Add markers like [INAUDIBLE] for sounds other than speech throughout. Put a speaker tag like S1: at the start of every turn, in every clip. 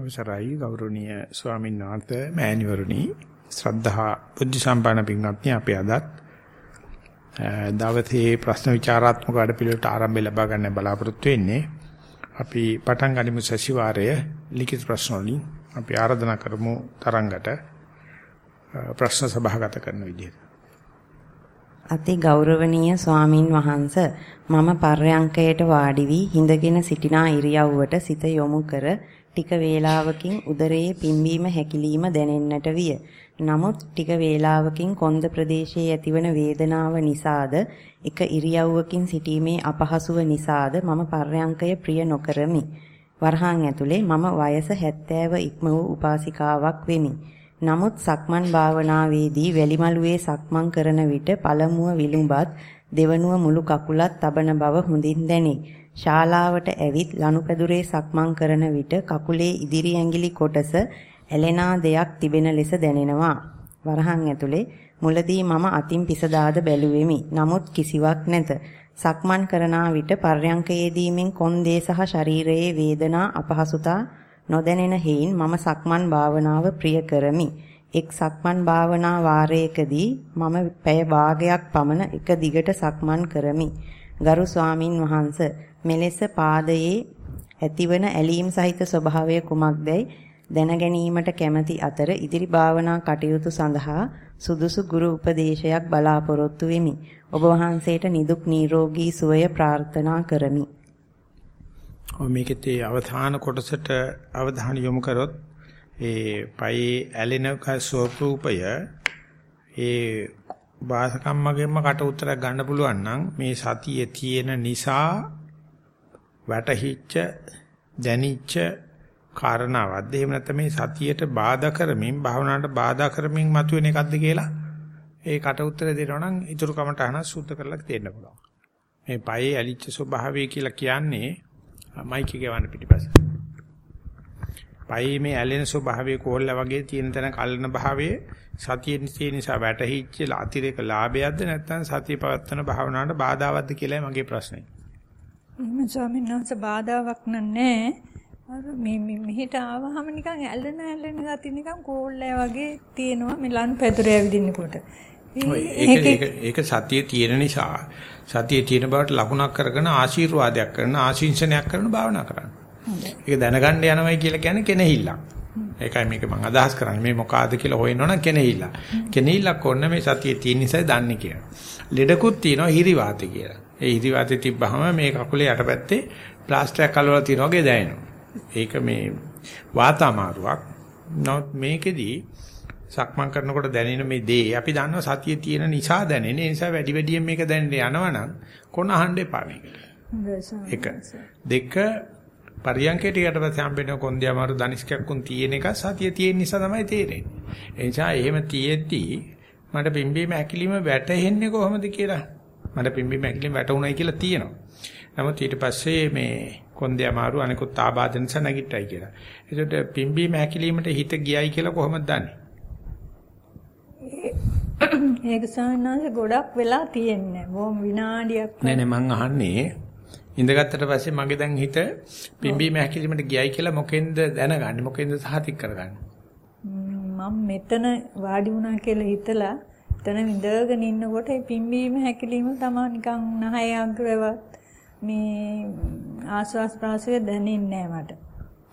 S1: අවසරයි ගෞරවනීය ස්වාමීන් වහන්සේ මෑණිවරුනි. ශ්‍රද්ධා බුද්ධ සම්පන්න පින්වත්නි අපි අදත් දවසේ ප්‍රශ්න විචාරාත්මක වැඩපිළිවෙලට ආරම්භය ලබා ගන්න බලාපොරොත්තු වෙන්නේ. අපි පටන් ගනිමු සතිವಾರය ලිඛිත ප්‍රශ්න වලින්. අපි ආරාධනා කරමු තරංගට ප්‍රශ්න සභාගත කරන විදිහට.
S2: අති ගෞරවනීය ස්වාමින් වහන්ස මම පර්යංකයට වාඩි වී හිඳගෙන සිටිනා ඉරියව්වට සිත යොමු කර ටික වේලාවකින් උදරයේ පිම්බීම හැකිලිම දැනෙන්නට විය. නමුත් ටික වේලාවකින් කොන්ද ප්‍රදේශයේ ඇතිවන වේදනාව නිසාද එක ඉරියව්වකින් සිටීමේ අපහසුව නිසාද මම පර්යංකය ප්‍රිය නොකරමි. වරහන් ඇතුලේ මම වයස 70 ඉක්ම වූ උපාසිකාවක් වෙමි. නමුත් සක්මන් භාවනාවේදී වැලිමලුවේ සක්මන් කරන විට පළමුව විලුඹත් දෙවනුව මුළු කකුලත් තබන බව හොඳින් දැනේ. ශාලාවට ඇවිත් ලනුපැදුරේ සක්මන් කරන විට කකුලේ ඉදිරි ඇඟිලි කොටස ඇලෙනා දෙයක් තිබෙන ලෙස දැනෙනවා. වරහන් ඇතුලේ මුලදී මම අතින් පිසදාද බැලුවෙමි. නමුත් කිසිවක් නැත. සක්මන් කරනා විට පර්යංකයේදීමින් කොන්දේ සහ ශරීරයේ වේදනා අපහසුතා නොදැනෙන හේයින් මම සක්මන් භාවනාව ප්‍රිය කරමි. එක් සක්මන් භාවනා වාරයකදී මම පැය භාගයක් පමණ එක දිගට සක්මන් කරමි. ගරු ස්වාමින් වහන්සේ මෙලෙස පාදයේ ඇතිවන ඇලීම් සහිත ස්වභාවය කුමක්දයි දැන ගැනීමට කැමැති අතර ඉදිරි භාවනා කටයුතු සඳහා සුදුසු ගුරු උපදේශයක් බලාපොරොත්තු වෙමි. ඔබ වහන්සේට නිදුක් නිරෝගී සුවය ප්‍රාර්ථනා කරමි.
S1: මේකේ ඒ අවධාන කොටසට අවධානය යොමු කරොත් ඒ පයේ ඇලෙන ස්වરૂපය ඒ වාසකම්මගෙන්ම කට උත්තරයක් ගන්න පුළුවන් නම් මේ සතියේ තියෙන නිසා වැටහිච්ච දැනිච්ච කාරණාවක්ද එහෙම නැත්නම් මේ සතියට බාධා කරමින් භාවනාවට බාධා කරමින් මතුවෙන එකක්ද කියලා ඒ කට උත්තර දෙනවා නම් ඊටු කමට අහන සුද්ධ කරලා දෙන්න පුළුවන් මේ පයේ ඇලිච්ච ස්වභාවය කියලා කියන්නේ මයික් එක ගවන්න පිටිපස්ස. පයි මේ ඇලෙන ස්වභාවයේ කෝල්ල වගේ තියෙන තැන කල්න භාවයේ සතියෙන් තියෙන නිසා වැටහිච්ච අතිරේක ලාභයක්ද නැත්නම් සතිය පවත්වන භාවනාවට බාධාවත්ද කියලායි මගේ ප්‍රශ්නේ.
S3: එහෙම ස්වාමීන් වහන්සේ බාධාවක් නෑ. අර මේ මෙහෙට ආවහම නිකන් ඇලෙන ඇලෙන ගතිය නිකන් කෝල්ලෑ වගේ තියෙනවා මේ ලනු පැදුරේ ඇවිදින්නකොට.
S1: ඒක ඒක සතියේ තියෙන නිසා සතියේ තියෙන බවට ලකුණක් කරගෙන ආශිර්වාදයක් කරන ආශිංසනයක් කරන භාවනා කරන්න. ඒක දැනගන්න යනවයි කියලා කියන්නේ කෙනෙහිල්ලක්. ඒකයි මේක මම අදහස් කරන්නේ මේ මොකಾದ කියලා හොයනවනම් කෙනෙහිල්ල. කෙනෙහිල්ලක් ඕන මේ සතියේ තියෙන නිසා දන්නේ කියලා. ලෙඩකුත් තියෙනවා හිරිවාතය කියලා. ඒ හිරිවාතය තිබ්බහම මේ කකුලේ යටපැත්තේ ප්ලාස්ටරයක් කලවලා තියෙනවා වගේ දැනෙනවා. ඒක මේ වාත අමාරුවක්. නමුත් මේකෙදී සක්මන් කරනකොට දැනෙන මේ දේ අපි දන්නවා සතියේ තියෙන නිසා දැනෙන. ඒ නිසා වැඩි වැඩියෙන් මේක දැනෙන්න යනවනම් කොන අහන්න එපා මේකට. එක දෙක පරියන්කේට යට පස්සේ හම්බෙන කොන්දේ අමාරු දනිස්කයක්කුන් තියෙන එක සතිය තියෙන නිසා තමයි තේරෙන්නේ. ඒ නිසා එහෙම තියෙද්දි මට පිම්බීම ඇකිලිම වැටෙන්නේ කොහොමද කියලා මට පිම්බීම ඇකිලිම වැටුණයි කියලා තියෙනවා. නමුත් ඊට පස්සේ මේ කොන්දේ අමාරු අනිකුත් ආබාධ නිසා නැගිට්ටයි කියලා. ඒකට පිම්බීම ඇකිලිමට හිත ගියයි කියලා කොහොමද දන්නේ?
S3: ඒක සාමාන්‍යයෙන් ගොඩක් වෙලා තියෙන්නේ. බොහොම විනාඩියක්.
S1: නෑ නෑ මං අහන්නේ ඉඳගත්තට පස්සේ මගේ දැන් හිත පිම්බීම හැකිලිමට ගියයි කියලා මොකෙන්ද දැනගන්නේ? මොකෙන්ද සහතික කරගන්නේ?
S3: මම මෙතන වාඩි වුණා කියලා හිතලා එතන විඳගෙන ඉන්නකොට ඒ පිම්බීම හැකිලිම තමයි නිකන් නහය අග්‍රවත් මේ ආස්වාස් ප්‍රාසය දැනෙන්නේ නැහැ මට.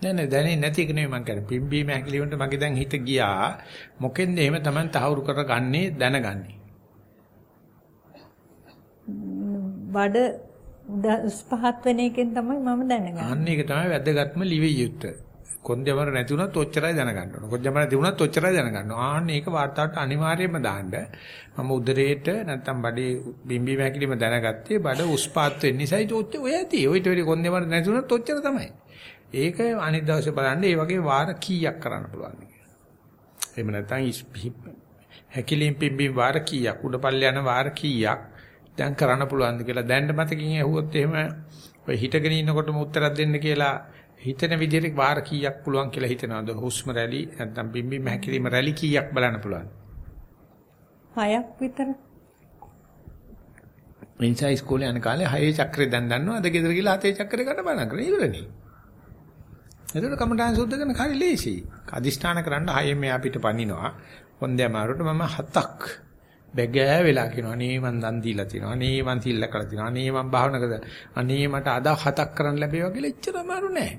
S1: නෑ නෑ දැනෙන්නේ නැති එක නෙවෙයි මම කියන්නේ. පිම්බීම හැකිලිමට මගේ දැන් හිත ගියා. මොකෙන්ද එහෙම Taman තහවුරු කරගන්නේ දැනගන්නේ.
S3: බඩ පහත් වෙන එකෙන් තමයි මම දැනගන්නේ.
S1: අන්න ඒක තමයි වැදගත්ම ලිවිය යුත්තේ. කොන්දේමර නැති වුණත් ඔච්චරයි දැනගන්න ඕන. කොන්දේමර නැති වුණත් ඔච්චරයි දැනගන්න ඕන. ආන්න ඒක වාර්තාවට අනිවාර්යයෙන්ම දාන්න. මම උදරේට නැත්තම් බඩේ බිම්බීම හැකිලිම දැනගත්තේ බඩ උස්පාත් වෙන්න නිසා ඒක ඔය ඇති. ඔයිට වෙලි කොන්දේමර නැති වුණත් ඔච්චර තමයි. ඒක අනිත් දවසේ බලන්න ඒ වගේ වාර කීයක් කරන්න පුළුවන්ද කියලා. එහෙම නැත්නම් හැකිලිම් පිම්බීම් වාර කීයක් උඩපල්ල යන වාර කීයක් දැන් කරන්න පුළුවන්ද කියලා දැන් මතකින් ඇහුවොත් එහෙම ඔය හිටගෙන ඉන්නකොටම උත්තරයක් දෙන්න කියලා හිතන විදිහට වාර කීයක් පුළුවන් කියලා හිතනවාද? හුස්ම රැලි නැත්නම් පිම්බීම හැකිලිම රැලි කීයක් බලන්න පුළුවන්?
S3: හයක් විතර.
S1: මිනිසා ඉස්කෝලේ යන කාලේ හයේ චක්‍රය දැන් දන්නවා. අද ගෙදර ගිහලා හතේ චක්‍රය ගන්න බලන කරේ ඉවරනේ. එතකොට කමඨාන් සුද්ධ කරන කාර්ය ලේසි. අදිෂ්ඨාන කරන්න හයෙන් මෙයා පිට පනිනවා. හොන්දේ අමාරුට මම හතක් බැගෑ වෙලා කියනවා. අනේ මං දන් දීලා තියෙනවා. අනේ මං තිල්ල කරලා තියෙනවා. අනේ මං භාවනා කරලා. අනේ මට අද හතක් කරන්න ලැබේවා කියලා එච්චර අමාරු නෑ.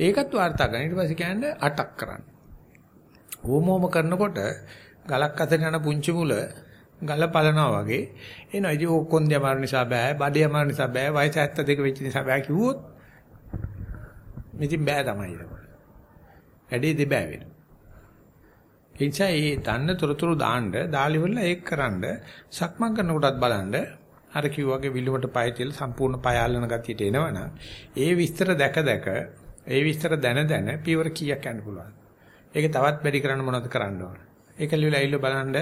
S1: ඒකත් වාර්තා කරන්න. ඊට පස්සේ කියන්නේ අටක් කරන්න. ඕමෝම කරනකොට ගලක් අතර යන පුංචි මුල ගල පලනවා වගේ එනවා. ඉතින් ඕක කොන්දේ අමාරු නිසා බෑ, බඩේ අමාරු නිසා බෑ, වයස 72 වෙච්ච නිසා බෑ කිව්වොත් ඉතින් බෑ තමයි ඒක. වැඩේ දෙබෑ වෙනවා. ඒ නිසා මේ දන්න තොරතුරු දාන්න, දාලිවල ඒක කරන්න, සක්මන් කරනකොටත් බලන්න අර කිව්වාගේ විලුමට පය තියලා සම්පූර්ණ පය අල්ලන ගතියට එනවනම් ඒ විස්තර දැක දැක ඒ විස්තර දැන දැන පියවර කීයක් යන්න පුළුවන්. ඒක තවත් වැඩි කරන්න මොනවද කරන්න ඕන. ඒක ලියලා ඇවිල්ලා බලන්න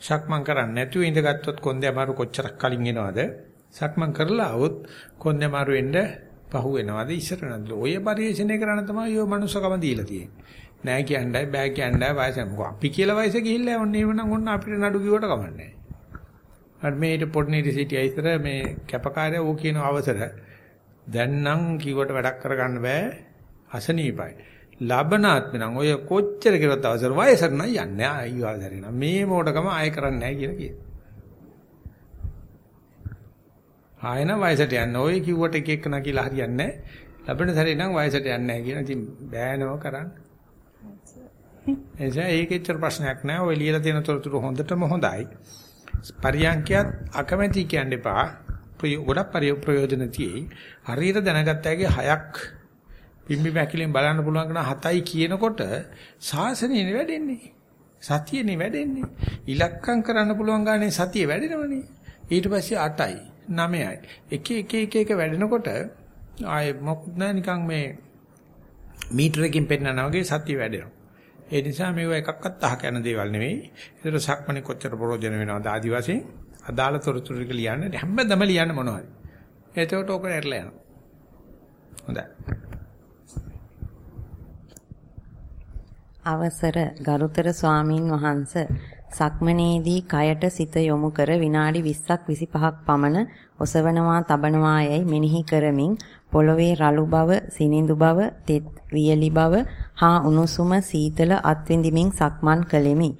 S1: සක්මන් කරන්නේ නැතුව ඉඳගත්තුත් කොන්දේ අමාරු කොච්චරක් කලින් එනවද? සක්මන් කරලා આવොත් කොන්දේ අමාරු වෙන්න පහු වෙනවද ඉස්සර නැද්ද? ඔය පරිශ්‍රණය කරන තමයි ඔය මනුස්සකම දීලා තියෙන්නේ. නෑ කියන්නයි බෑ කියන්නයි වයස මොකෝ අපි කියලා වයස ගිහිල්ලා ඔන්න එවනම් ඔන්න අපිට නඩු කිව්වට කමන්නේ නෑ. මේට පොඩ්නේටි සිටිය ඉතර මේ කැපකාරය ඕ කියන අවසර දැන් නම් කිව්වට වැඩක් කරගන්න බෑ අසනීපයි. ලබනාත්ම නම් ඔය කොච්චර කෙරුවත් අවසර වයසට නම් යන්නේ අයියෝ ආදරේන මේ මොඩකම ආයෙ කරන්නේ නැහැ කියලා කියනවා. ආයෙන වයසට යන්න ඔය කිව්වට එක එක නා කියලා හරියන්නේ නැහැ. ලබන සැරේ නම් වයසට යන්නේ නැහැ කියන ඉතින් බෑනව කරන්න. එනිසා ඒකෙච්චර ප්‍රශ්නයක් නැහැ. ඔය ලියලා තියෙන තොරතුරු හොඳටම හොඳයි. පරියන්කයත් අකමැති කියන්න එපා. ගොඩක් ප්‍රයෝජන තියෙයි. හරියට දැනගත්තාගේ හයක් පිම්බි මැකිලෙන් බලන්න පුළුවන් කන හතයි කියනකොට සාසනෙ වැඩෙන්නේ. සතියනේ වැඩෙන්නේ. ඉලක්කම් කරන්න පුළුවන් ගානේ සතිය වැඩෙනවනේ. ඊට පස්සේ 8යි 9යි. එක එක එක එක වැඩෙනකොට ආයේ මොකද නිකන් මේ මීටරකින් පෙන්නනා වගේ සතිය වැඩෙනවා. ඒ නිසා මේව එකක්වත් අහක යන දේවල් නෙවෙයි. ඒතර සක්මණේ කොච්චර ප්‍රයෝජන වෙනවද ආදි වශයෙන් අදාළ තොරතුරු ටික ලියන්න හැමදම ලියන්න මොනවද? එතකොට ඕක ඇරලා යනවා. හොඳයි.
S2: අවසර ගරුතර ස්වාමින් වහන්ස සක්මනේදී කයට සිත යොමු කර විනාඩි 20ක් 25ක් පමණ ඔසවනවා තබනවා යයි මෙනෙහි කරමින් පොළවේ රළු බව, සිනිඳු බව, තෙත් වියලි බව හා උණුසුම සීතල අත්විඳිමින් සක්මන් කළෙමි.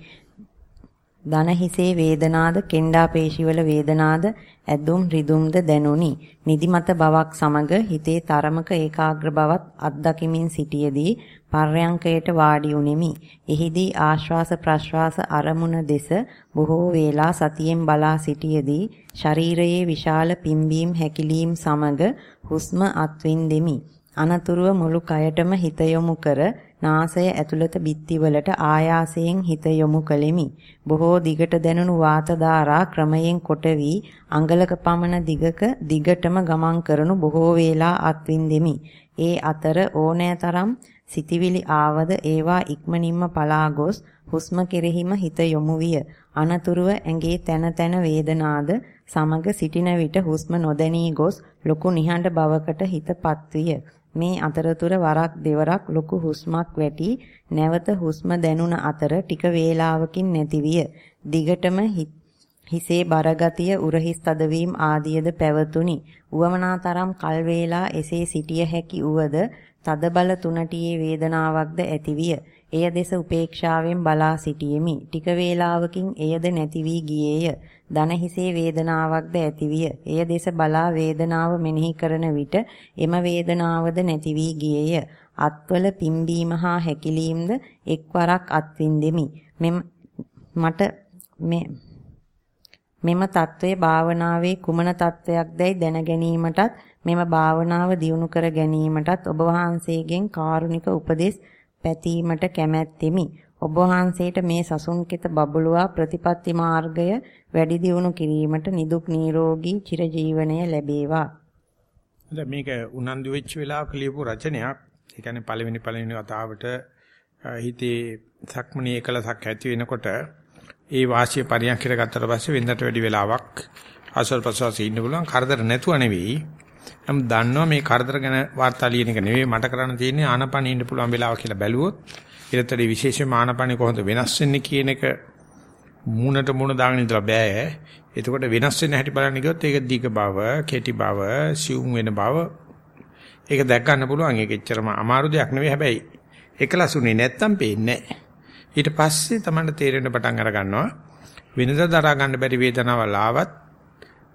S2: දන හිසේ වේදනාද, කෙන්ඩා පේශිවල වේදනාද, ඇදුම් රිදුම්ද දැනුනි. නිදිමත බවක් සමග හිතේ තරමක ඒකාග්‍ර බවත් අත්දකිමින් සිටියේදී පර්යංකයට වාඩි උනේමි. එහිදී ආශ්වාස ප්‍රශ්වාස අරමුණ දෙස බොහෝ වේලා සතියෙන් බලා සිටියේදී ශරීරයේ විශාල පිම්බීම් හැකිලීම් සමග හුස්ම අත්විඳෙමි. අනතුරුව මුළු කයටම හිත යොමු කර නාසය ඇතුළත බිත්තිවලට ආයාසයෙන් හිත යොමු කළෙමි. බොහෝ දිගට දැනුණු වාත ධාරා ක්‍රමයෙන් කොට වී අඟලක පමණ දිගක දිගටම ගමන් කරනු බොහෝ වේලා අත්විඳෙමි. ඒ අතර ඕනෑතරම් සිතිවිලි ආවද ඒවා ඉක්මනින්ම පලා ගොස් හුස්ම කෙරෙහිම හිත යොමු විය. අනතුරුව ඇඟේ තන තන වේදනාද සමග සිටින විට හුස්ම නොදැනී ගොස් ලොකු නිහඬ බවකට හිතපත් විය. මේ අතරතුර වරක් දෙවරක් ලොකු හුස්මක් වැටි නැවත හුස්ම දැනුණ අතර ටික වේලාවකින් නැති විය. දිගටම හිසේ බරගතිය උරහිස් තදවීම ආදියද පැවතුණි. උවමනා තරම් කල් වේලා එසේ සිටිය හැකි උවද තදබල තුනටියේ වේදනාවක්ද ඇතිවිය. එය දෙස උපේක්ෂාවෙන් බලා සිටියෙමි. ටික වේලාවකින් එයද නැති වී ගියේය. දන හිසේ වේදනාවක්ද ඇතිවිය. එය දෙස බලා වේදනාව මෙනෙහි කරන විට එම වේදනාවද නැති වී ගියේය. අත්වල පිම්බීම හා හැකිලීමද එක්වරක් අත්විඳෙමි. මට මෙම తත්වයේ භාවනාවේ කුමන తත්වයක්දයි දැන ගැනීමටත් මෙම භාවනාව දියුණු කර ගැනීමටත් ඔබ වහන්සේගෙන් කාරුණික උපදෙස් පැතීමට කැමැත්තෙමි. ඔබ වහන්සේට මේ සසුන්කිත බබළුවා ප්‍රතිපත්ති මාර්ගය වැඩි දියුණු කිරීමට නිදුක් නිරෝගී චිරජීවනය ලැබේවා.
S1: දැන් මේක උනන්දු වෙච්ච වෙලාවක ලියපු රචනයක්. ඒ කියන්නේ පළවෙනි පළවෙනි වතාවට හිතේ සක්මණේ එකලසක් ඇති වෙනකොට ඒ වාසිය පරියන්කිර ගත්තට පස්සේ වෙනදට වැඩි වෙලාවක් ආසල් ප්‍රසවාසී ඉන්න පුළුවන් කරදර නැතුව නෙවෙයි නම් දන්නවා මේ කරදර ගැන වාර්තා ලියන එක නෙවෙයි මට කරන්න තියෙන්නේ ආනපනින් ඉන්න පුළුවන් වෙලාව කියලා බැලුවොත් ඊටතරේ විශේෂයෙන්ම ආනපනිය කොහොමද වෙනස් වෙන්නේ කියන එක මූණට මූණ දාගෙන ඉඳලා බෑ. එතකොට වෙනස් වෙන හැටි බලන්න ගියොත් ඒක දිග බව, කෙටි බව, සියුම් වෙන බව ඒක දැක් ගන්න පුළුවන්. ඒක එච්චරම අමාරු දෙයක් නෙවෙයි. හැබැයි එකලසුනේ නැත්තම් පේන්නේ නැහැ. ඊට පස්සේ තමයි තේරෙන්න පටන් අර ගන්නවා. වෙනදා දරා ගන්න බැරි වේදනාවල් ආවත්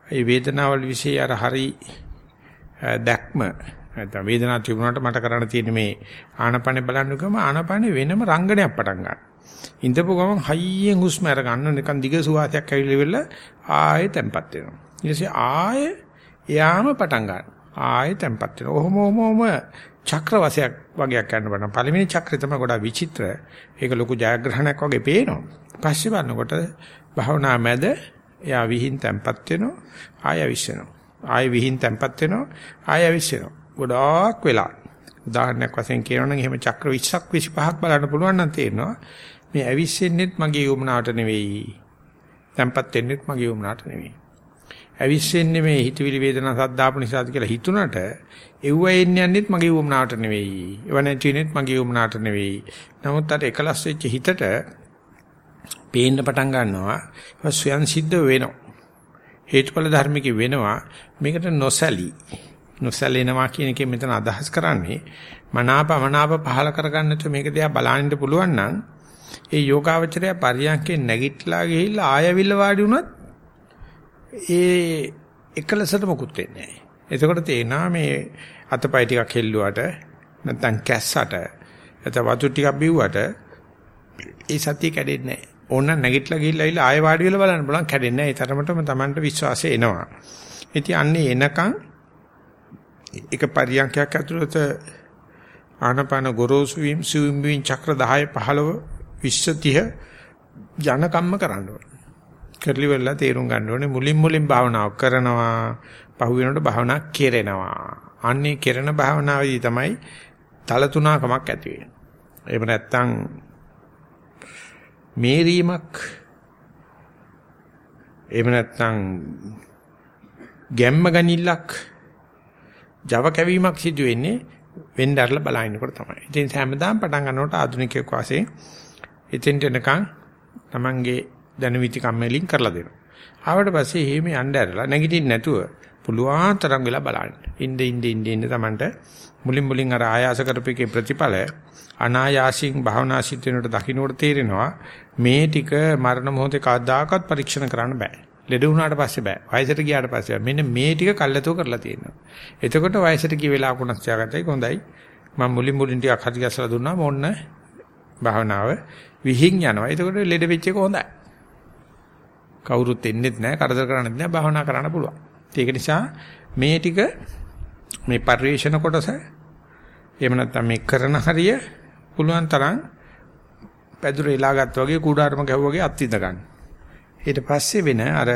S1: ඒ වේදනාවල් વિશે අර හරි දැක්ම නැත්නම් වේදනාවක් තිබුණාට මට කරන්න තියෙන්නේ මේ ආනපනේ බලන්න ගම ආනපනේ වෙනම රංගනයක් පටන් ගන්න. ඉඳපු ගමන් හයියෙන් හුස්ම අර ගන්න නිකන් දිග සුවාසයක් ඇවිල්ලා ආයෙ තැම්පත් වෙනවා. ඊට පස්සේ ආයෙ එයාම පටන් ගන්නවා. ආයෙ තැම්පත් වෙනවා. ඔහොම ඔහොම චක්‍රවසයක් වගේක් කරන්න බලන්න. පළවෙනි චක්‍රය තමයි ගොඩාක් විචිත්‍ර. ඒක ලොකු ජයග්‍රහණයක් වගේ පේනවා. පස්සේ බලනකොට භාවනා මැද එයා විහිං තැම්පත් වෙනවා. ආයෙ විශ්වෙනවා. ආයෙ විහිං තැම්පත් වෙනවා. ආයෙ විශ්වෙනවා. ගොඩාක් වෙලා. උදාහරණයක් වශයෙන් කියනවනම් එහෙම චක්‍ර 20ක් 25ක් බලන්න පුළුවන් නම් තේරෙනවා. මේ ඇවිස්සෙන්නෙත් මගේ යොමුනාට නෙවෙයි. තැම්පත් වෙන්නෙත් මගේ යොමුනාට නෙවෙයි. ඇවිස්සෙන්නේ මේ හිතවිලි වේදනා සද්දාප නිසාද කියලා හිතුණට එව්ව එන්නේ යන්නෙත් මගේ වුමනාට නෙවෙයි. එව නැතිනෙත් මගේ වුමනාට නෙවෙයි. නමුත් අර එකලස් වෙච්ච හිතට පේන්න පටන් ගන්නවා. ඒක ස්වයන් සිද්ධ වෙනවා. හේතුඵල ධර්මික වෙනවා. මේකට නොසැලී නොසැලෙනවා කියන එකෙන් මෙතන අදහස් කරන්නේ මනාපමනාප පහල කරගන්න තු මේක දිහා බලන්න පුළුවන් නම් ඒ යෝගාවචරය පරියන්කේ නැගිටලා ගිහිල්ලා ආයවිල්ල වාඩි වුණත් ඒ එකලසට මොකුත් වෙන්නේ නැහැ. එතකොට තේනවා මේ අතපය ටිකක් හෙල්ලුවට නැත්නම් කැස්සට නැත්නම් වතු ටිකක් බිව්වට ඒ සතිය කැඩෙන්නේ නැහැ. ඕන නැගිටලා ගිහිල්ලා ඉල්ල ආයෙ වාඩි වෙලා බලන්න බලන් කැඩෙන්නේ නැහැ. ඒ තරමටම Tamanට විශ්වාසය එනවා. ඉතින් අන්නේ එනකන් එක පරියන්කයක් ඇතුළත ආනපාන ගොරෝසු වීම සිවුම් වීම චක්‍ර 10 15 20 30 ජනකම්ම කරන්න ඕනේ. කරලි වෙලා තේරුම් ගන්න ඕනේ. මුලින් මුලින් භාවනාව කරනවා. පහු වෙනකොට භාවනා කෙරෙනවා. අන්නේ කෙරෙන භාවනාවේදී තමයි තල තුනකමක් ඇති වෙන්නේ. එහෙම නැත්නම් මේරීමක්. එහෙම නැත්නම් ගැම්ම ගනිල්ලක්. Java කැවීමක් සිදු වෙන්නේ වෙන්ඩර්ලා බලනකොට තමයි. ඉතින් හැමදාම පටන් ගන්නකොට ආධුනිකයෙක් වාසේ එතෙන්ට එනකන් Tamange දැනුවිති කම්මැලින් කරලා දෙනවා. ආවට පස්සේ එහෙම යන්න ඇරලා නැගිටින්න නැතුව පුළුවන් තරම් වෙලා බලන්න. ඉnde ඉnde ඉnde ඉnde Tamanට මුලින් මුලින් අර ආයාස කරපේකේ ප්‍රතිඵල අනායාසින් භාවනා සිද්ධිනට දකින්නට තේරෙනවා මේ ටික මරණ මොහොතේ කවදාකවත් පරීක්ෂණ කරන්න බෑ. ලෙඩ වුණාට පස්සේ බෑ. වයසට ගියාට පස්සේ මෙන්න මේ ටික කල්ලාතෝ කරලා තියෙනවා. එතකොට වයසට ගිය වෙලාවකුණක් තියාගත්තයි හොඳයි. මම මුලින් මුලින් ටිකක් හරි ගැසලා දුන්නා මොන්න භාවනාව විහිං යනවා. එතකොට ලෙඩ වෙච්ච එක හොඳයි. කවුරුත් එන්නෙත් නැහැ, කරදර කරන්නෙත් නැහැ, භාවනා කරන්න පුළුවන්. ඒක නිසා මේ ටික මේ පරිවේෂණ කොටස එහෙම නැත්නම් මේ කරන හරිය පුළුවන් තරම් පැදුර එලාගත් වගේ කුඩාරම ගැහුවාගේ අත්විඳ ගන්න. ඊට පස්සේ වෙන අර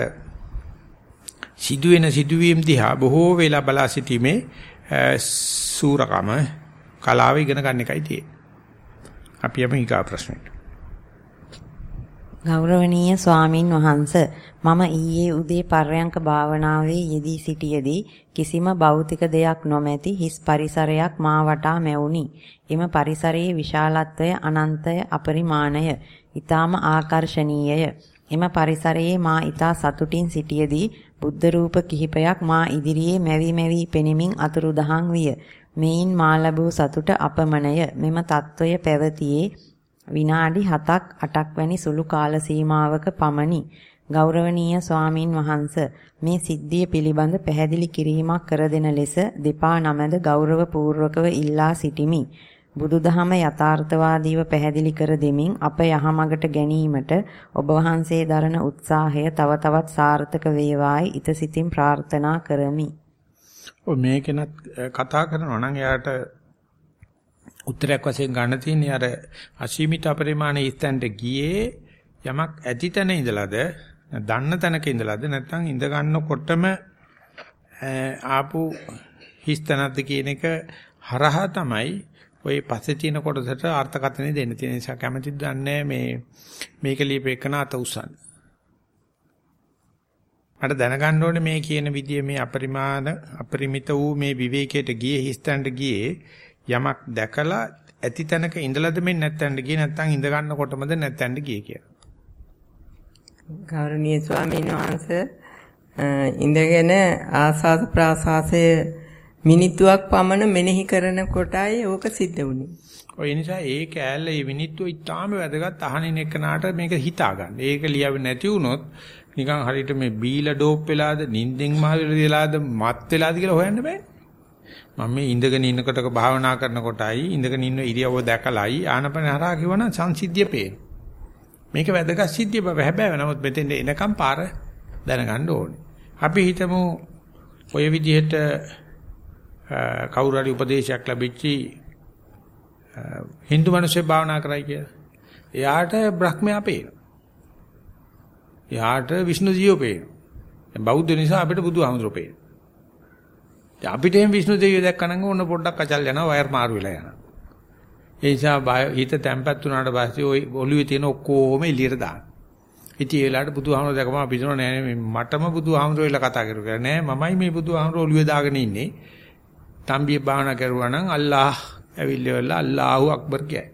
S1: සිදුවෙන සිදුවීම් දිහා බොහෝ වෙලා බලා සිටීමේ සූරකම කලාව ඉගෙන ගන්න එකයි තියෙන්නේ. අපි යමු ඊගා ප්‍රශ්නෙට.
S2: ගෞරවනීය ස්වාමින් වහන්ස මම ඊයේ උදේ පර්යංක භාවනාවේ යෙදී සිටියේදී කිසිම භෞතික දෙයක් නොමැති හිස් පරිසරයක් මා වටා මැවුනි. එම පරිසරයේ විශාලත්වය අනන්තය අපරිමාණය. ඊටාම ආකර්ශනීයය. එම පරිසරයේ මා ඊටා සතුටින් සිටියේදී බුද්ධ රූප කිහිපයක් මා ඉදිරියේ මැවි මැවි පෙනෙමින් අතුරුදහන් විය. මෙයින් මා ලැබූ සතුට අපමණය. මෙම తত্ত্বය පැවතියේ විනාඩි 7ක් 8ක් වැනි සුළු කාල සීමාවක පමණි. ගෞරවනීය ස්වාමින් වහන්ස මේ සිද්ධිය පිළිබඳ පැහැදිලි කිරීමක් කර දෙන ලෙස දෙපා නමද ගෞරව පූර්වකව ඉල්ලා සිටිමි. බුදුදහම යථාර්ථවාදීව පැහැදිලි කර දෙමින් අප යහමඟට ගැනීමට ඔබ වහන්සේ දරන උත්සාහය තව තවත් සාර්ථක වේවායි ඊත සිතින් ප්‍රාර්ථනා කරමි.
S1: ඔය මේකෙනත් කතා කරනවා නම් එයාට උත්තරයක් වශයෙන් ගන්න තියෙන්නේ අර අසීමිත අපරිමාණ ස්තන්ට ගියේ යමක් ඇති තැන ඉඳලාද දන්න තැනක ඉඳලාද නැත්නම් ඉඳ ගන්නකොටම ආපු හිස්තනක්ද කියන එක හරහා තමයි ওই පස්සේ තියෙන කොටසට අර්ථකථනය දෙන්න තියෙන නිසා කැමැතිද දන්නේ මේ මේක ලියපෙකන අත උසන්. මට දැනගන්න ඕනේ මේ කියන විදිය මේ අපරිමාණ අපරිමිත වූ මේ විවේකයට ගියේ හිස්තැනට ගියේ යමක් දැකලා ඇති තැනක ඉඳලාද මේ නැත්තැනට ගියේ නැත්නම් ඉඳ ගන්නකොටමද නැත්තැනට ගියේ කියලා.
S4: ගෞරවනීය ස්වාමීන් වහන්සේ ඉඳගෙන ආසාද ප්‍රාසාසය මිනිත්තුවක් පමණ මෙනෙහි කරන කොටයි ඕක සිද්ධ වුනේ.
S1: ඔය නිසා ඒ කෑල්ල ඒ විනිත්තු ඉතාම වැදගත් අහනින් එක්කනාට මේක හිතා ගන්න. ඒක ලියවෙ නැති වුණොත් නිකන් හරියට මේ බීලා ඩෝප් වෙලාද, නිින්දෙන් මාවිලාද, මත් වෙලාද කියලා හොයන්න බෑ. මම මේ ඉඳගෙන ඉන්නකොටක භාවනා කරනකොටයි ඉඳගෙන ඉන්න ඉරියව්ව දැකලායි ආනපන හරහා කිව්වනම් සංසිද්ධිය පේන. මේක වැදගත් සිද්ධිය බව හැබැයි නමුත් මෙතෙන් එනකම් පාර දැනගන්න ඕනේ. අපි හිතමු ඔය විදිහට කවුරු හරි උපදේශයක් ලැබිච්චි Hindu මිනිස්සු භාවනා කරයි කියලා. එයාට බ්‍රහ්මයා පේනවා. එයාට විෂ්ණු ජීව පේනවා. බෞද්ධ නිසා අපිට බුදුහාමුදුරුවෝ පේනවා. අපිට එහෙම විෂ්ණු දෙවියෝ දැක්කනම් ඕන පොඩ්ඩක් අචල් යනවා වයර් මාරු වෙලා යනවා. ඒ නිසා හිත තැම්පත් වුණාට පස්සේ ওই ඔළුවේ තියෙන ඔක්කොම එළියට දාන්න. ඉතින් ඒ වෙලාවට බුදුහාමුදුරුවෝ දැකම අපි හිතනවා නෑ මේ මටම බුදුහාමුදුරුවෝ වෙලා කතා කරුවා නෑ මමයි මේ බුදුහාමුදුරුවෝ ඔළුවේ දාගෙන ඉන්නේ. තම්බිය භාවනා කරුවා නම් අල්ලාහ් ඇවිල්ලා අල්ලාහු අක්බර් කියයි.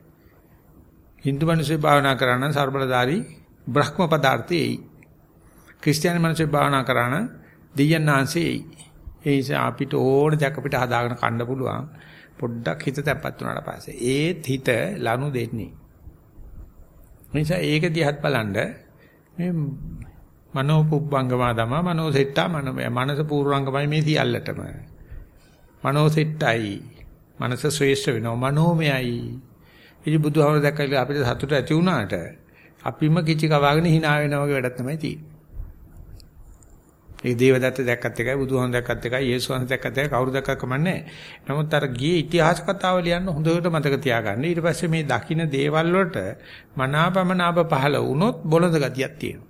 S1: Hindu මිනිස්සු භාවනා කරා නම් සර්බලදාරි බ්‍රහ්ම පදාර්ථයේ එයි. ක්‍රිස්තියානි මිනිස්සු භාවනා කරා නම් දෙයයන්ාංශයේ එයි. ඒ නිසා අපිට ඕන දෙයක් අපිට හදාගෙන කන්න පුළුවන්. පොඩ්ඩක් හිත තැම්පත් වුණාට පස්සේ ඒත් හිත ලනු දෙන්නේ. නිසා ඒක දිහත් බලන්න මේ මනෝ පුබ්බංගමා දම මනෝ සෙට්ටා මනෝ මනස පූර්වංගමයි මේ සියල්ලටම. මනෝ සෙට්ටයි. මනස ශ්‍රේෂ්ඨ වෙනවා මනෝමයයි. ඉතින් බුදුහාමර දැක්කලා අපිට සතුට ඇති වුණාට අපිම කිචි කවාගෙන hina වෙනා වගේ වැඩක් තමයි තියෙන්නේ. ඒ දේවදත්ත දැක්කත් එකයි බුදුහාම දැක්කත් එකයි යේසුස් වහන්සේ දැක්කත් එකයි කවුරු දැක්කත් කමන්නේ නමුත් අර ගියේ ඉතිහාස කතාව ලියන්න හොඳට මතක තියාගන්න. ඊට පස්සේ මේ දකින්න දේවල් වලට මනාපමනාප පහළ වුණොත් බොළඳ ගතියක් තියෙනවා.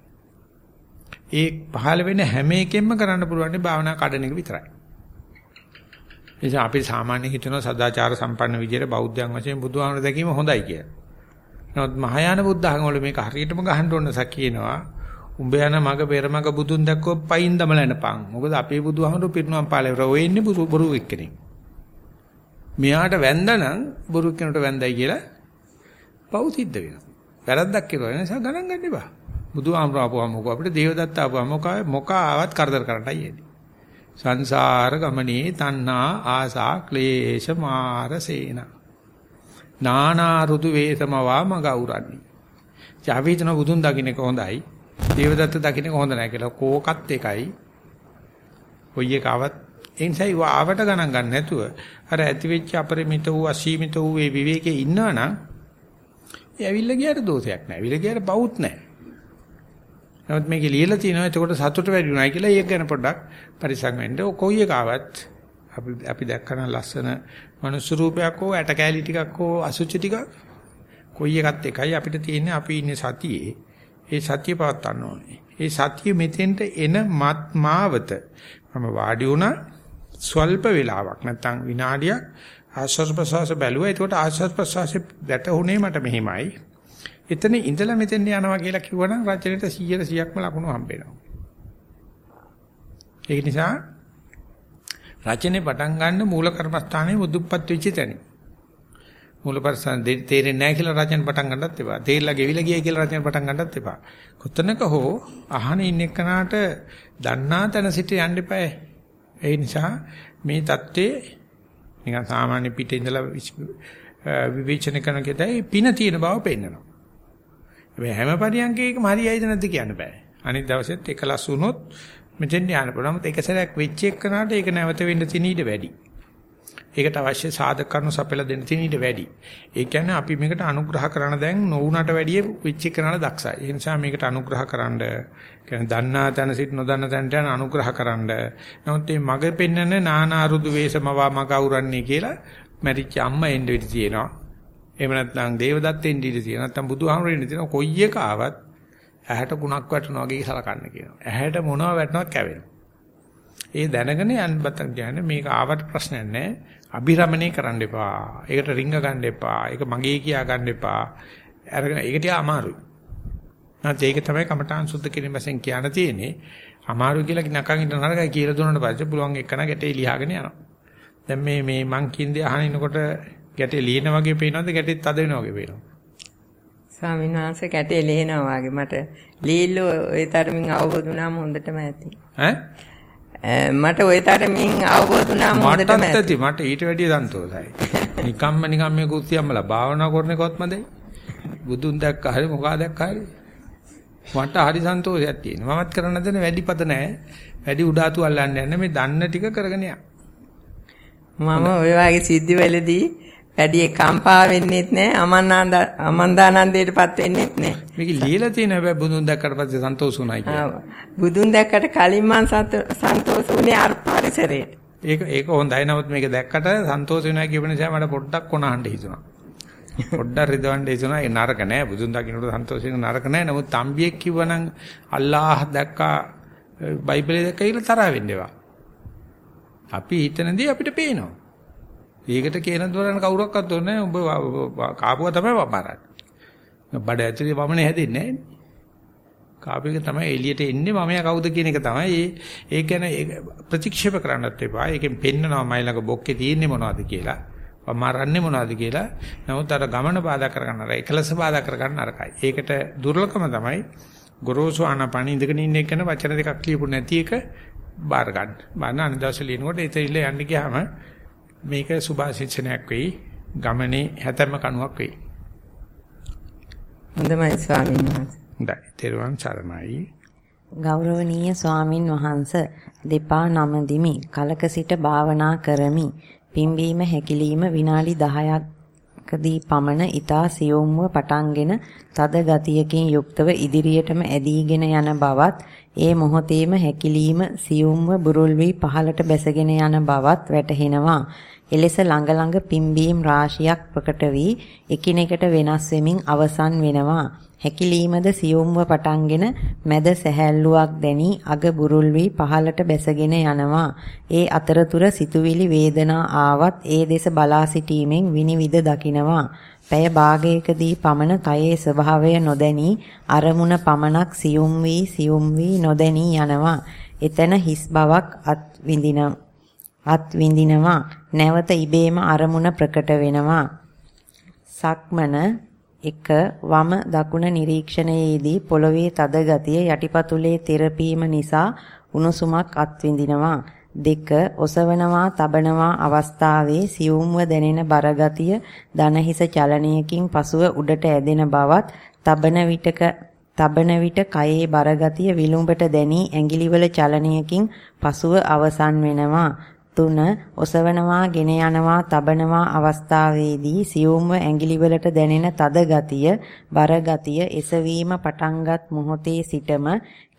S1: ඒ පහළ වෙන හැම එකෙන්ම කරන්න පුළුවන් භාවනා කඩන එක විතරයි. නිසා අපි සාමාන්‍ය හිතනවා සදාචාර සම්පන්න විදියට බෞද්ධයන් වශයෙන් බුදුහාමර දැකීම හොඳයි කියලා. නමුත් මහායාන බුද්ධ ධර්ම වල මේක හරියටම ගහන්න ඕන සකියනවා. උඹ යන මග පෙරමග බුදුන් දැක්කොත් පයින් දමලනපන්. මොකද අපේ බුදුහාමර පිරිනුවම් පාලේ ඔය ඉන්නේ බොරු එක්කෙනෙක්. මෙයාට වැන්දනම් බොරු කෙනෙකුට වැන්දයි කියලා පව් සිද්ධ වෙනවා. වැරද්දක් කියලා නිසා ගණන් ගන්න එපා. බුදුහාමර ආපුවා මොකෝ අපිට දේවදත්ත ආපුවා මොකා මොකා ආවත් කරදර කරන්නයි එන්නේ. සංසාර ගමනේ තණ්හා ආසා ක්ලේශ මාර සේන නානා රුදු වේසමවා මග උරන්නේ. ජාවිතන බුදුන් දකින්න කොහොඳයි. දේවදත්ත දකින්න කොහොඳ නැහැ කියලා කෝකත් එකයි. කොයි එකවත් එන්සයි ආවට ගණන් ගන්න නැතුව අර ඇති වෙච්ච අපරිමිත වූ අසීමිත වූ මේ විවේකයේ ඉන්නවනම් ඒ ඇවිල්ලා ගියට දෝෂයක් නැහැ. ඇවිල්ලා ගියට බවුත් නැහැ. නමුත් මේකේ ලියලා තියෙනවා එතකොට සතුට වැඩි උනායි කියලා ඒක ගැන පොඩ්ඩක් පරිසං වෙන්න. කොයි එකාවත් අපි අපි දැක්කන ලස්සන මනුස්ස රූපයක් හෝ ඇට කෑලි ටිකක් හෝ අසුචි ටිකක් කොයි එකත් එකයි අපිට තියෙන්නේ අපි ඉන්නේ සතියේ. ඒ සතිය පවත්වන්න ඕනේ. ඒ සතිය මෙතෙන්ට එන මාවත මම වාඩි වුණා ස්වල්ප වේලාවක් නැත්තම් විනාඩියක් ආශ්වාස ප්‍රශ්වාස බැලුවා. ඒකට ආශ්වාස ප්‍රශ්වාසයේ වැටුනේ මට මෙහිමයි. එතන ඉඳලා මෙතෙන් යනවා කියලා කිව්වනම් රචනෙට 100 100ක්ම ලකුණු හම්බ වෙනවා. ඒක නිසා රචනේ පටන් ගන්න මූල කර්මස්ථානයේ මුදුප්පත් වෙච්ච තැන. මූල පරිසන් තේරෙන්නේ නැහැ කියලා රචන පටන් ගන්නත් එපා. තේරිලා ගෙවිලා ගියයි කියලා රචන පටන් ගන්නත් එපා. කොතනක හෝ අහන ඉන්න එකනට දන්නා තැන සිට යන්න එපා. ඒ නිසා මේ தත්ත්වයේ නිකන් සාමාන්‍ය පිටේ ඉඳලා විවේචන කරන කෙතයි පින තියෙන බව පෙන්නනවා. මේ හැම පරියන්කේකම හරියයිද නැද්ද කියන්න බෑ. අනිත් දවසෙත් එකලස් වුණොත් මෙතෙන් යන්න පුළුවන්. ඒත් එක සැරයක් වෙච්ච එකනට ඒක නැවත වෙන්න තියෙන ඊට වැඩි. ඒකට අවශ්‍ය සාධක කරුණු සපයලා දෙන්න තියෙන ඊට වැඩි. ඒ කියන්නේ අපි මේකට අනුග්‍රහ කරන දැන් නොවුනට වැඩිය වෙච්ච එකනට දක්ෂයි. ඒ නිසා මේකට අනුග්‍රහ කරන්න කියන්නේ දන්නා තැන සිට නොදන්න තැනට යන අනුග්‍රහ කරන්න. නමුත් මේ මග පෙන්නන නානා රුදු වේසමවා මග අවුරන්නේ කියලා මැරිච්ච අම්මා එන්න වෙඩි තියෙනවා. එහෙම නැත්නම් දේවදත්තෙන් ඉඳී තියෙනවා. නැත්නම් බුදුහාමරෙන් ඉඳී තියෙනවා. කොයි එක ආවත් ඇහැට කුණක් වැටෙනවා වගේ සලකන්න කියනවා. ඇහැට මොනවා වැටෙනවත් කැවෙනවා. ඒ දැනගෙන යන්නත් කියන්නේ මේක ආවට ප්‍රශ්නයක් නැහැ. අභිරමණය කරන්න එපා. ඒකට රිංග ගන්න එපා. ඒක මගේ කියා ගන්න එපා. අරගෙන ඒක ටික අමාරුයි. නැත්නම් ඒක තමයි කමඨාන් සුද්ධ කිරීම වශයෙන් කියන්න තියෙන්නේ. අමාරු කියලා නකන් ඉන්න නරකයි කියලා දුන්නාට පස්සේ පුළුවන් එක්කන ගැටේ ලියාගෙන යනවා. දැන් මේ මේ මං කින්දේ අහනිනකොට ගැටේ ලියන වගේ පේනවද ගැටෙත් තද වෙනවා වගේ පේනවද?
S4: ස්වාමීන් වහන්සේ ගැටේ ලියනවා වගේ මට ලීල්ල ওই තරමින් අවබෝධ වුණාම හොඳටම ඇති.
S1: ඈ?
S4: Eh, මට ওই තරමින් අවබෝධ වුණා මොකටද
S1: ඇති මට ඊට වැඩිය සන්තෝෂයි. නිකම්ම නිකම් මේ කුස්සියම්මලා භාවනා කරන එකවත්ම දෙයි. බුදුන් දැක්කා හරි මොකා දැක්කා හරි. මට හරි සන්තෝෂයක් තියෙනවා. මමත් කරන්න දෙන වැඩිපත නැහැ. වැඩි උඩාතු අල්ලන්න යන්න මේ දන්න ටික කරගෙන යන්න.
S4: මම ඔය වගේ සිද්ධි වලදී වැඩි කම්පා වෙන්නෙත් නැහැ අමන්නාන්ද අමන්දානන්දයටපත් වෙන්නෙත් නැහැ.
S1: මේක ලියලා තියෙන හැබැයි බුදුන් දැක්කට පස්සේ සන්තෝෂ වුණයි කියන්නේ.
S4: බුදුන් දැක්කට කලින් මං සන්තෝෂ වුණේ අර පරිසරයට.
S1: ඒක ඒක හොඳයි නමුත් මේක දැක්කට සන්තෝෂ වෙනවා කියපු නිසා මට පොඩ්ඩක් කොනහඬ හිතුණා. පොඩ්ඩක් රිදවන්න හිතුණා ඒ නරක නෑ බුදුන් දකින්නට සන්තෝෂ වෙන නරක නෑ නමුත් තම්බියෙක් කිව්වනම් අල්ලාහ් දැක්කා බයිබලේ දැක්කා කියලා තරහ වෙන්න ඒවා. අපි හිතනදී අපිට පේනවා. ඒකට කියන දොරන කවුරක්වත් ඕනේ උඹ කාපුවා තමයි වමාරන්නේ. බඩ ඇතුලේ වමනේ හැදෙන්නේ නෑනේ. කාපේක තමයි එළියට එන්නේ මමයා කවුද කියන එක තමයි ඒ ඒ කියන්නේ ප්‍රතික්ෂේප කරන්නත් එපා. ඒකෙන් පෙන්නනවා මයි ළඟ බොක්කේ තියෙන්නේ මොනවද කියලා. වමාරන්නේ මොනවද කියලා. නමුත් අර ගමන බාධා කරගන්න අර එකලස බාධා කරගන්න අරකයි. ඒකට දුර්ලභම තමයි ගොරෝසු ආනපන ඉඳගෙන ඉන්න එකන වචන දෙකක් ලියපු නැති එක බාර ගන්න. බාන අනිදාස ලියනකොට ඒතරිල්ල යන්න ගියාම මේක සුභාශිංසනයක් වෙයි. ගමනේ හැතැම්ම කණුවක් වෙයි.
S4: හොඳයි ස්වාමීන් වහන්සේ.
S1: හොඳයි. තෙරුවන් සරණයි.
S2: ගෞරවනීය ස්වාමින් වහන්ස දෙපා නමදිමි කලක සිට භාවනා කරමි පිම්බීම හැකිලිම විනාඩි 10කදී පමණ ඊතා සියුම්ව පටන්ගෙන තද ගතියකින් යුක්තව ඉදිරියටම ඇදීගෙන යන බවත් ඒ මොහොතේම හැකිලිම සියුම්ව බුරුල් වී පහළට බැසගෙන යන බවත් වැටහෙනවා එලෙස ළඟ ළඟ පිම්බීම් රාශියක් ප්‍රකට වී එකිනෙකට වෙනස් වෙමින් අවසන් වෙනවා හැකිලීමද සියුම්ව පටන්ගෙන මැද සැහැල්ලුවක් දැනි අග බුරුල් වී පහළට බැසගෙන යනවා. ඒ අතරතුර සිතුවිලි වේදනා ආවත් ඒ දෙස බලා සිටීමෙන් විනිවිද දකිනවා. පැය භාගයකදී පමණ කයේ ස්වභාවය නොදැනී අරමුණ පමණක් සියුම් වී සියුම් වී නොදැනී යනවා. එතන හිස් බවක් අත් විඳින අත් විඳිනවා. නැවත ඉබේම අරමුණ ප්‍රකට වෙනවා. සක්මන එක වම දකුණ නිරීක්ෂණයේදී පොළවේ තද ගතිය යටිපතුලේ තෙරපීම නිසා උණුසුමක් අත්විඳිනවා. දෙක ඔසවනවා තබනවා අවස්ථාවේ සියුම්ව දැනෙන බරගතිය දනහිස චලනයකින් පසුව උඩට ඇදෙන බවත් තබන විටක තබන විට කයේ බරගතිය විලුඹට දැනී ඇඟිලිවල චලනයකින් පසුව අවසන් වෙනවා. 3 ඔසවනවා ගෙන යනවා තබනවා අවස්ථාවේදී සියුම්ව ඇඟිලිවලට දැනෙන තද ගතිය බර ගතිය එසවීම පටන්ගත් මොහොතේ සිටම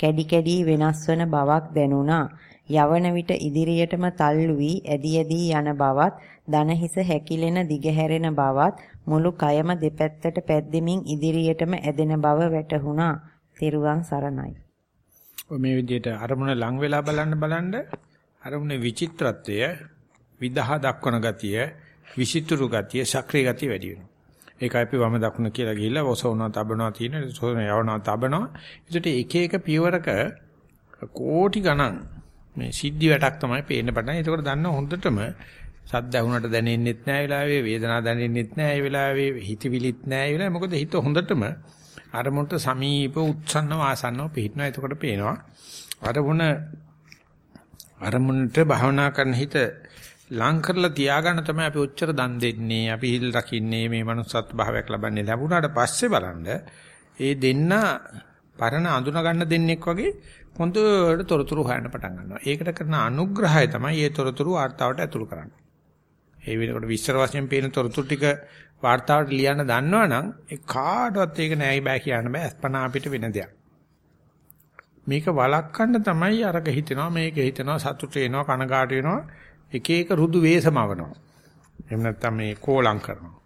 S2: කැඩි කැඩි වෙනස් වන බවක් දැනුණා යවන විට ඉදිරියටම තල්ලු වී ඇදි ඇදි යන බවත් දනහිස හැකිලෙන දිගහැරෙන බවත් මුළු කයම දෙපැත්තට පැද්දෙමින් ඉදිරියටම ඇදෙන බව වැටහුණා. තෙරුවන් සරණයි.
S1: මේ විදිහට අරමුණ ලං වෙලා බලන්න බලන්න අරමුණේ විචිත්‍රත්වය, විදහා දක්වන ගතිය, විචිතුරු ගතිය, සක්‍රීය ගතිය වැඩි වෙනවා. ඒකයි අපි වම දකුණ කියලා ගිහිල්ලා ඔසවනවා, තබනවා තියෙන, සෝන යවනවා, තබනවා. ඒකට එක එක පියවරක කෝටි ගණන් මේ සිද්ධි වැටක් තමයි පේන්න පටන්. ඒකෝට දන්න හොඳටම සද්ද ඇහුනට දැනෙන්නෙත් නෑ ඒ වෙලාවේ, වේදනාවක් දැනෙන්නෙත් නෑ ඒ වෙලාවේ, හිතවිලිත් නෑ ඒ වෙලාවේ. මොකද හිත හොඳටම අරමුණට සමීප උත්සන්නව ආසන්නව පිහිටනවා. එතකොට පේනවා. අරමුණ අරමුණට භාවනා කරන හිත ලං කරලා තියාගන්න තමයි අපි ඔච්චර දන් දෙන්නේ අපි හිල් රකින්නේ මේ manussත් භාවයක් ලබන්නේ ලැබුණාට පස්සේ බලන්න ඒ දෙන්න පරණ අඳුන ගන්න දෙන්නෙක් වගේ හොඳට තොරතුරු හොයන්න පටන් ගන්නවා. ඒකට කරන අනුග්‍රහය තමයි මේ තොරතුරු වார்த்தාවට ඇතුළු කරන්නේ. ඒ වෙනකොට විස්තර වශයෙන් පේන තොරතුරු ටික වார்த்தාවට ලියන්න දන්නවනම් ඒ කාටවත් ඒක නෑයි බෑ කියන්න බෑ අස්පනා අපිට වෙන දෙයක්. මේක වළක්වන්න තමයි අරක හිතෙනවා මේක හිතෙනවා සතුට වෙනවා කනගාට වෙනවා එක එක රුදු වේසමවනවා. එහෙම නැත්නම් මේ කෝලම් කරනවා.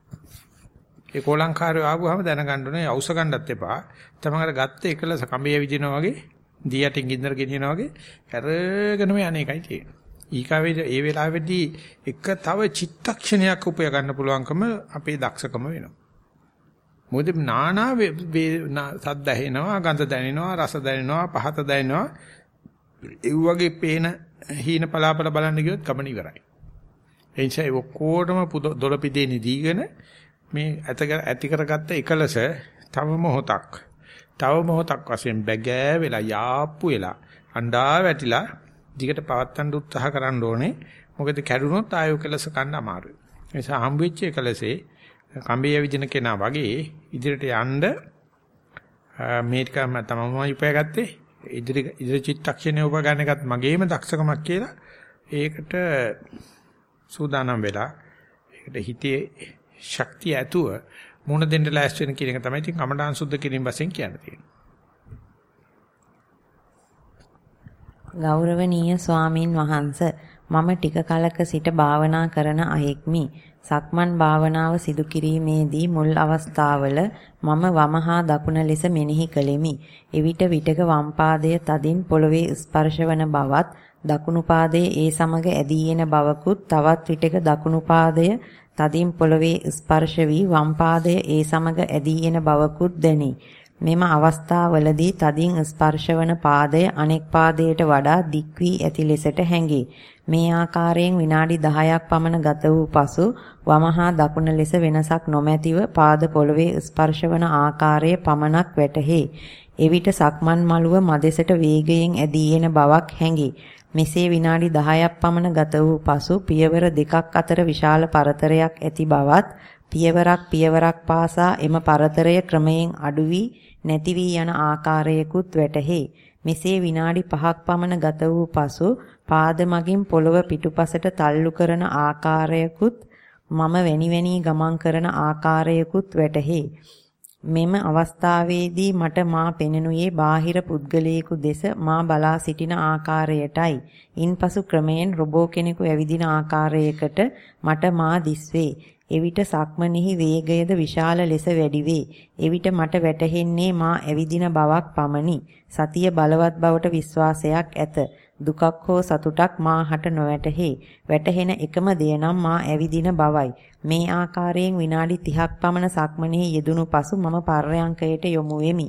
S1: ඒ කෝලංකාරය ආවම දැනගන්න ඕනේ අවශ්‍ය ගන්නත් එපා. තමකට ගත්ත එකලස කඹය විදිනවා වගේ දී යටින් ගින්දර ගෙනියනවා වගේ හැරගෙනම යන එකයි තියෙන්නේ ඊකාවේ ඒ වෙලාවේදී එක තව චිත්තක්ෂණයක් උපය ගන්න පුළුවන්කම අපේ දක්ෂකම වෙනවා මොකද නානා සද්ද ඇහෙනවා, ගඳ දැනෙනවා, රස දැනෙනවා, පහත දැනෙනවා. ඒ වගේ පේන හීන පලාපල බලන්න ගියොත් ගමන ඉවරයි. ඒ නිසා ඒ ඔක්කොටම දොළපිදේනි දීගෙන මේ ඇත ඇති කරගත්ත එකලස තව මොහොතක් තව මොහොතක් වශයෙන් බැගෑ වෙලා යාප්පු වෙලා අඬා වැටිලා දිගට පවත්වන්න උත්සාහ කරන්න ඕනේ. මොකද කැඩුනොත් ආයෝ කෙලස කන්න අමාරුයි. ඒ නිසා හම්බ වෙච්ච එකලසේ කම්බිය විදින කෙනා වගේ ඉදිරියට යන්න මේක මම තමයි උපයාගත්තේ. ඉදිරි ඉදිරි චිත්තක්ෂණය උප ගන්න එකත් මගේම දක්ෂකමක් කියලා ඒකට සූදානම් වෙලා ඒකට හිතේ ශක්තිය ඇතුව මුණ දෙන්න ලෑස්ති වෙන කියන එක තමයි ඉතින් කමඩාන් සුද්ධ කිරීම වශයෙන් කියන්න තියෙන්නේ.
S2: ගෞරවනීය ස්වාමින් වහන්ස මම ටික කලක සිට භාවනා කරන අයෙක්මි. සක්මන් භාවනාව සිදු කිරීමේදී මුල් අවස්ථාවල මම වමහා දකුණ ලෙස මෙනෙහි කළෙමි. එවිට විටක වම් පාදය තදින් පොළවේ ස්පර්ශවන බවත් දකුණු පාදයේ ඒ සමග ඇදී එන බවකුත් තවත් විටක දකුණු පාදය තදින් පොළවේ ස්පර්ශ වී වම් පාදය ඒ සමග ඇදී එන බවකුත් දැනේ. මෙම අවස්ථාවවලදී තදින් ස්පර්ශවන පාදය අනෙක් පාදයට වඩා දික් වී ඇති ලෙසට හැඟේ. මේ ආකාරයෙන් විනාඩි 10ක් පමණ ගත වූ පසු වමහා දකුණ ලෙස වෙනසක් නොමැතිව පාද පොළවේ ස්පර්ශවන ආකාරය පමණක් වැටහේ. එවිට සක්මන් මළුව මදෙසට වේගයෙන් ඇදී එන බවක් හැඟේ. මෙසේ විනාඩි 10ක් පමණ ගත වූ පසු පියවර දෙකක් අතර විශාල පරතරයක් ඇති බවත් පියවරක් පියවරක් පාසා එම පරතරය ක්‍රමයෙන් අඩු වී නැති වී යන ආකාරයකුත් වැටහේ. මෙසේ විනාඩි 5ක් පමණ ගත වූ පසු පාද මගින් පොළව පිටුපසට තල්ලු කරන ආකාරයකුත් මම වැනි වැනි ගමන් කරන ආකාරයකුත් වැටහේ. මෙම අවස්ථාවේදී මට මා පෙනෙනුයේ බාහිර පුද්ගලයෙකු දෙස මා බලා සිටින ආකාරයටයි. ඉන්පසු ක්‍රමයෙන් රොබෝ කෙනෙකු ඇවිදින ආකාරයකට මට මා දිස්වේ. එවිට සක්මනෙහි වේගයද විශාල ලෙස වැඩි වේ. එවිට මට වැටහෙන්නේ මා ඇවිදින බවක් පමණි. සතිය බලවත් බවට විශ්වාසයක් ඇත. දුකක් හෝ සතුටක් මාහට නොවැටහි. වැටහෙන එකම දෙය නම් මා ඇවිදින බවයි. මේ ආකාරයෙන් විනාඩි 30ක් පමණ සක්මනේ යෙදුණු පසු මම පර්යංකයට යොමු වෙමි.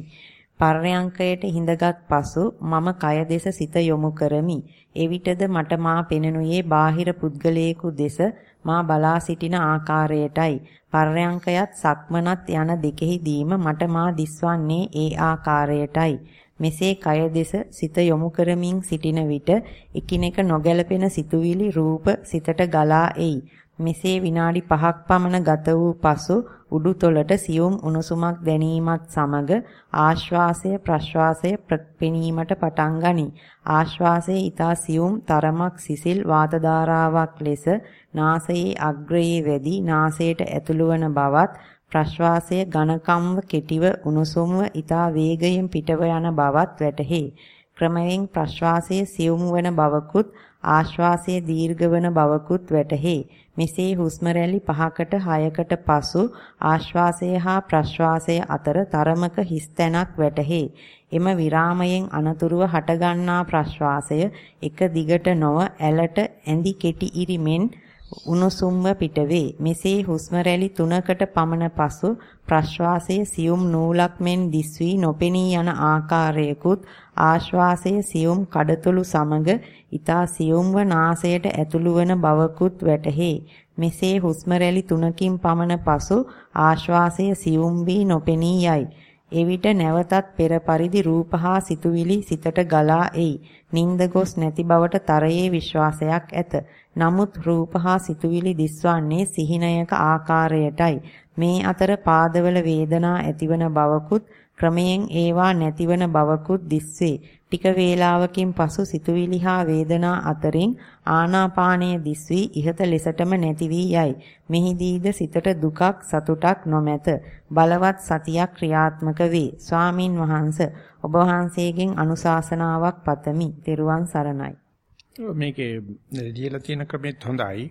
S2: පර්යංකයට හිඳගත් පසු මම කය දෙස සිත යොමු කරමි. එවිටද මට මා පෙනෙනුයේ බාහිර පුද්ගලයෙකු දෙස මා බලා සිටින ආකාරයටයි. පර්යංකයත් සක්මනත් යන දෙකෙහිදීම මට මා දිස්වන්නේ ඒ ආකාරයටයි. මෙසේ කය දෙස සිත යොමු කරමින් සිටින විට එකිනෙක නොගැලපෙන සිතුවිලි රූප සිතට ගලා එයි. මෙසේ විනාඩි 5ක් පමණ ගත වූ පසු උඩුතොලට සියුම් උණුසුමක් දැනීමත් සමග ආශ්වාසය ප්‍රශ්වාසය ප්‍රපෙනීමට පටන් ගනී. ආශ්වාසයේ ඊතා සියුම් තරමක් සිසිල් වාත ලෙස නාසයේ අග්‍රයේ වැඩි නාසයට ඇතුළු වන බවත් ප්‍රශ්වාසය ඝනකම්ව කෙටිව උණුසුම්ව ඊතා වේගයෙන් පිටව යන බවත් වැටහි. ක්‍රමයෙන් ප්‍රශ්වාසයේ සියුම් වන බවකුත් ආශ්වාසයේ දීර්ඝ වන බවකුත් වැටහි. මෙසේ හුස්ම රැලි 5කට 6කට පසු ආශ්වාසය හා ප්‍රශ්වාසය අතර තරමක හිස් තැනක් වැටහි. එම විරාමයෙන් අනතුරුව හටගන්නා ප්‍රශ්වාසය එක දිගට නොව ඇලට ඇඳි කෙටි ඉරිමෙන් උණුසුම්ව පිටවේ. මෙසේ හුස්ම රැලි 3කට පමණ පසු ප්‍රශ්වාසයේ සියුම් නූලක් මෙන් දිස්වි නොපෙනී යන ආකාරයකුත් ආශ්වාසයේ සියුම් කඩතුළු සමග ඊතා සියුම්ව නාසයට ඇතුළු වන බවකුත් වැටහේ. මෙසේ හුස්ම රැලි 3කින් පමණ පසු ආශ්වාසය සියුම් වී නොපෙනී යයි. එවිට නැවතත් පෙර පරිදි රූප හා සිතුවිලි සිතට ගලා එයි. නිନ୍ଦ ගොස් නැති බවට තරයේ විශ්වාසයක් ඇත. නමුත් රූප හා සිතුවිලි දිස්වන්නේ සිහිනයක ආකාරයටයි. මේ අතර පාදවල වේදනා ඇතිවන බවකුත් ක්‍රමයෙන් ඒවා නැතිවන බවකුත් දිස්වේ. ටික වේලාවකින් පසු සිතුවිලි හා වේදනා අතරින් ආනාපානය දිස්වි ඉහත ලෙසටම නැති වී යයි. මෙහිදීද සිතට දුකක් සතුටක් නොමැත. බලවත් සතියක් ක්‍රියාත්මක වේ. ස්වාමින් වහන්සේ ඔබ වහන්සේගෙන් අනුශාසනාවක් පතමි. ත්වන් සරණයි.
S1: මේකේ ලියලා තියෙන ක්‍රමෙත් හොඳයි.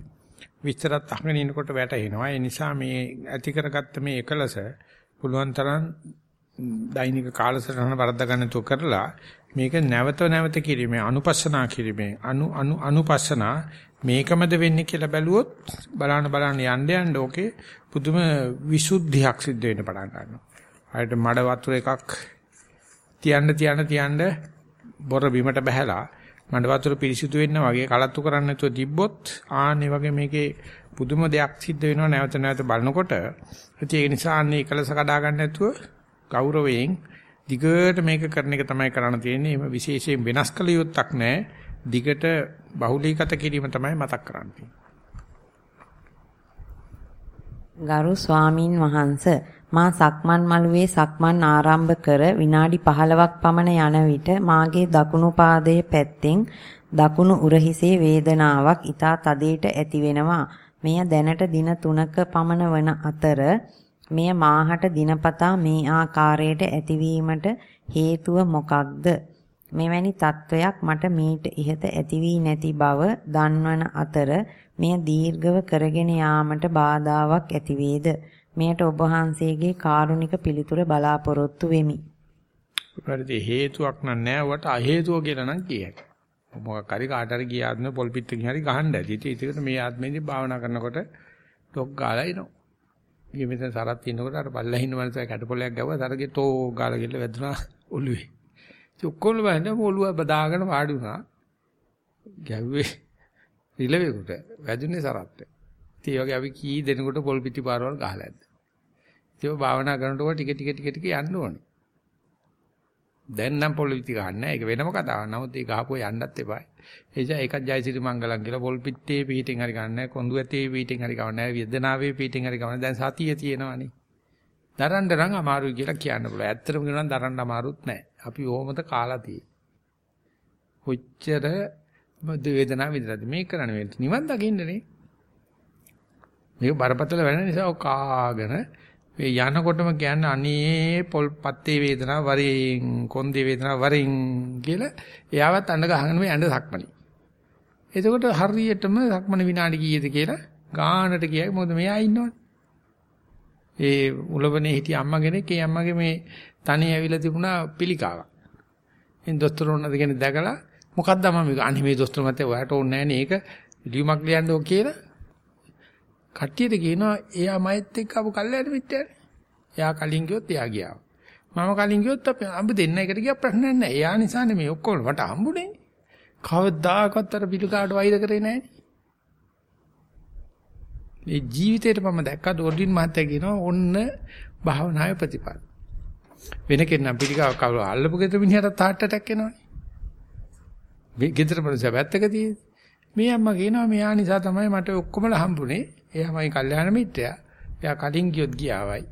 S1: විස්තරත් අහගෙන ඉනකොට වැටහෙනවා. ඒ නිසා මේ ඇති කරගත්ත මේ එකලස පුළුවන් තරම් දෛනික කාලසටහන වර්ධ ගන්නතු කරලා මේක නැවත නැවත කිරීමේ අනුපස්සනා කිරීමේ අනු අනු අනුපස්සනා මේකමද වෙන්නේ කියලා බැලුවොත් බලන්න බලන්න යන්න යන්න ඕකේ පුදුම විසුද්ධියක් සිද්ධ වෙන්න පටන් ගන්නවා. හරියට මඩ වතුර එකක් තියන්න තියන්න තියන්න බොර බිමට බහැලා මඩ වතුර පිරිසිදු වෙන්න වගේ කලත්තු කරන්න නැතුව තිබ්බොත් ආන්නේ වගේ මේකේ පුදුම දෙයක් සිද්ධ වෙනවා නැවත නැවත බලනකොට. ඒ නිසා අන්නේ එකලස කඩා ගන්න නැතුව ගෞරවයෙන් දිගට මේක කරන එක තමයි කරන්න තියෙන්නේ. එහෙම විශේෂයෙන් වෙනස් කළ යුත්තක් නැහැ. දිගට බහුලීගත කිරීම තමයි මතක් කරන්නේ.
S2: ගරු ස්වාමින් වහන්ස මා සක්මන් මළුවේ සක්මන් ආරම්භ කර විනාඩි 15ක් පමණ යන විට මාගේ දකුණු පාදයේ පැත්තෙන් දකුණු උරහිසේ වේදනාවක් ඊතා තදේට ඇති වෙනවා. මෙය දැනට දින 3ක පමණ වන අතර මෙය මාහට දිනපතා මේ ආකාරයට ඇතිවීමට හේතුව මොකක්ද? මෙවැනි තත්වයක් මට මීට ඉහත ඇති වී නැති බව දන්වන අතර මෙය දීර්ඝව කරගෙන යාමට බාධාවක් ඇතිවේද? මෙයට ඔබ වහන්සේගේ කාරුණික පිළිතුර බලාපොරොත්තු වෙමි.
S1: පරිදි හේතුවක් නැහැ වට අ හේතුව කියලා නම් කියයි. මොකක් හරි කාට හරි ගිය ආත්මෙ පොල් පිටකින් හරි ගහන්න ඇති. ඉතින් ඒකට මේ ආත්මෙදී භාවනා කරනකොට ඩොග් ගාලා එනවා. ඊයේ මෙතන සරත් ඉන්නකොට අර පල්ලා ඉන්න මනස කැටපොලයක් ගැව්වා සරගේ තෝ ගාලා ගිහලා වැදුනා ඔළුවේ. ඉතින් ඔක්කොම බෑනේ ඔළුව බදාගෙන වාඩි වුණා. ගැව්වේ රිලෙවෙකට වැදුනේ සරත්. ඉතින් ඒ වගේ අපි කී දෙනකොට පොල් පිටි පාරවල් ගහලා ඇද්ද. ඒක භාවනා කරනකොට ටික ටික ටික ටික යන්න ඕනේ. දැන් නම් පොල් පිටි ගන්න නැහැ. ඒක වෙනම කතාවක්. නමුත් ඒ ගහපුව යන්නත් එපා. ඒ නිසා ඒකත් ජයසිරි මංගලම් කියලා පොල් පිටේ පිටින් හරි ගන්න නැහැ. කොඳු ඇතේ පිටින් හරි ගන්න නැහැ. වේදනාවේ පිටින් හරි ගන්න. දැන් සතිය තියෙනවනේ. දරන්න නම් අමාරුයි කියලා කියන්න පුළුවන්. ඇත්තටම කියනවා දරන්න අමාරුත් නැහැ. අපි ඕමද කාලා තියෙන්නේ. කොච්චර වේදනාව විඳලාද මේක කරන්නේ නිවන් දකින්නනේ. මේක බරපතල වෙන නිසා කාගෙන මේ යනකොටම කියන්නේ අනේ පොල් පත්තේ වේදනාව වරින් කොන්දේ වේදනාව වරින් කියලා එයාවත් අඬ ගහගෙන මේ ඇඬ සක්මණි. එතකොට හරියටම සක්මණ විනාඩි කීයද කියලා ගානට කියයි මොකද මෙයා ඉන්නවනේ. ඒ උලවනේ හිටිය අම්මා කෙනෙක් ඒ අම්මගේ මේ තනිය ඇවිල්ලා තිබුණා පිළිකාවක්. ඉතින් දොස්තර උනද කෙනෙක් දැකලා මොකක්ද මම මේක අනේ මේ දොස්තර මතේ ඔයාට ඕනේ නැහැ නේ ඒක ලියුමක් ලියන්න ඕක කියලා කට්ටියට කියනවා එයා මයිත් එක්ක ආපු කල්යයට මිත්‍යානේ. එයා කලින් ගියොත් එයා ගියා. මම කලින් ගියොත් අපි අඹ දෙන්න එකට ගියා ප්‍රශ්නයක් නැහැ. එයා නිසානේ මේ ඔක්කොම මට හම්බුනේ. කවදාකවත් අර පිළිකාට වෛර කරේ නැහැ. මේ ජීවිතේට මම දැක්කා ඩෝඩින් මහත්තයා කියනවා ඔන්න භාවනාවේ ප්‍රතිපල. වෙන කෙනා පිළිකාව කවුරු අල්ලපු ගෙදර මිනිහට තාට් ඇටැක් එනවනේ. මේ ගෙදර මනුස්සයා පැත්තක තියෙන්නේ. මේ අම්මා කියනවා මෙයා නිසා තමයි මට ඔක්කොමලා හම්බුනේ. එයාමයි කල්යාණ මිත්‍රයා. එයා කලින් ගියොත් ගියාවයි.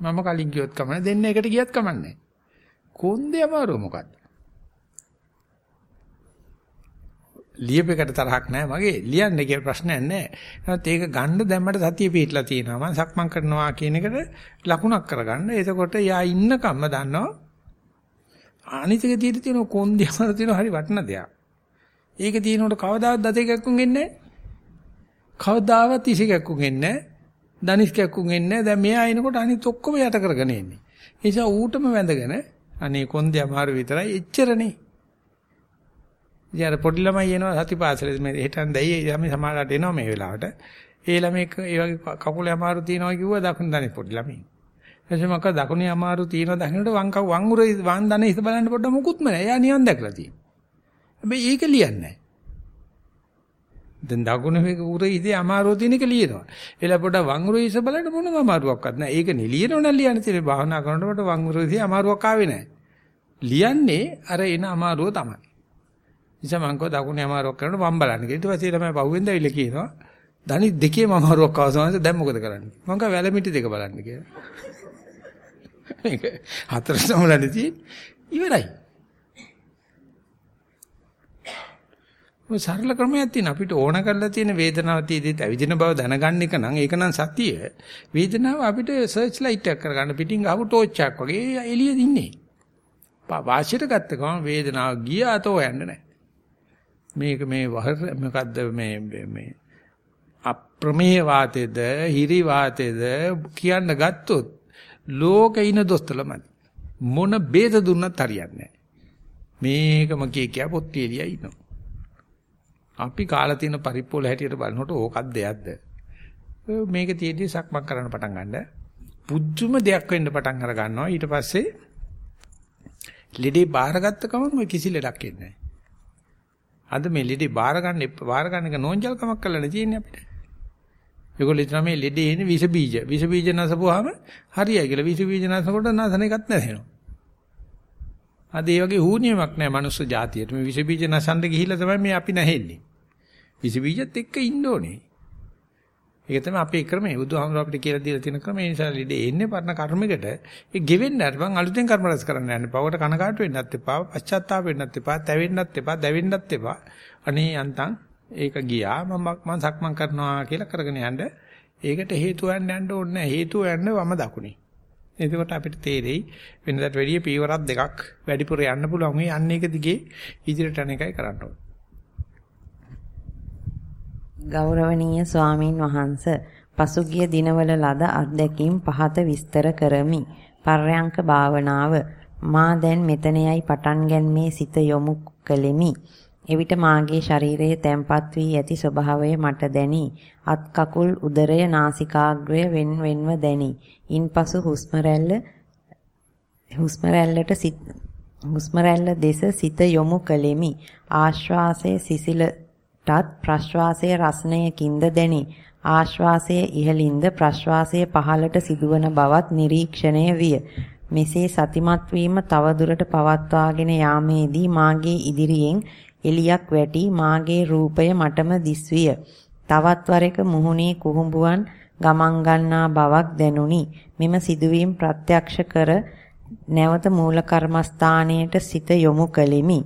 S1: මම කලින් ගියොත් කමන්නේ දෙන්න එකට ගියත් කමන්නේ. කොන්දේ අමාරුව මොකද්ද? ලියපෙකට තරහක් නැහැ මගේ ලියන්නේ කියලා ප්‍රශ්නයක් නැහැ. නමුත් ඒක ගන්න දැම්මට සතිය පිටලා තියෙනවා. මම සක්මන් කරනවා කියන එකට ලකුණක් කරගන්න. එතකොට යා ඉන්නකම්ම දන්නවා. අනිතික තියෙදි තියෙන කොන්දේ අමාරු තියෙන හරි වටින දෙයක්. ඒක තියෙනකොට කවදාවත් දතේ කැක්කුම් එන්නේ නැහැ. කවදාවත් ඉසි කැක්කුම් එන්නේ නැහැ. දනිස් කැක්කුම් එන්නේ නැහැ. දැන් මෙයා එනකොට අනිත් ඔක්කොම යට කරගෙන එන්නේ. ඒ නිසා ඌටම වැඳගෙන අනේ කොන්දේ අමාරු විතරයි එච්චරනේ. ඉතින් පොඩි ළමයි එනවා සතිපාසලේ මේ හෙටන් දැයි යමි සමාජයට එනවා මේ වෙලාවට. ඒ ළමයි ඒ වගේ කකුලේ අමාරු තියෙනවා කිව්වා දකුණු දනේ පොඩි ළමයි. එතකොට මක දකුණේ අමාරු තියෙනවා දකුණට වම් කව වම් උර වම් දනේ හිත බලන්න පොඩ්ඩක් මුකුත්ම නෑ. එයා නිවන් දැකලා තියෙනවා. හැබැයි ඒක ලියන්නේ නෑ. දැන් දකුණ මේක උරේ ඉතේ අමාරුව තියෙන එක ලියනවා. එලා පොඩ වම් උරේ ඉස බලන්න මොනම අමාරුවක්වත් නැහැ. ඒක නෙලියනව නම් ලියන්න තියෙන්නේ භාවනා කරනකොට වම් උරේ ඉතේ අමාරුවක් ආවේ නැහැ. ලියන්නේ අර එන අමාරුව තමයි. නිසා මං කව දකුණේ අමාරුවක් කරනකොට වම් බලන්න කියලා. ඊට පස්සේ ළමයි පහුවෙන්ද ඇවිල්ලා කියනවා. දනි දෙකේම අමාරුවක් ආවසම දැන් මොකද කරන්නේ? මං කව වැලමිටි දෙක බලන්න කියලා. [LAUGHS] මේක හතර සමලන්නේ තියෙන්නේ ඉවරයි. ඔය සරල ක්‍රමයක් තියෙන අපිට ඕන කරලා තියෙන වේදනාව තියදී ඇවිදින බව දැනගන්න එක නම් ඒක නම් සතිය. වේදනාව අපිට සර්ච් ලයිට් එකක් කරගන්න පිටින් ගහපු ටෝච් එකක් වගේ එළියේ ඉන්නේ. වාසියට ගත්ත ගමන් වේදනාව ගිය අතෝ යන්නේ නැහැ. මේක මේ මොකද්ද මේ මේ අප්‍රමේය වාතේද හිරි වාතේද කියන්න ගත්තොත් ලෝකේ ඉන දොස්තරලමයි. මොන බේද දුන්නත් හරියන්නේ නැහැ. මේකම කිය කිය පොත්තියලියා ඉන්නවා. අපි කාලා තියෙන පරිප්පෝල හැටියට බලනකොට ඕකක් දෙයක්ද? මේක තියදී සක්මන් කරන්න පටන් ගන්න. පුදුම දෙයක් වෙන්න පටන් අර ගන්නවා. ඊට පස්සේ ලෙඩේ බාරගත්ත ගමන් ඔය කිසි ලෙඩක් එන්නේ නැහැ. අද මේ ලෙඩේ බාර ගන්න බාර ගන්න එක නෝන්ජල්කමක් කරලා තියෙන්නේ අපිට. ඒගොල්ලෝ හිතන මේ ලෙඩේ එන්නේ විස බීජ. විස බීජ නැසපුවාම හරියයි කියලා. විස බීජ නැසකොට නැසන එකක් නැහෙනවා. අද ඒ වගේ හුනියමක් නැහැ මනුස්ස జాතියට. මේ විස බීජ නැසන්න ගිහිල්ලා තමයි මේ අපි නැහෙන්නේ. විස බීජත් එක්ක ඉන්න ඕනේ. ඒක තමයි අපේ ක්‍රමය. බුදුහාමුදුර අපිට කියලා දීලා තියෙන ක්‍රමය. ඒ නිසා ලීඩේ එන්නේ පරණ කර්මයකට. ඒ ගෙවෙන්න අරපන් අලුතෙන් කර්ම රැස් කරන්න යන්න. පවට කනකාට වෙන්නත් එපා, පශ්චාත්තාප වෙන්නත් එපා, තැවෙන්නත් එපා, දැවෙන්නත් එපා. අනේ යන්තම් ඒක ගියා මම මම සක්මන් කරනවා කියලා කරගෙන යන්න. ඒකට හේතු යන්න යන්න ඕනේ නැහැ. හේතුව යන්න වම දකුණේ. එතකොට අපිට තේරෙයි වෙනදාට වැඩිය පීවරක් දෙකක් වැඩිපුර යන්න පුළුවන්. මේ යන්නේ එක දිගේ ඉදිරියට යන එකයි කරන්න ඕනේ.
S2: ගෞරවනීය ස්වාමින් වහන්ස පසුගිය දිනවල ලද අත්දැකීම් පහත විස්තර කරමි. පර්යංක භාවනාව මා දැන් මෙතනෙයි පටන් ගැන්මේ සිත යොමු කළෙමි. එවිට මාගේ ශරීරයේ තැම්පත් වී ඇති ස්වභාවය මට දැනි. අත් කකුල් උදරය නාසිකාග්‍රය wen wenව දැනි. ඉන්පසු හුස්ම රැල්ල හුස්ම රැල්ලට සිත හුස්ම රැල්ල දෙස සිත යොමු කළෙමි. ආශ්වාසයේ සිසිලටත් ප්‍රශ්වාසයේ රස්නයකින්ද දැනි. ආශ්වාසයේ ඉහළින්ද ප්‍රශ්වාසයේ පහළට සිදුවන බවත් නිරීක්ෂණය විය. මෙසේ සතිමත් වීම තවදුරට පවත්වාගෙන යාමේදී මාගේ ඉදිරියෙන් එලියක් වැටි මාගේ රූපය මටම දිස්විය. තවත් වරක මුහුණේ කුහුඹුවන් ගමන් ගන්නා බවක් දැනුනි. මෙම සිදුවීම් ප්‍රත්‍යක්ෂ කර නැවත මූල කර්මස්ථානයට සිත යොමු කළෙමි.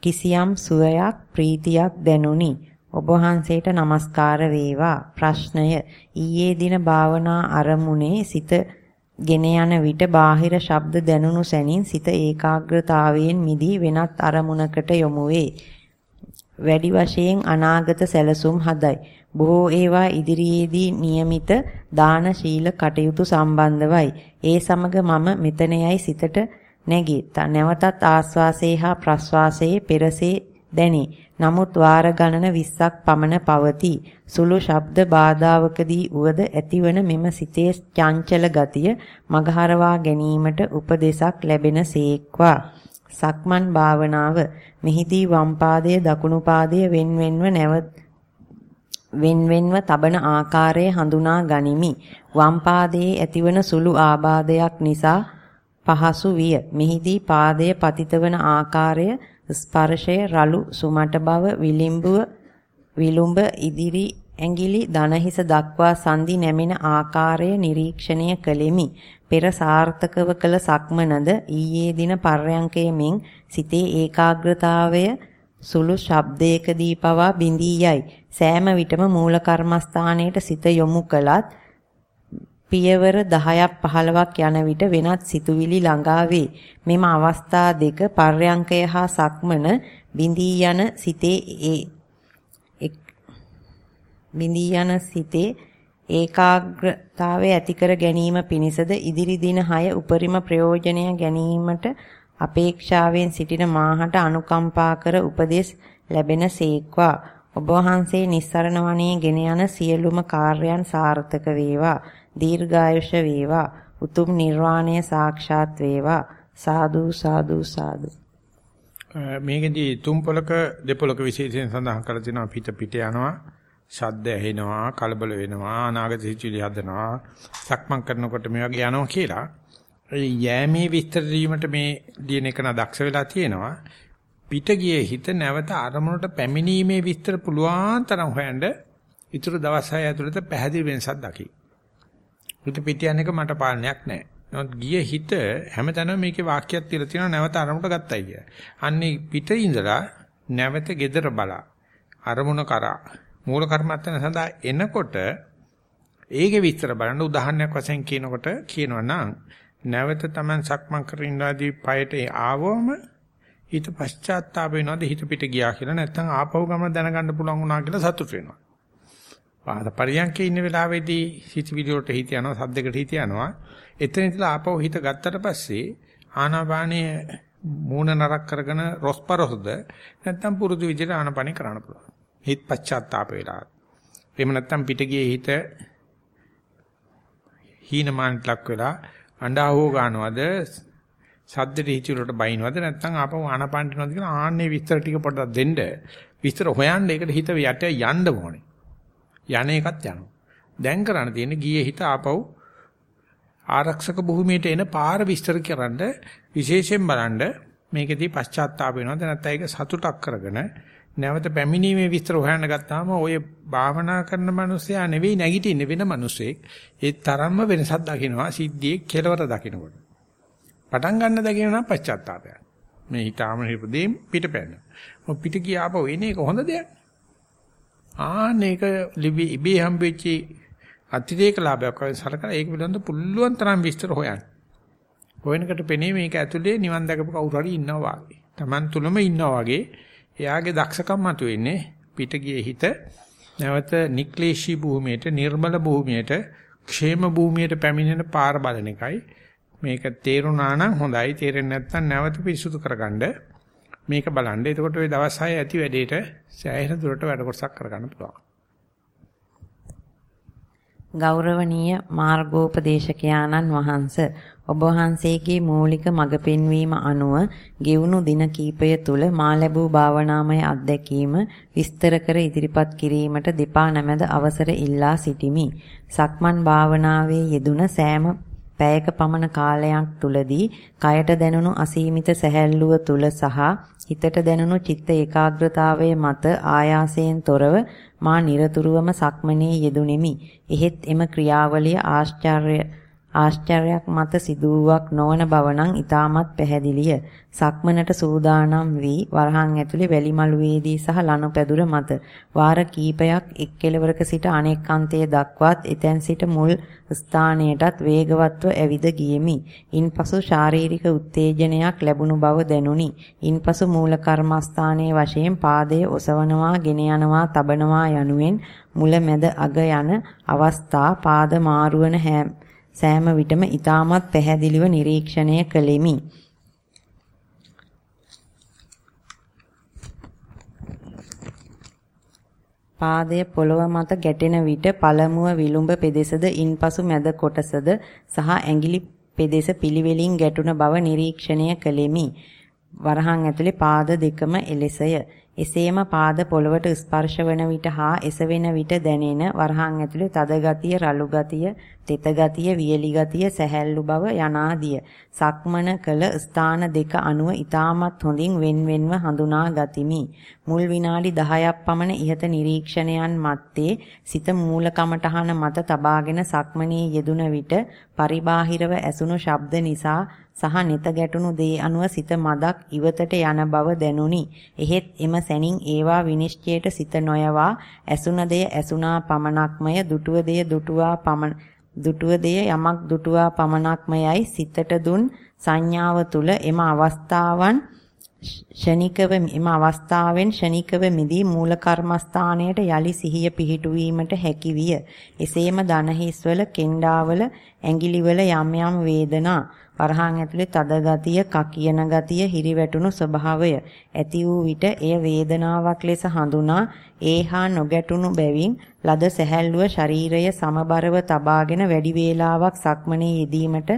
S2: කිසියම් සුවයක් ප්‍රීතියක් දැනුනි. ඔබ වහන්සේට নমස්කාර වේවා. ප්‍රශ්නය ඊයේ දින භාවනා අරමුණේ සිත ගෙන යන විට බාහිර ශබ්ද දැනුණු සැනින් සිත ඒකාග්‍රතාවයෙන් මිදී වෙනත් අරමුණකට යොමු වේ. වැඩි වශයෙන් අනාගත සැලසුම් හදයි. බොහෝ ඒවා ඉදිරියේදී નિયમિત දාන ශීල කටයුතු සම්බන්ධවයි. ඒ සමග මම මෙතනෙයි සිතට නැගී. නැවතත් ආස්වාසේ හා ප්‍රස්වාසයේ පෙරසේ දැනේ. නමුත් වාර ගණන 20ක් පමණ පවතී. සුළු ශබ්ද බාධාවකදී උවද ඇතිවන මෙම සිතේ චංචල ගතිය මගහරවා ගැනීමට උපදේශක් ලැබෙන සේක්වා. සක්මන් භාවනාව මෙහිදී වම් පාදයේ දකුණු පාදයේ වෙන්වෙන්ව නැවත වෙන්වෙන්ව තබන ආකාරය හඳුනා ගනිමි. වම් පාදයේ ඇතිවන සුළු ආබාධයක් නිසා පහසු විය. මෙහිදී පාදයේ පතිතවන ආකාරය ස්පර්ශය රළු සුමට බව විලිම්බුව විලුඹ ඉදිරි ඇඟිලි දනහිස දක්වා සංදි නැමෙන ආකාරය නිරීක්ෂණය කළෙමි. පෙර සාර්ථකව කළ සක්මනද ඊයේ දින පර්යංකයමින් සිතේ ඒකාග්‍රතාවය සුළු ශබ්දයකදී පවා බිඳී යයි. සෑම විටම මූල කර්මස්ථානයට සිත යොමු කළත් පියවර 10ක් 15ක් යන විට වෙනත් සිතුවිලි ළඟා වේ. මෙම අවස්ථා දෙක පර්යංකය හා සක්මන බිඳී යන සිතේ බිඳී යන සිතේ ඒකාග්‍රතාවය ඇති කර ගැනීම පිණිසද ඉදිරි දින 6 උපරිම ප්‍රයෝජනය ගැනීමට අපේක්ෂාවෙන් සිටින මාහට අනුකම්පා කර උපදෙස් ලැබෙන සේක්වා ඔබ වහන්සේ නිස්සරණ වනයේ ගෙන යන සියලුම කාර්යයන් සාර්ථක වේවා දීර්ඝායුෂ වේවා උතුම් නිර්වාණය සාක්ෂාත් වේවා සාදු සාදු සාදු
S1: මේකෙදී තුන් පොලක දෙපොලක විශේෂයෙන් සඳහන් කරලා තිනවා පිට පිට යනවා ශබ්ද ඇහෙනවා කලබල වෙනවා අනාගත සිතුවිලි හදනවා සක්මන් කරනකොට මේ වගේ යනවා කියලා යෑමේ විස්තර දීමට මේ දින එක දක්ෂ වෙලා තියෙනවා පිට ගියේ හිත නැවත අරමුණට පැමිණීමේ විස්තර පුළුවන් තරම් හොයන්න ඊටු දවස් 6 ඇතුළත පැහැදිලි වෙනසක් දකි. පිට පිට යන එක මට පාලනයක් නැහැ. නමුත් ගියේ හිත හැමතැනම මේකේ වාක්‍යයක් තියලා තියෙනවා නැවත අරමුණට ගත්තයි කිය. අන්නේ පිට ඉඳලා නැවත gedara බලා අරමුණ කරා මූල කර්මත්තන සඳහා එනකොට ඒකේ විස්තර බලන්න උදාහරණයක් වශයෙන් කියනකොට කියනවා නම් නැවත Taman සක්මන් කරින්නාදී පයට ආවොම හිත පශ්චාත්තාප වෙනවද හිත පිට ගියා කියලා නැත්නම් ආපහු ගමන දැනගන්න පුළුවන් වුණා කියලා සතුට වෙනවා. පාද පරියන්කේ ඉන්න වෙලාවේදී හිත විදියට හිත යනවා සද්දයකට හිත යනවා. එතන ඉඳලා ආපහු හිත ගත්තට පස්සේ ආනාපානයේ මූණ නරක් කරගෙන රොස්පරොස්ද නැත්නම් පුරුදු විදිහට ආනාපානි කරන්න පුළුවන්. හිත පශ්චාත්තාප වෙලා. එහෙම නැත්නම් පිට ගියේ හිත හීනමානට ලක් වෙලා අඬා හෝ ගන්නවද සද්දෙට හිචුරට බයින්වද නැත්නම් ආපහු ආනපානට යනවද කියලා ආන්නේ විස්තර ටික පොඩ්ඩක් දෙන්න. විස්තර හොයන්න ඒකට හිත යට යන්න ඕනේ. යන එකත් යනවා. දැන් කරන්න තියෙන්නේ ගියේ හිත ආපහු ආරක්ෂක භූමියට එන පාර විස්තර කරන්න විශේෂයෙන් බලන්න මේකෙදී පශ්චාත්තාප වෙනවද නැත්නම් ඒක සතුටක් කරගෙන නැවත පැමිණීමේ විස්තර හොයන්න ගත්තාම ඔය භාවනා කරන මිනිස්සයා නෙවෙයි නැගිටින්නේ වෙන මිනිස්සෙක්. ඒ තරම්ම වෙනසක් දකින්නවා සිද්ධියේ කෙලවර දකින්නකොට. පටන් ගන්න දකින්න නම් පශ්චාත්තාපයක්. මේ හිතාම හිපදේ පිටපැන්න. මො පිට ගියාපෝ එන්නේ කොහොඳ දෙයක්. ආනේක ලිවි ඉබේ හම්බෙච්චි අතිරේක ලාභයක් වගේ සලකලා ඒක පිළිබඳ පුළුවන් තරම් විස්තර හොයන්න. හොයනකට පෙනේ මේක ඇතුලේ නිවන් දැකපු කවුරු හරි ඉන්නවා වගේ. Taman තුලම ඉන්නවා වගේ. එයාගේ දක්ෂකම් මතුවෙන්නේ පිටගියේ හිත නැවත නික්ලේශී භූමියට, නිර්මල භූමියට, ക്ഷേම භූමියට පැමිණෙන පාර බලන එකයි. මේක තේරුණා නම් හොඳයි. තේරෙන්නේ නැත්නම් නැවත පිරිසුදු කරගන්න මේක බලන්න. එතකොට ওই දවස් 6 ඇති වැඩේට සෑහෙන දුරට වැඩ කොටසක් කරගන්න පුළුවන්.
S2: ගෞරවනීය මාර්ගෝපදේශකයාණන් වහන්ස ඔබ වහන්සේගේ මූලික මඟ පෙන්වීම අනුව ගෙවුණු දින කීපය තුල මා ලැබූ භාවනාමය අත්දැකීම විස්තර කර ඉදිරිපත් කිරීමට දෙපා නැමැද අවසර ඉල්ලා සිටිමි. සක්මන් භාවනාවේ යෙදුන සෑම පැයක පමණ කාලයක් තුලදී කයට දැනුණු අසීමිත සැහැල්ලුව තුල සහ හිතට දැනුණු චිත්ත ඒකාග්‍රතාවයේ මත ආයාසයෙන් තොරව මා নিরතුරුවම සක්මනේ යෙදුණෙමි. එහෙත් එම ක්‍රියාවලිය ආශ්චර්ය ආශ්චර්යයක් මත සිදුවක් නොවන බව නම් ඊටමත් පැහැදිලිය. සක්මනට සූදානම් වී වරහන් ඇතුලේ වැලි මළුවේදී සහ ලනුපැදුර මත වාර කීපයක් එක් කෙළවරක සිට අනෙක් අන්තයේ දක්වාත් එතෙන් සිට මුල් ස්ථානයටත් වේගවත්ව ඇවිද ගියෙමි. ඉන්පසු ශාරීරික උත්තේජනයක් ලැබුණු බව දැනුනි. ඉන්පසු මූල කර්මස්ථානයේ වශයෙන් පාදයේ ඔසවනවා, ගෙන යනවා, තබනවා යනුවෙන් මුල මැද අග යන අවස්ථා පාද මාරුවන හැම සෑම විටම ඊටමත් පැහැදිලිව නිරීක්ෂණය කළෙමි. පාදය පොළව මත ගැටෙන විට පළමුව විලුඹ පෙදෙසද ඉන්පසු මැද කොටසද සහ ඇඟිලි පෙදෙස පිළිවෙලින් ගැටුණ බව නිරීක්ෂණය කළෙමි. වරහන් ඇතුලේ පාද දෙකම එලෙසය. එසේම පාද පොළවට ස්පර්ශ වන විට හා එසවෙන විට දැනෙන වරහන් ඇතුලේ තද ගතිය, රළු ගතිය, තෙත ගතිය, වියලි ගතිය, සැහැල්ලු බව යනාදිය. සක්මන කළ ස්ථාන දෙක අනුව ඊටමත් හොඳින් වෙන්වෙන්ව හඳුනා ගතිමි. මුල් විනාඩි 10ක් පමණ ඉහත නිරීක්ෂණයන් මැත්තේ සිත මූල කමටහන මත තබාගෙන සක්මනේ යෙදුන විට පරිබාහිරව ඇසුණු ශබ්ද නිසා සහ නිත ගැටුණු දේ අනුව සිත මදක් ඉවතට යන බව දැනුනි. එහෙත් එම සැනින් ඒවා විනිශ්චයට සිත නොයවා ඇසුණ දෙය ඇසුණා පමණක්මය දුටුව දෙය දුටුවා පමණ දුටුව දෙය යමක් දුටුවා පමණක්මයයි සිතට දුන් සංඥාව තුල එම අවස්ථාවන් ෂණිකව එම අවස්ථාවෙන් ෂණිකව මිදී මූල කර්මස්ථානයට යලි සිහිය පිහිටුවීමට හැකි විය. එසේම දනහිස්වල කෙන්ඩාවල ඇඟිලිවල යම් යම් වේදනා වරහන් ඇතුලේ තද ගතිය, කකියන ගතිය, හිරිවැටුණු ස්වභාවය ඇති වූ විට එය වේදනාවක් ලෙස හඳුනා ඒහා නොගැටුණු බැවින් ලද සැහැල්ලුව ශරීරය සමබරව තබාගෙන වැඩි වේලාවක් සක්මනේ යෙදීමට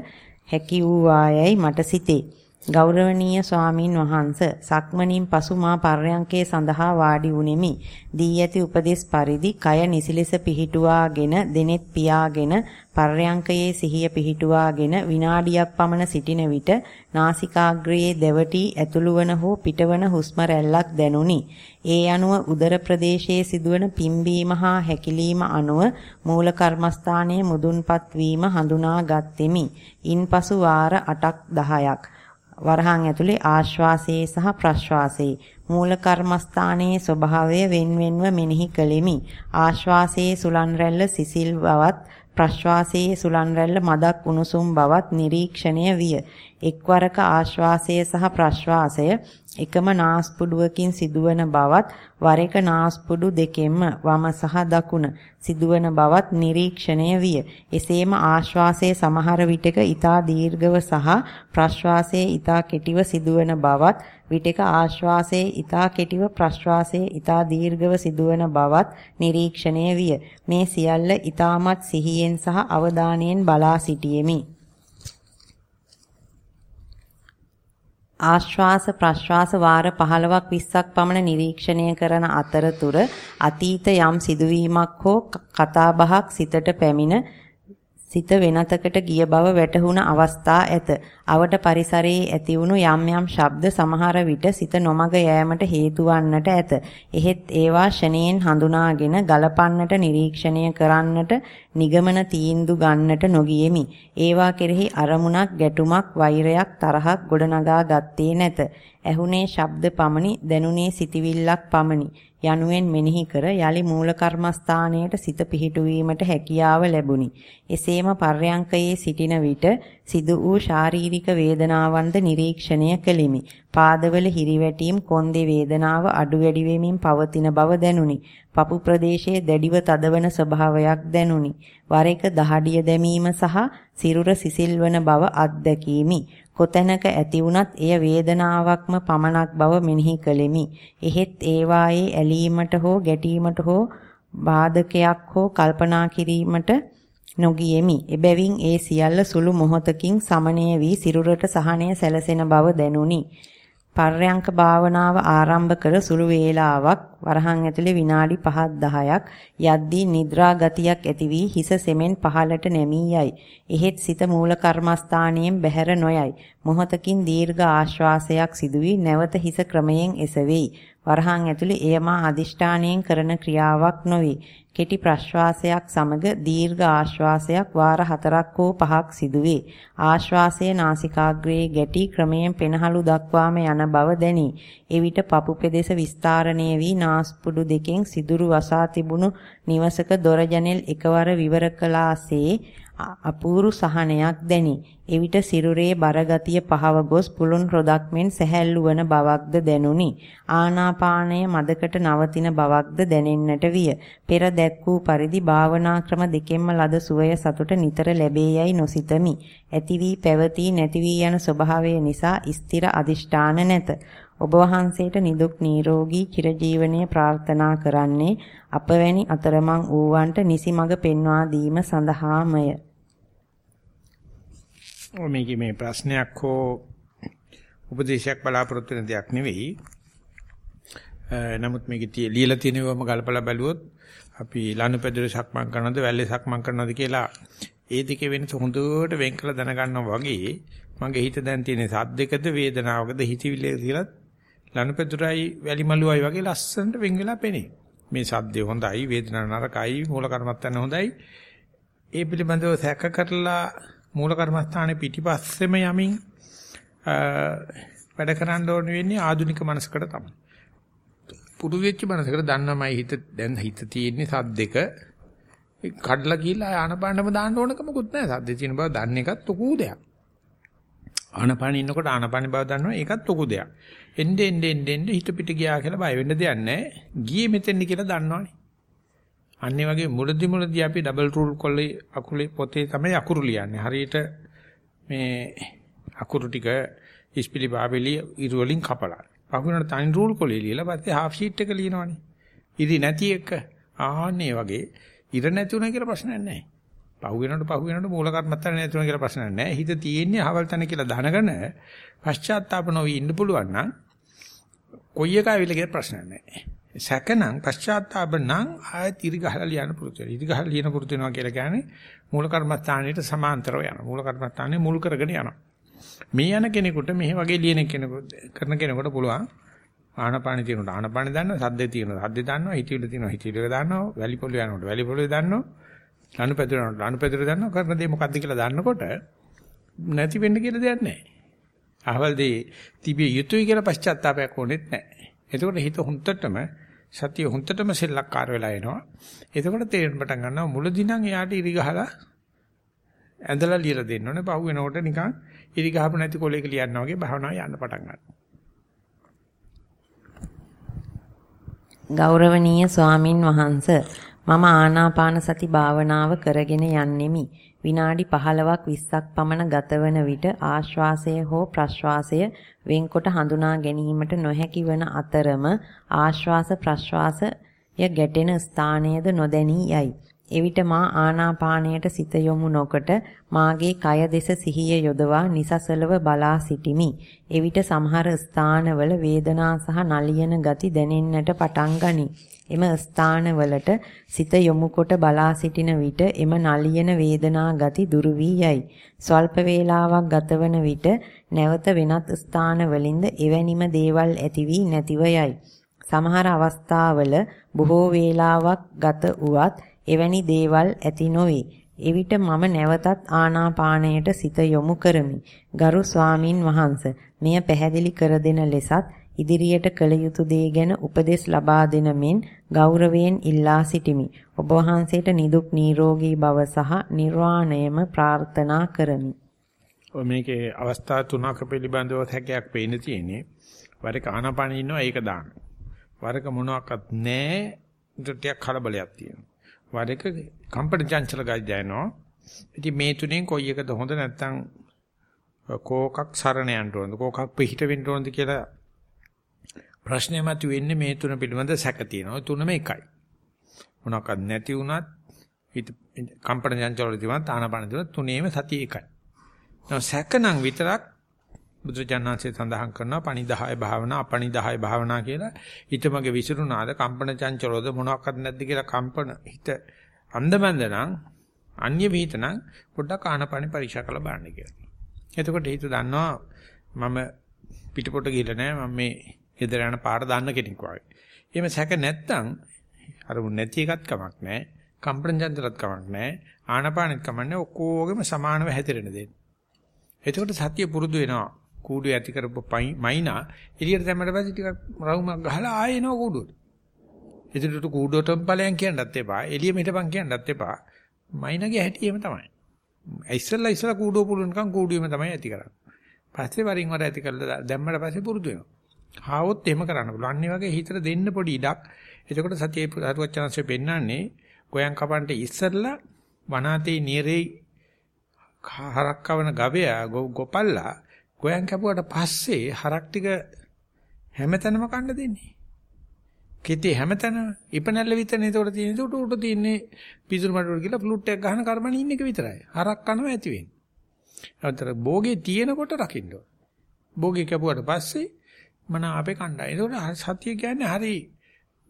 S2: හැකි වූ ආයයි මට සිතේ. ගෞරවනීය ස්වාමින් වහන්ස සක්මණින් පසු මා පර්යංකේ සඳහා වාඩි වුනිමි. දී ඇති උපදේශ පරිදි කය නිසිලෙස පිහිටුවාගෙන දෙනෙත් පියාගෙන පර්යංකයේ සිහිය පිහිටුවාගෙන විනාඩියක් පමණ සිටින විට නාසිකාග්‍රයේ දෙවටි ඇතුළු වන හෝ පිටවන හුස්ම රැල්ලක් දැනුනි. ඒ අනුව උදර ප්‍රදේශයේ සිදුවන පිම්බීම හා හැකිලීම අනුව මූල කර්මස්ථානයේ මුදුන්පත් වීම හඳුනා ගත්ෙමි. ඉන්පසු වාර 8ක් 10ක් වරහන් ඇතුලේ ආශ්වාසයේ සහ ප්‍රශ්වාසයේ මූල කර්මස්ථානයේ ස්වභාවය වෙන්වෙන්ව මෙනෙහි කළෙමි. ආශ්වාසයේ සුලන් රැල්ල සිසිල් බවත් ප්‍රශ්වාසයේ සුලන් රැල්ල මදක් උණුසුම් බවත් නිරීක්ෂණය විය. එක්වරක ආශ්වාසය සහ ප්‍රශ්වාසය එකම නාස්පුඩුවකින් සිදුවන බවත් වර එක නාස්පුඩු දෙකෙන්ම වම සහ දකුණ සිදුවන බවත් නිරීක්ෂණය විය. එසේම ආශ්වාසයේ සමහර විටක ඊතා දීර්ඝව සහ ප්‍රශ්වාසයේ ඊතා කෙටිව සිදුවන බවත් විටක ආශ්වාසයේ ඊතා කෙටිව ප්‍රශ්වාසයේ ඊතා දීර්ඝව සිදුවන බවත් නිරීක්ෂණය විය. මේ සියල්ල ඊ타මත් සිහියෙන් සහ අවධානයෙන් බලා සිටියෙමි. ආශ්වාස ප්‍රශ්වාස වාර 15ක් 20ක් පමණ නිරීක්ෂණය කරන අතරතුර අතීත යම් සිදුවීමක් හෝ කතාබහක් සිතට පැමිණ සිත වෙනතකට ගිය බව වැටහුණ අවස්ථා ඇත. අවට පරිසරයේ ඇතිවුණු යම් යම් ශබ්ද සමහර විට සිත නොමග යෑමට හේතු වන්නට ඇත. එහෙත් ඒවා ෂණයෙන් හඳුනාගෙන ගලපන්නට නිරීක්ෂණය කරන්නට නිගමන තීන්දුව ගන්නට නොගියෙමි. ඒවා කෙරෙහි අරමුණක් ගැටුමක් වෛරයක් තරහක් ගොඩනගා ගත්තේ නැත. ඇහුනේ ශබ්ද පමණි දැනුනේ සිටිවිල්ලක් පමණි. යනුවෙන් මෙනෙහි කර යලි මූල කර්මස්ථානයට සිත පිහිටුවීමට හැකියාව ලැබුණි. එසේම පර්යංකයේ සිටින විට සිදු වූ ශාරීරික වේදනාවන්ද නිරීක්ෂණය කෙලිමි. පාදවල හිරිවැටීම් කොන්දේ වේදනාව අඩු වැඩි වෙමින් පවතින බව දැනුනි. පපු ප්‍රදේශයේ දැඩිව තදවන ස්වභාවයක් දැනුනි. වර එක දහඩිය දැමීම සහ සිරුර සිසිල්වන බව අත්දැකීමි. කොතැනක ඇති වුණත් එය වේදනාවක්ම පමණක් බව මෙනෙහි කළෙමි. එහෙත් ඒවායේ ඇලීමට හෝ ගැටීමට හෝ බාධකයක් හෝ කල්පනා කිරීමට නොගියෙමි. එබැවින් ඒ සියල්ල සුළු මොහොතකින් සමනය වී සිරුරට සහනය සැලසෙන බව දැනුනි. පර්යංක භාවනාව ආරම්භ කර සුළු වේලාවක් වරහන් ඇතුලේ විනාඩි 5-10ක් යද්දී නිද්‍රා ගතියක් ඇති වී හිස සෙමෙන් පහළට නැමී යයි. එහෙත් සිත මූල කර්මස්ථානයෙන් බැහැර නොයයි. මොහොතකින් දීර්ඝ ආශ්වාසයක් සිදු වී නැවත හිස ක්‍රමයෙන් එසෙවි. වරහන් ඇතුලේ එය මා අදිෂ්ඨානයෙන් කරන ක්‍රියාවක් නොවේ. කෙටි ප්‍රශ්වාසයක් සමග දීර්ඝ ආශ්වාසයක් වාර 4ක් හෝ 5ක් සිදුවේ. ආශ්වාසය නාසිකාග්‍රයේ ගැටි ක්‍රමයෙන් පෙනහළු දක්වාම යන බව දැනේ. එවිට පපු පෙදෙස විස්තරණය වී නාස්පුඩු දෙකෙන් සිදුරු වසා තිබුණු නිවසක දොර ජනෙල් එකවර විවර කළාසේ අපූරු සහනයක් දැනි. එවිට සිරුරේ බරගතිය පහව ගොස් පුළුන් රොදක් මෙන් සැහැල්ලු වන බවක්ද දැනුනි. ආනාපානය මදකට නවතින බවක්ද දැනෙන්නට විය. පෙර දැක් වූ පරිදි භාවනා ක්‍රම දෙකෙන්ම ලද සුවය සතුට නිතර ලැබේයයි නොසිතමි. ඇති වී පැවතී නැති වී යන ස්වභාවය නිසා ස්ථිර අදිෂ්ඨාන නැත. ඔබ වහන්සේට නිදුක් නිරෝගී චිරජීවනයේ ප්‍රාර්ථනා කරන්නේ අපවැනි අතරමං වූවන්ට නිසි මඟ පෙන්වා දීම සඳහාමය.
S1: මේකේ මේ ප්‍රශ්නයක් හෝ උපදේශයක් බලාපොරොත්තු වෙන දෙයක් නෙවෙයි. නමුත් මේකේ ලියලා තියෙනවම ගල්පලා බැලුවොත් අපි ලනුපැදුරේ සක්මන් කරනවද වැල්ලේ සක්මන් කරනවද කියලා ඒ දෙකේ වෙනස හොඳට වෙන් කළ දැනගන්නවා වගේ මගේ හිත දැන් තියෙන සද්දකද වේදනාවකද හිතවිල්ල කියලා ලනුපැදුරයි වැලිමලුවයි වගේ ලස්සනට වෙන් වෙලා පෙනේ. මේ සද්දේ හොඳයි වේදනාව නරකයි මූල කර්මත්තන්න හොඳයි. ඒ පිළිබඳව සැක කරලා මූල කර්මස්ථානේ පිටිපස්සෙම යමින් වැඩ කරන්න ඕන වෙන්නේ ආධුනික මනසකට තමයි. පුදු වෙච්ච මනසකට දන්නමයි හිත දැන් හිත තියෙන්නේ සද්දෙක කඩලා ගිහිල්ලා ආනපානම දාන්න ඕනකමකුත් නැහැ. සද්දේ තියෙන බව දන්න එකත් ලොකු දෙයක්. ආනපාන ඉන්නකොට ආනපාන බව දන්නවා ඒකත් ලොකු දෙයක්. එnde ende ende ende හිත පිට ගියා කියලා බය වෙන්න දෙයක් නැහැ. ගියේ මෙතෙන්ද කියලා දන්නවනේ. අන්නේ වගේ මුලදි මුලදි අපි ඩබල් රූල් කොල්ලේ අකුලේ පොතේ තමයි අකුරු ලියන්නේ. හරියට මේ අකුරු ටික ඉස්පිලි බාබෙලි ඉරු වලින් කපලා. පහුවෙනට තනි රූල් කොලේ ලියලා පස්සේ හාෆ් ෂීට් එක ලියනවනේ. ඉරි නැති එක ආන්නේ වගේ ඉර නැති උනා කියලා ප්‍රශ්නයක් නැහැ. පහුවෙනට පහුවෙනට මූල කර්මත්තර නැති උනා කියලා ප්‍රශ්නයක් නැහැ. හිත තියෙන්නේ අහවල් තැන කියලා දැනගෙන පශ්චාත්තාප නොවි ඉන්න පුළුවන් නම් කොයි එක ආවිල කියලා ප්‍රශ්නයක් නැහැ. සැකනම් පශ්චාත්තාප නම් ආයෙත් ඉරි ගහලා ලියන්න පුරුදු වෙනවා. ඉරි ගහලා ලියන පුරුදු වෙනවා කියලා කියන්නේ මූල කර්මස්ථානයට සමාන්තරව යනවා. මූල කර්මස්ථානේ මුල් කරගෙන යනවා. මේ යන කෙනෙකුට මෙහි වගේ ලියන කෙනෙකුට කරන කෙනෙකුට පුළුවන් ආනපාන තියෙනකොට ආනපාන දන්නවා, සද්දේ තියෙනවා, සද්දේ දන්නවා, හිතවිලි තියෙනවා, හිතවිලි දන්නවා, වැලි පොළේ යනකොට වැලි පොළේ දන්නවා, ලනුපැදුර යනකොට ලනුපැදුර දන්නවා, කරන දේ මොකද්ද කියලා දන්නකොට නැති වෙන්න කියලා දෙයක් නැහැ. අහවල දේ තිබිය යුතුයි කියලා පශ්චාත්තාවයක් ඕනෙත් නැහැ. එතකොට හිත හුන්නටම සතිය හුන්නටම සෙල්ලක්කාර වෙලා එනවා. එතකොට තේරෙන්න පටන් ගන්නවා මුලදී නම් එයාට ඉරි ගහලා ඇඳලා ලියලා දෙන්න ඕනේ. පහු වෙනකොට නිකන් ඉරි ගහපු නැති කොලයක ලියනවා වගේ භාවනාව යන්න පටන් ගන්නවා.
S2: ගෞරවනීය ස්වාමින් වහන්සේ මම ආනාපාන සති භාවනාව කරගෙන යන්නෙමි. විනාඩි 15ක් 20ක් පමණ ගතවන විට ආශ්වාසය හෝ ප්‍රශ්වාසය වෙන්කොට හඳුනා ගැනීමට නොහැකි වන අතරම ආශ්වාස ප්‍රශ්වාසය ගැටෙන ස්ථානයේද නොදැනී යයි. එවිට මා ආනාපානයට සිත යොමු නොකොට මාගේ කය දෙස සිහිය යොදවා නිසසලව බලා සිටිමි. එවිට සමහර ස්ථානවල වේදනා සහ නලියන ගති දැනෙන්නට පටන් ගනී. එම ස්ථානවලට සිත යොමු කොට බලා සිටින විට එම නලියන වේදනා ගති දුරු වී යයි. ස්වල්ප වේලාවක් ගතවන විට නැවත වෙනත් ස්ථානවලින්ද එවැනිම දේවල් ඇති වී නැතිව යයි. සමහර අවස්ථාවල බොහෝ වේලාවක් ගත වුවත් එවැනි දේවල් ඇති නොවේ. එවිට මම නැවතත් ආනාපානයට සිත යොමු කරමි. ගරු ස්වාමින් වහන්සේ මෙය පැහැදිලි කර දෙන ලෙසත් ඉදිරියට කළ යුතු දේ ගැන උපදෙස් ලබා දෙන මෙන් ගෞරවයෙන් ඉල්ලා සිටිමි. ඔබ වහන්සේට නිදුක් නිරෝගී භව සහ නිර්වාණයම ප්‍රාර්ථනා කරමි.
S1: ඔය මේකේ අවස්ථා තුනක පිළිබඳව හැකයක් පේන්න තියෙන්නේ. වරක ආනාපානෙ ඉන්නවා ඒක දාන්න. වරක මොනවත් නැහැ. ටිකක් කලබලයක් තියෙනවා. වරක කම්පන චංචල ගයි දැනෙනවා. ඉතින් මේ තුනෙන් කොයි එකද හොඳ නැත්නම් කෝකක් සරණ යන්න ඕනද කෝකක් පිහිට වෙන්න ඕනද කියලා ප්‍රශ්නේ මතුවෙන්නේ මේ තුන පිළිබඳ සැක තියෙනවා. තුනම එකයි. මොනවාක්වත් නැති වුණත් හිත කම්පන චංචල දිවන තානාපන දිවන තුනේම සතිය එකයි. නෝ සැකනම් විතරක් බුදුජානනාංශය සඳහන් කරනවා පණිදාය භාවනා අපණිදාය භාවනා කියලා හිතමගේ විසිරුණාද කම්පන චංචලෝද මොනවාක්වත් නැද්ද කියලා කම්පන හිත අන්දමන්ද නම් අන්‍ය විහිත නම් පොඩ්ඩක් ආනපන පරීක්ෂා කරලා බලන්න කියලා. එතකොට හිත දන්නවා මම පිටපොට ගිහලා නැහැ මම මේ ගෙදර යන පාර දාන්න කෙනෙක් වගේ. එහෙම සැක නැත්තම් අර නැති එකත් කමක් නැහැ. කම්පන චංචලත් කමක් නැහැ. ආනපානෙත් කමක් නැහැ. ඔක්කොගෙම සමානව හැතිරෙන දෙන්න. එතකොට සතිය පුරුදු වෙනවා. කූඩුවේ ඇති කරපු මයිනා එළියට දැම්මට පස්සේ ටිකක් රවුමක් ගහලා ආයෙ එනවා කූඩුවට. එතනට කූඩුවටම ඵලයන් කියන්නත් එපා. එළියෙම හිටපන් කියන්නත් එපා. මයිනාගේ හැටි එහෙම තමයි. ඉස්සෙල්ලා ඉස්සෙල්ලා කූඩුව පුරුණකම් කූඩුවෙම තමයි ඇති කරන්නේ. පස්සේ වරින් වර ඇති කරලා දැම්මට පස්සේ පුරුදු වෙනවා. ආවොත් එහෙම කරන්න පුළුවන්. අනිත් වගේ හිතට දෙන්න පොඩි ඉඩක්. එතකොට සතියේ අරුවචනංශය පෙන්නන්නේ ගෝයන් කපන්ට ඉස්සෙල්ලා වනාතේ නිරේ හරක් කවන ගවයා ගොපල්ලා ගෝයන් කැපුවට පස්සේ හරක් ටික හැමතැනම කන්න දෙන්නේ. කෙටි හැමතැනම ඉපනැල්ල විතරනේ ඒකට තියෙන උට උට තියෙන්නේ පිසුරු මඩුවට ගිහලා ෆ්ලූට් එක ගහන කර්මණි ඉන්න එක විතරයි. හරක් කනවා ඇති වෙන්නේ. අතර භෝගේ තියෙනකොට රකින්න ඕන. භෝගේ කැපුවට පස්සේ මන අපේ කණ්ඩායම. ඒකට සතිය කියන්නේ හරි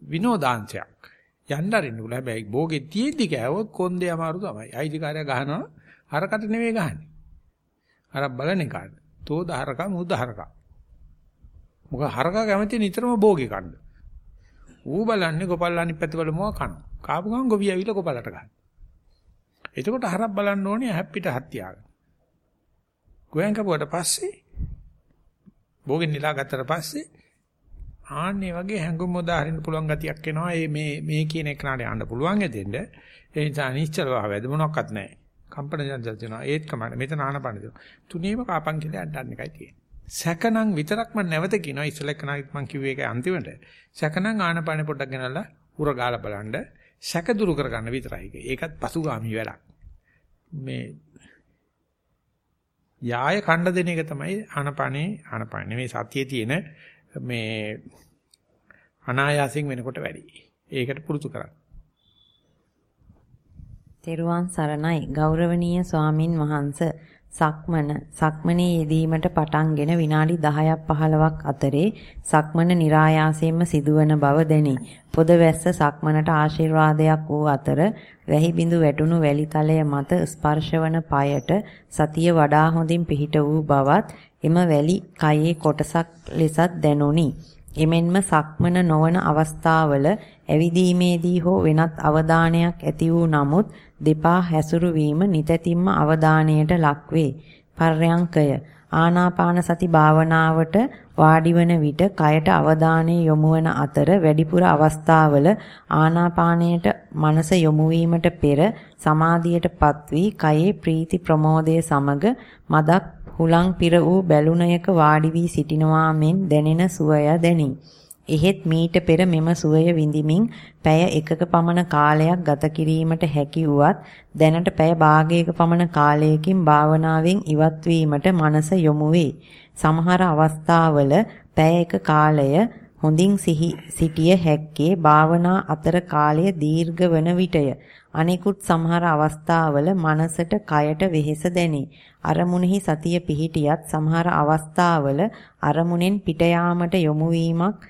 S1: විනෝදාංශයක්. යන්න අරින්න උල හැබැයි භෝගේ තියෙද්දි කෑවොත් කොන්දේ අමාරු තමයි. අයිතිකාරය ගහනවා හරකට නෙවෙයි ගහන්නේ. අර බලන එකට. තෝ දහරක මු දහරක. මොකද හරක කැමති නිතරම භෝගේ කන්න. ඌ බලන්නේ ගොපල්ලා අනිත් පැත්ත වල මොකක් කනවා. කාපු ගමන් ගොවි ඇවිල්ලා ගොපලට ගන්න. එතකොට හරක් බලන්න ඕනේ හැප්පිට හත් තියාගෙන. ගෝයන් කපුවට පස්සේ භෝගෙන් නිලා ගත්තට පස්සේ ආන්නේ වගේ හැඟුම් උදාහරින්න පුළුවන් ගතියක් එනවා. මේ මේ මේ කියන එකනට යන්න පුළුවන් එදෙන්න. ඒ නිසා අනිශ්චල භාවයද මොනවත් නැහැ. කම්පන ජන්ජල් තියෙනවා. ඒත් කමන්න. මෙතන ආනපන තියෙනවා. තුනීම කාපන් කියලා යන්න එකයි තියෙන්නේ. සැකනම් විතරක් මම නැවත කියනවා. ඉස්සෙල්ලා කනාගිත් මම කිව්වේ ඒකයි අන්තිමට. සැකනම් ආනපන පොඩ්ඩක් ගෙනල්ලා උර ගාලා බලන්න. සැක දුරු කරගන්න විතරයි. ඒකත් පසුගාමි වැඩක්. මේ යාය කණ්ඩ දෙන එක තමයි ආනපනේ ආනපන නෙමෙයි සතියේ තියෙන මේ අනායාසයෙන් වෙනකොට වැඩි. ඒකට පුරුදු කරන්න.
S2: තෙරුවන් සරණයි ගෞරවනීය ස්වාමින් වහන්ස සක්මන සක්මනේ යෙදීමට පටන්ගෙන විනාඩි 10ක් 15ක් අතරේ සක්මන નિરાයාසයෙන්ම සිදුවන බව දැනේ. පොද වැස්ස සක්මනට ආශිර්වාදයක් වූ අතර වැහි බිඳු වැටුණු වැලිතලය මත ස්පර්ශවන পায়ට සතිය වඩා හොඳින් පිහිට වූ බවත් එම වැලි කයේ කොටසක් ලෙසත් දැනුනි. එමෙන්ම සක්මන නොවන අවස්ථාවල ඇවිදීමේදී හෝ වෙනත් අවධානයක් ඇති වූ නමුත් දෙපා හැසුරු වීම නිතැතිම්ම අවධානයට ලක්වේ. පර්යංකය ආනාපාන සති භාවනාවට වාඩිවන විට කයට අවධානය යොමු වන අතර වැඩිපුර අවස්ථාවල ආනාපානයට මනස යොමු වීමට පෙර සමාධියටපත් වී කයේ ප්‍රීති ප්‍රමෝදය සමග මදක් හුලං පිර වූ බැලුණයක වාඩි වී සිටිනවා මෙන් දැනෙන සුවය දැනේ. එහෙත් මීට පෙර මෙම සුවය විඳිමින් පැය එකක පමණ කාලයක් ගත කිරීමට හැකි වුවත් දැනට පැය භාගයක පමණ කාලයකින් භාවනාවෙන් ඉවත් වීමට මනස යොමු වේ. සමහර අවස්ථාවල පැය එක කාලය හොඳින් සිටිය හැක්කේ භාවනා අතර කාලය දීර්ඝ වන විටය. අනෙකුත් සමහර අවස්ථාවල මනසට කයට වෙහෙස දැනේ. අරමුණෙහි සතිය පිහිටියත් සමහර අවස්ථාවල අරමුණෙන් පිට යාමට යොමු වීමක්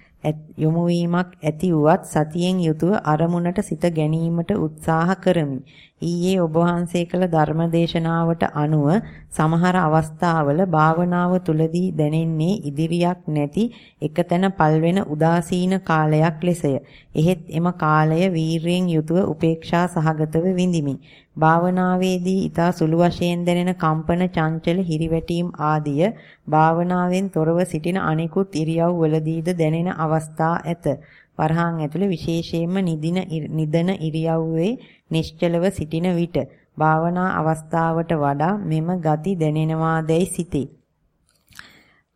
S2: යොමු වීමක් ඇති වුවත් සතියෙන් යුතුව අරමුණට සිත ගැනීමට උත්සාහ කරමි. ඊයේ ඔබ වහන්සේ කළ ධර්මදේශනාවට අනුව සමහර අවස්ථාවල භාවනාව තුලදී දැනෙන්නේ ඉදිරියක් නැති එකතැන පල්වෙන උදාසීන කාලයක් ලෙසය. එහෙත් එම කාලය වීරයෙන් යුතුව උපේක්ෂා සහගතව විඳිමි. භාවනාවේදී ඊතා සුළු වශයෙන් දැනෙන කම්පන චංචල හිරිවැටීම් ආදිය භාවනාවෙන් තොරව සිටින අනෙකුත් ඉරියව් වලදීද දැනෙන අවස්ථා ඇත. වරහන් ඇතුළේ විශේෂයෙන්ම නිදින නිදන ඉරියව්වේ නිශ්චලව සිටින විට භාවනා අවස්ථාවට වඩා මෙම ගති දැනෙනවාදැයි සිතේ.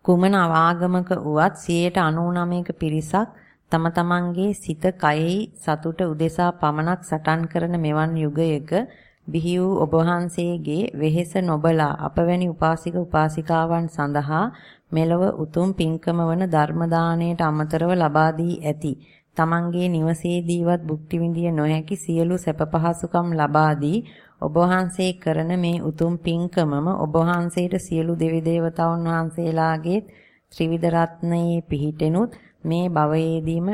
S2: කුමන ආගමක වුවත් 99ක පිරිසක් තම තමන්ගේ සිත කයෙහි සතුට උදෙසා පමණක් සටන් කරන මෙවන් යුගයක බිහි වූ ඔබ වහන්සේගේ වෙහෙස නොබලා අපවැනි උපාසික උපාසිකාවන් සඳහා මෙලව උතුම් පින්කම වන ධර්ම දාණයට අමතරව ලබා දී ඇති. තමන්ගේ නිවසේදීවත් භුක්ති විඳිය නොහැකි සියලු සැප පහසුකම් ලබා දී ඔබ වහන්සේ කරන මේ උතුම් පින්කමම ඔබ වහන්සේට සියලු දෙවි දේවතාවුන් වහන්සේලාගේ ත්‍රිවිධ රත්නයේ පිහිටෙනුත් මේ භවයේදීම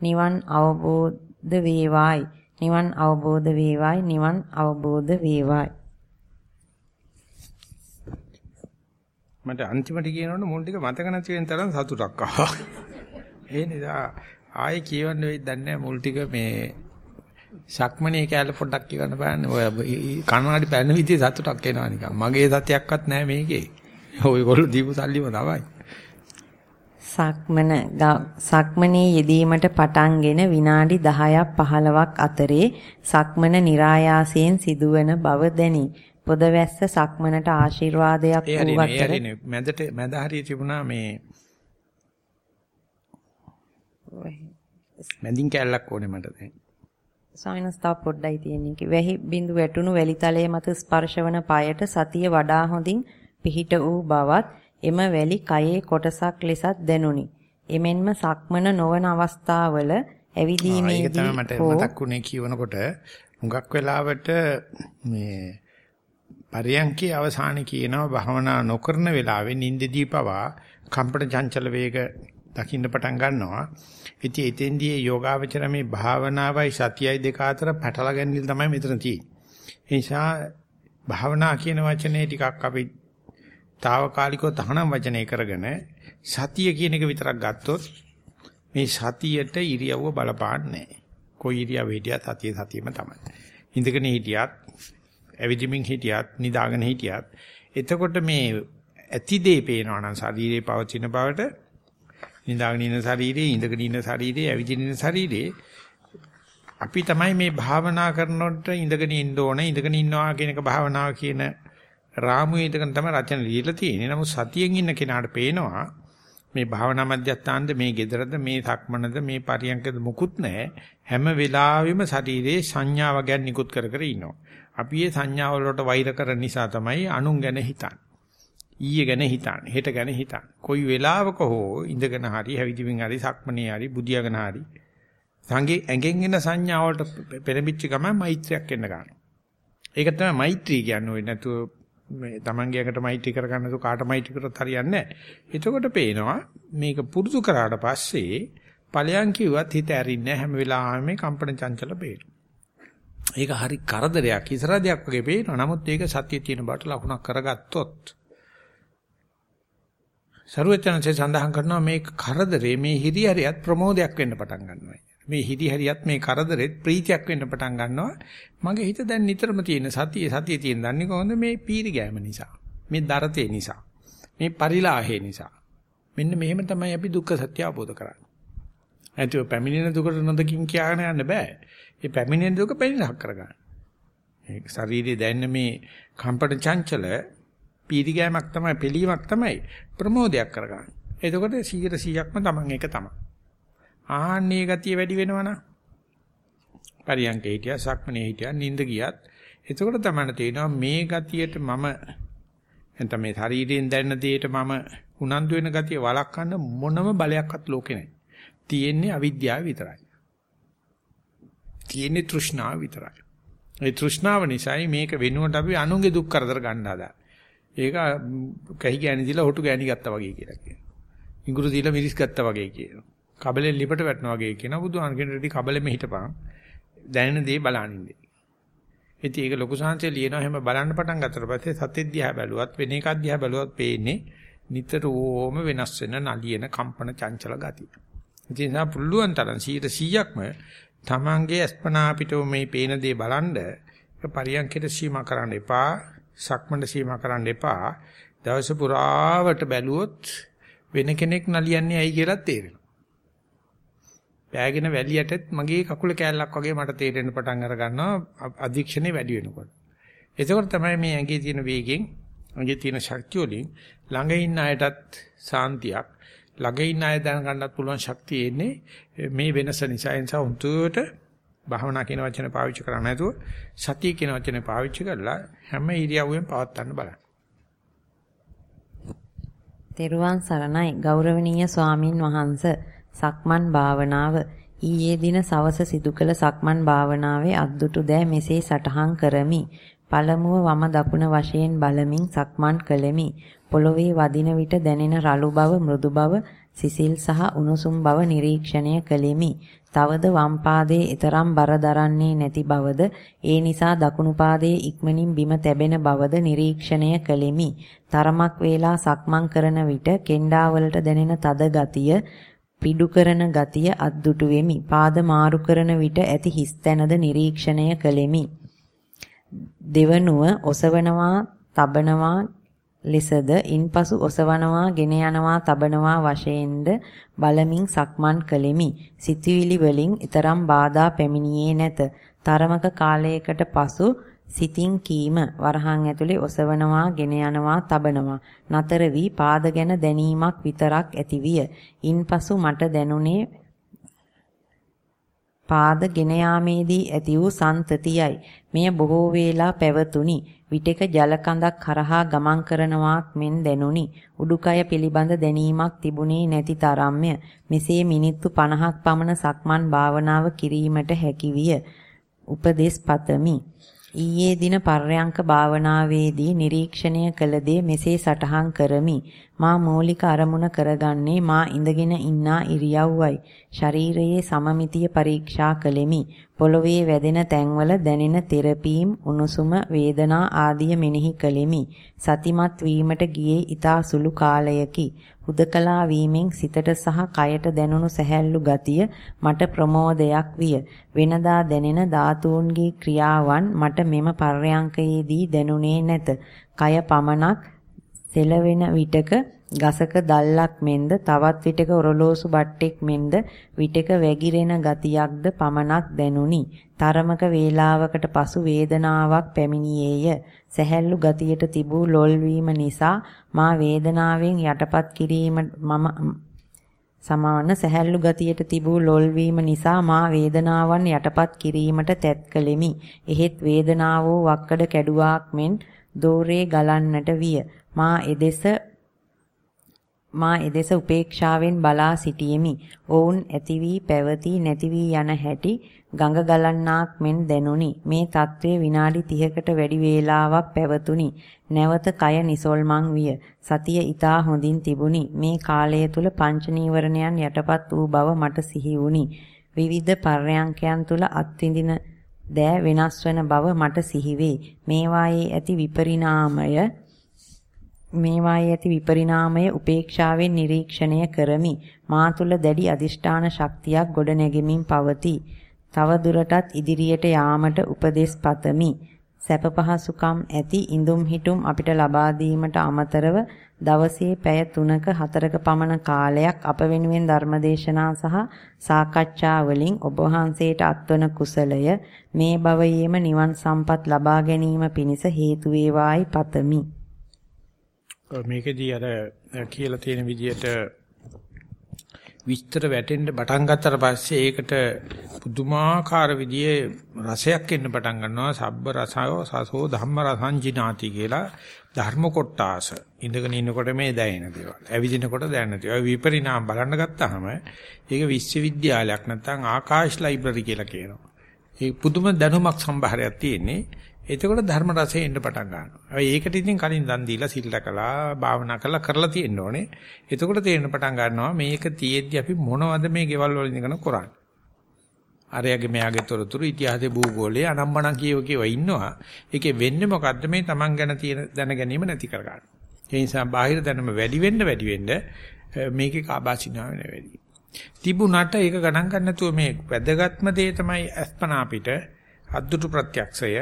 S2: නිවන් අවබෝධ වේවායි. නිවන් අවබෝධ වේවායි. නිවන් අවබෝධ වේවායි.
S1: මට අන්තිමට කියනකොට මුල් ටික මතක නැති වෙන තරම් සතුටක් ආවා. [LAUGHS] ඒ නිසා ආයේ කියවන්න වෙයිද දන්නේ නැහැ මුල් ටික මේ සක්මණේ කැල පොඩ්ඩක් කියන්න බෑනේ. ඔය කණාඩි පැන විදිහේ සතුටක් එනවා නිකන්. මගේ සතියක්වත් නැහැ මේකේ. ඔයගොල්ලෝ දීපු සල්ලිම තමයි.
S2: සක්මන සක්මනේ යෙදීමට පටන්ගෙන විනාඩි 10ක් 15ක් අතරේ සක්මන નિરાයාසයෙන් සිදුවන බව දැනේ. පොදවැස්ස සක්මනට ආශිර්වාදයක් වූ අතර
S1: මැදට මැද හරිය තිබුණා මේ මැදින් කැල්ලක් ඕනේ මට දැන්.
S2: සායනස් තව පොඩ්ඩයි තියෙන්නේ. වැහි බිඳු වැටුණු වැලිතලයේ මත ස්පර්ශවන පායට සතිය වඩා හොඳින් පිහිට වූ බවත් එම වැලි කයේ කොටසක් ලෙසත් දැනුනි. එමෙන්ම සක්මන නොවන අවස්ථාවල ඇවිදීමේදී
S1: ඒක තමයි මට මතක් වුණේ කියවනකොට හුඟක් වෙලාවට මේ පරියන්කේ අවසානයේ කියනවා භවනා නොකරන වෙලාවේ නිින්දදී පවා කම්පන චංචල වේග දකින්න පටන් ගන්නවා. ඉතින් එතෙන්දී යෝගාවචර මේ භාවනාවයි සතියයි දෙක අතර පැටලා ගැනීම තමයි මෙතන තියෙන්නේ. ඒ නිසා භාවනා කියන වචනේ ටිකක් අපි తాවකාලිකව තහනම් වචනේ කරගෙන සතිය කියන එක විතරක් ගත්තොත් මේ සතියට ඉරියව්ව බලපාන්නේ නැහැ. කොයි ඉරියව්ව හිටියත් සතිය සතියම තමයි. ඉඳගෙන හිටියත්, ඇවිදිමින් හිටියත්, නිදාගෙන හිටියත් එතකොට මේ ඇති දේ පේනවා නම් ශරීරේ පවතින බවට නිදාගෙන ඉන්න ශරීරේ ඉඳගෙන ඉන්න ශරීරේ ඇවිදින ඉන්න ශරීරේ අපි තමයි මේ භාවනා කරනකොට ඉඳගෙන ඉන්න ඕනේ ඉඳගෙන ඉන්නවා කියන එක භාවනාව කියන රාමුවේ ඉඳගෙන තමයි රචන ලියලා තියෙන්නේ. නමුත් සතියෙන් ඉන්න කෙනාට පේනවා මේ භාවනා මධ්‍යස්ථානද මේ gedarada මේ සක්මනද මේ පරියන්කද මුකුත් නැහැ. හැම වෙලාවෙම ශරීරයේ සංඥාව ගැන නිකුත් කර කර ඉන්නවා. අපි මේ සංඥාවල වලට වෛර කරන නිසා තමයි අනුන් ගැන හිතන්නේ. ඊයේ ගැන හිතන්නේ, හෙට ගැන හිතන්නේ. කොයි වෙලාවක හෝ ඉඳගෙන හරි, හැවිදිමින් හරි, සක්මනේ හරි, බුදියාගෙන හරි සංගේ ඇඟෙන් එන සංඥාවලට පෙරමිච්ච ගමන් මෛත්‍රියක් එන්න ගන්නවා. ඒක තමයි මෛත්‍රී කියන්නේ. ඔය නැතුව මේ Tamange යකට මෛත්‍රී කරගන්න තු කාට මෛත්‍රී කරත් හරියන්නේ නැහැ. එතකොට පේනවා මේක පුරුදු කරාට පස්සේ ඵලයන් කිව්වත් හිත ඇරින්නේ හැම වෙලාවෙම මේ කම්පන චංචල පේනවා. ඒක හරි කරදරයක් ඉස්සරහදයක් වගේ පේනවා. නමුත් ඒක සත්‍ය තියෙන බාට ලකුණක් කරගත්තොත් සරුවචනසේ සඳහන් කරනවා මේ කරදරේ මේ හිරිහැරියත් ප්‍රමෝදයක් වෙන්න පටන් ගන්නවා. මේ හිරිහැරියත් මේ කරදරෙත් ප්‍රීතියක් වෙන්න පටන් ගන්නවා. මගේ හිත දැන් නිතරම තියෙන සතියේ සතියේ තියෙන දන්නේ කොහොමද මේ පීරි ගෑම නිසා. මේ දරතේ නිසා. මේ පරිලාහේ නිසා. මෙන්න මෙහෙම තමයි අපි දුක්ඛ සත්‍ය අවබෝධ කරන්නේ. නැතිව පැමිණෙන දුකට නොදකින් කියාගෙන යන්න බෑ. මේ පැමිණෙන දුක පැනිරහක් කරගන්න. ඒ ශරීරයේ දැනෙන මේ කම්පන චංචල පීරිගෑමක් තමයි පිළීමක් තමයි ප්‍රමෝදයක් කරගන්න. එතකොට 100%ක්ම Taman එක තමයි. ආහන්නේ ගතිය වැඩි වෙනවනම් පරියන්කේ හිටියා සක්මනේ හිටියා නිින්ද ගියත් එතකොට තමයි තේරෙනවා මේ ගතියට මම එතන මේ ශරීරයෙන් දැනෙන දෙයට මම උනන්දු වෙන ගතිය වළක්වන්න මොනම බලයක්වත් ලෝකේ නැහැ. තියෙන්නේ අවිද්‍යාව විතරයි. තියෙන්නේ තෘෂ්ණාව විතරයි. ඒ තෘෂ්ණාව නිසායි මේක වෙනුවට අපි අනුන්ගේ දුක් කරදර ගන්න හදා. ඒක කහි ගෑණි දීලා හොටු ගෑණි ගත්තා වගේ කියලා කියනවා. ඉඟුරු දීලා මිරිස් ගත්තා වගේ කියනවා. කබලෙන් ලිපට වැටෙනවා වගේ කියනවා. බුදුහාම කියන රෙදි කබලෙම හිටපන්. දැනෙන දේ බලනින්නේ. ඉතින් ඒක ලොකු සංහසේ ලියනවා එහෙම බලන්න පටන් ගත්තට පස්සේ සත්‍ය දිහා බැලුවත් වෙන එකක් දිහා බැලුවත් පේන්නේ නිතරම වෙනස් වෙන නලියන කම්පන චංචල ගතිය. ඉතින් සා පුළුවන් තරම් 100%ක්ම තමන්ගේ අස්පනා අපිට මේ පේන දේ බලන්ඩ පරියන්කයට සීමා කරන්න එපා. සක්මණට සීමා කරන්න එපා. දවස පුරාවට බැලුවොත් වෙන කෙනෙක් නලියන්නේ ඇයි කියලා තේරෙනවා. පෑගෙන වැලියටත් මගේ කකුල කෑල්ලක් වගේ මට තේරෙන්න පටන් අර ගන්නවා අධීක්ෂණේ වැඩි වෙනකොට. එතකොට තමයි මේ ඇඟේ තියෙන වේගෙන් ඇඟේ තියෙන ශක්තිය වලින් ළඟ ඉන්න අයටත් සාන්තියක් ළඟ ඉන්න අය දැනගන්නත් පුළුවන් ශක්තිය එන්නේ මේ වෙනස නිසා ඒ නිසා උන්තුවට භාවනා කියන වචනේ පාවිච්චි කරන්නේ නැතුව සතිය කියන වචනේ පාවිච්චි කරලා හැම ඉරියව්වෙම පවත් ගන්න බලන්න.
S2: තෙරුවන් සරණයි ගෞරවනීය ස්වාමින් වහන්සේ සක්මන් භාවනාව ඊයේ දින සවස සිදු කළ සක්මන් භාවනාවේ අද්දුටු දෑ මෙසේ සටහන් කරමි. පළමුව වම දකුණ වශයෙන් බලමින් සක්මන් කළෙමි. පොළොවේ වදින විට දැනෙන රළු බව, මෘදු බව, සිසිල් සහ උණුසුම් බව නිරීක්ෂණය කළෙමි. තවද වම් පාදයේ ඊතරම් බර දරන්නේ නැති බවද, ඒ නිසා දකුණු පාදයේ ඉක්මනින් බිම තැබෙන බවද නිරීක්ෂණය කළෙමි. තරමක් වේලා සක්මන් කරන විට කෙන්ඩාවලට දැනෙන තද ගතිය, පිඩු කරන ගතිය අද්දුටු වෙමි. පාද මාරු කරන විට ඇති හිස් තැනද නිරීක්ෂණය කළෙමි. දෙවනුව ඔසවනවා, තබනවා ලෙසද ඉන්පසු ඔසවනවා, ගෙන යනවා, තබනවා වශයෙන්ද බලමින් සක්මන් කළෙමි. සිතුවිලි වලින් ඊතරම් බාධා පැමිණියේ නැත. තරමක කාලයකට පසු සිතින් කීම වරහන් ඇතුලේ ඔසවනවා, ගෙන යනවා, තබනවා. නතර වී පාද ගැන දැනීමක් විතරක් ඇතිවිය. ඉන්පසු මට දැනුනේ පාද ගෙන යාමේදී ඇති වූ සන්තතියයි. මෙය බොහෝ වේලා පැවතුණි. විටක ජල කඳක් කරහා ගමන් කරනවාක් මෙන් දැනුනි. උඩුකය පිළිබඳ දැනීමක් තිබුණේ නැති තරම්ය. මෙසේ මිනිත්තු 50ක් පමණ සක්මන් භාවනාව කිරීමට හැකි විය. උපදේශ පතමි. ඊයේ දින පර්යංක භාවනාවේදී නිරීක්ෂණය කළ දේ මෙසේ සටහන් කරමි. මා මූලික අරමුණ කරගන්නේ මා ඉඳගෙන ඉන්නා ඉරියව්වයි. ශරීරයේ සමමිතිය පරීක්ෂා කළෙමි. පොළොවේ වැදෙන තැන්වල දැනෙන තෙරපීම්, උණුසුම, වේදනා ආදිය මෙනෙහි කළෙමි. සතිමත් වීමට ගියේ ඊතා සුළු කාලයකි. හුදකලා වීමෙන් සිතට සහ කයට දැනුණු සැහැල්ලු ගතිය මට ප්‍රමෝදයක් විය. වෙනදා දැනෙන ධාතුන්ගේ ක්‍රියාවන් මට මෙම පර්යංකයේදී දැනුනේ නැත. කය පමණක් සෙලවෙන විටක ගසක දැල්ලක් මෙන්ද තවත් විටක ඔරලෝසු බට්ටෙක් මෙන්ද විටක වැగిරෙන ගතියක්ද පමණක් දැනුනි. තරමක වේලාවකට පසු වේදනාවක් පැමිණියේය. සැහැල්ලු ගතියට තිබූ ලොල් නිසා මා වේදනාවෙන් යටපත් කිරීම මම සමාන සැහැල්ලු ගතියට තිබූ ලොල් නිසා මා වේදනාවන් යටපත් කිරීමට තැත් කළෙමි. එහෙත් වේදනාවෝ වක්කඩ කැඩුවාක් මෙන් දෝරේ ගලන්නට විය. මා එදෙස මා එදෙස උපේක්ෂාවෙන් බලා සිටියෙමි. ඔවුන් ඇති වී පැවති නැති වී යන හැටි ගඟ ගලන්නාක් මෙන් දැනුනි. මේ తත්වයේ විනාඩි 30කට වැඩි වේලාවක් පැවතුනි. නැවත කය නිසල්මන් විය. සතිය ඊටා හොඳින් තිබුණි. මේ කාලය තුල පංච නීවරණයන් යටපත් වූ බව මට සිහි වුණි. විවිධ පර්යංකයන් තුල අත්විඳින දෑ වෙනස් වන බව මට සිහි වේ. මේවායේ ඇති විපරිණාමය මේවායේ ඇති විපරිණාමය උපේක්ෂාවෙන් නිරීක්ෂණය කරමි. මා තුල දැඩි අදිෂ්ඨාන ශක්තියක් ගොඩ නැගෙමින් පවතී. තව දුරටත් ඉදිරියට යාමට උපදෙස් පතමි. සැප පහසුකම් ඇති ඉඳුම් හිටුම් අපිට ලබා දීමට අමතරව දවසේ පැය 3ක 4ක පමණ කාලයක් අප වෙනුවෙන් ධර්මදේශනා සහ සාකච්ඡා වලින් ඔබ වහන්සේට අත්වන කුසලය මේ භවයේම නිවන් සම්පත් ලබා ගැනීම පිණිස හේතු වේවායි පතමි.
S1: මේකෙදී අර කියලා තියෙන විදිහට විස්තර වැටෙන්න පටන් ගත්තට පස්සේ ඒකට පුදුමාකාර විදිහේ රසයක් එන්න පටන් ගන්නවා සබ්බ රසයෝ සසෝ ධම්ම රසංජිනාති කියලා ධර්ම කොටාස ඉඳගෙන ඉන්නකොට මේ දැනෙන දේවල්. ඇවිදිනකොට දැනෙන දේවල්. විපරිණාම බලන්න ගත්තාම ඒක විශ්වවිද්‍යාලයක් නැත්නම් ආකාශ ලයිබ්‍රරි කියලා කියනවා. ඒ පුදුම දැනුමක් සම්භාරයක් තියෙන්නේ. එතකොට ධර්ම රසය එන්න පටන් ගන්නවා. ඒකට ඉතින් කලින් දන් දීලා සිල් රැකලා භාවනා කරලා කරලා තියෙන්න ඕනේ. එතකොට තේරෙන පටන් ගන්නවා මේක තියෙද්දි අපි මොනවද මේ ගෙවල් වල ඉඳගෙන කරන්නේ. අරයාගේ මෙයාගේ තොරතුරු ඉතිහාසයේ භූගෝලයේ අනම්මනම් කියව කියව ඉන්නවා. ඒකේ වෙන්නේ මොකද්ද මේ Taman ගැන තියෙන දැන ගැනීම නැති කර ගන්න. ඒ නිසා බාහිර දැනුම වැඩි වෙන්න වැඩි වෙන්න මේකේ කාබාසිනාව වැඩි. තිබුණාට ඒක ගණන් ගන්න නැතුව මේ වැදගත්ම දේ තමයි අස්පනා පිට අද්දුටු ප්‍රත්‍යක්ෂය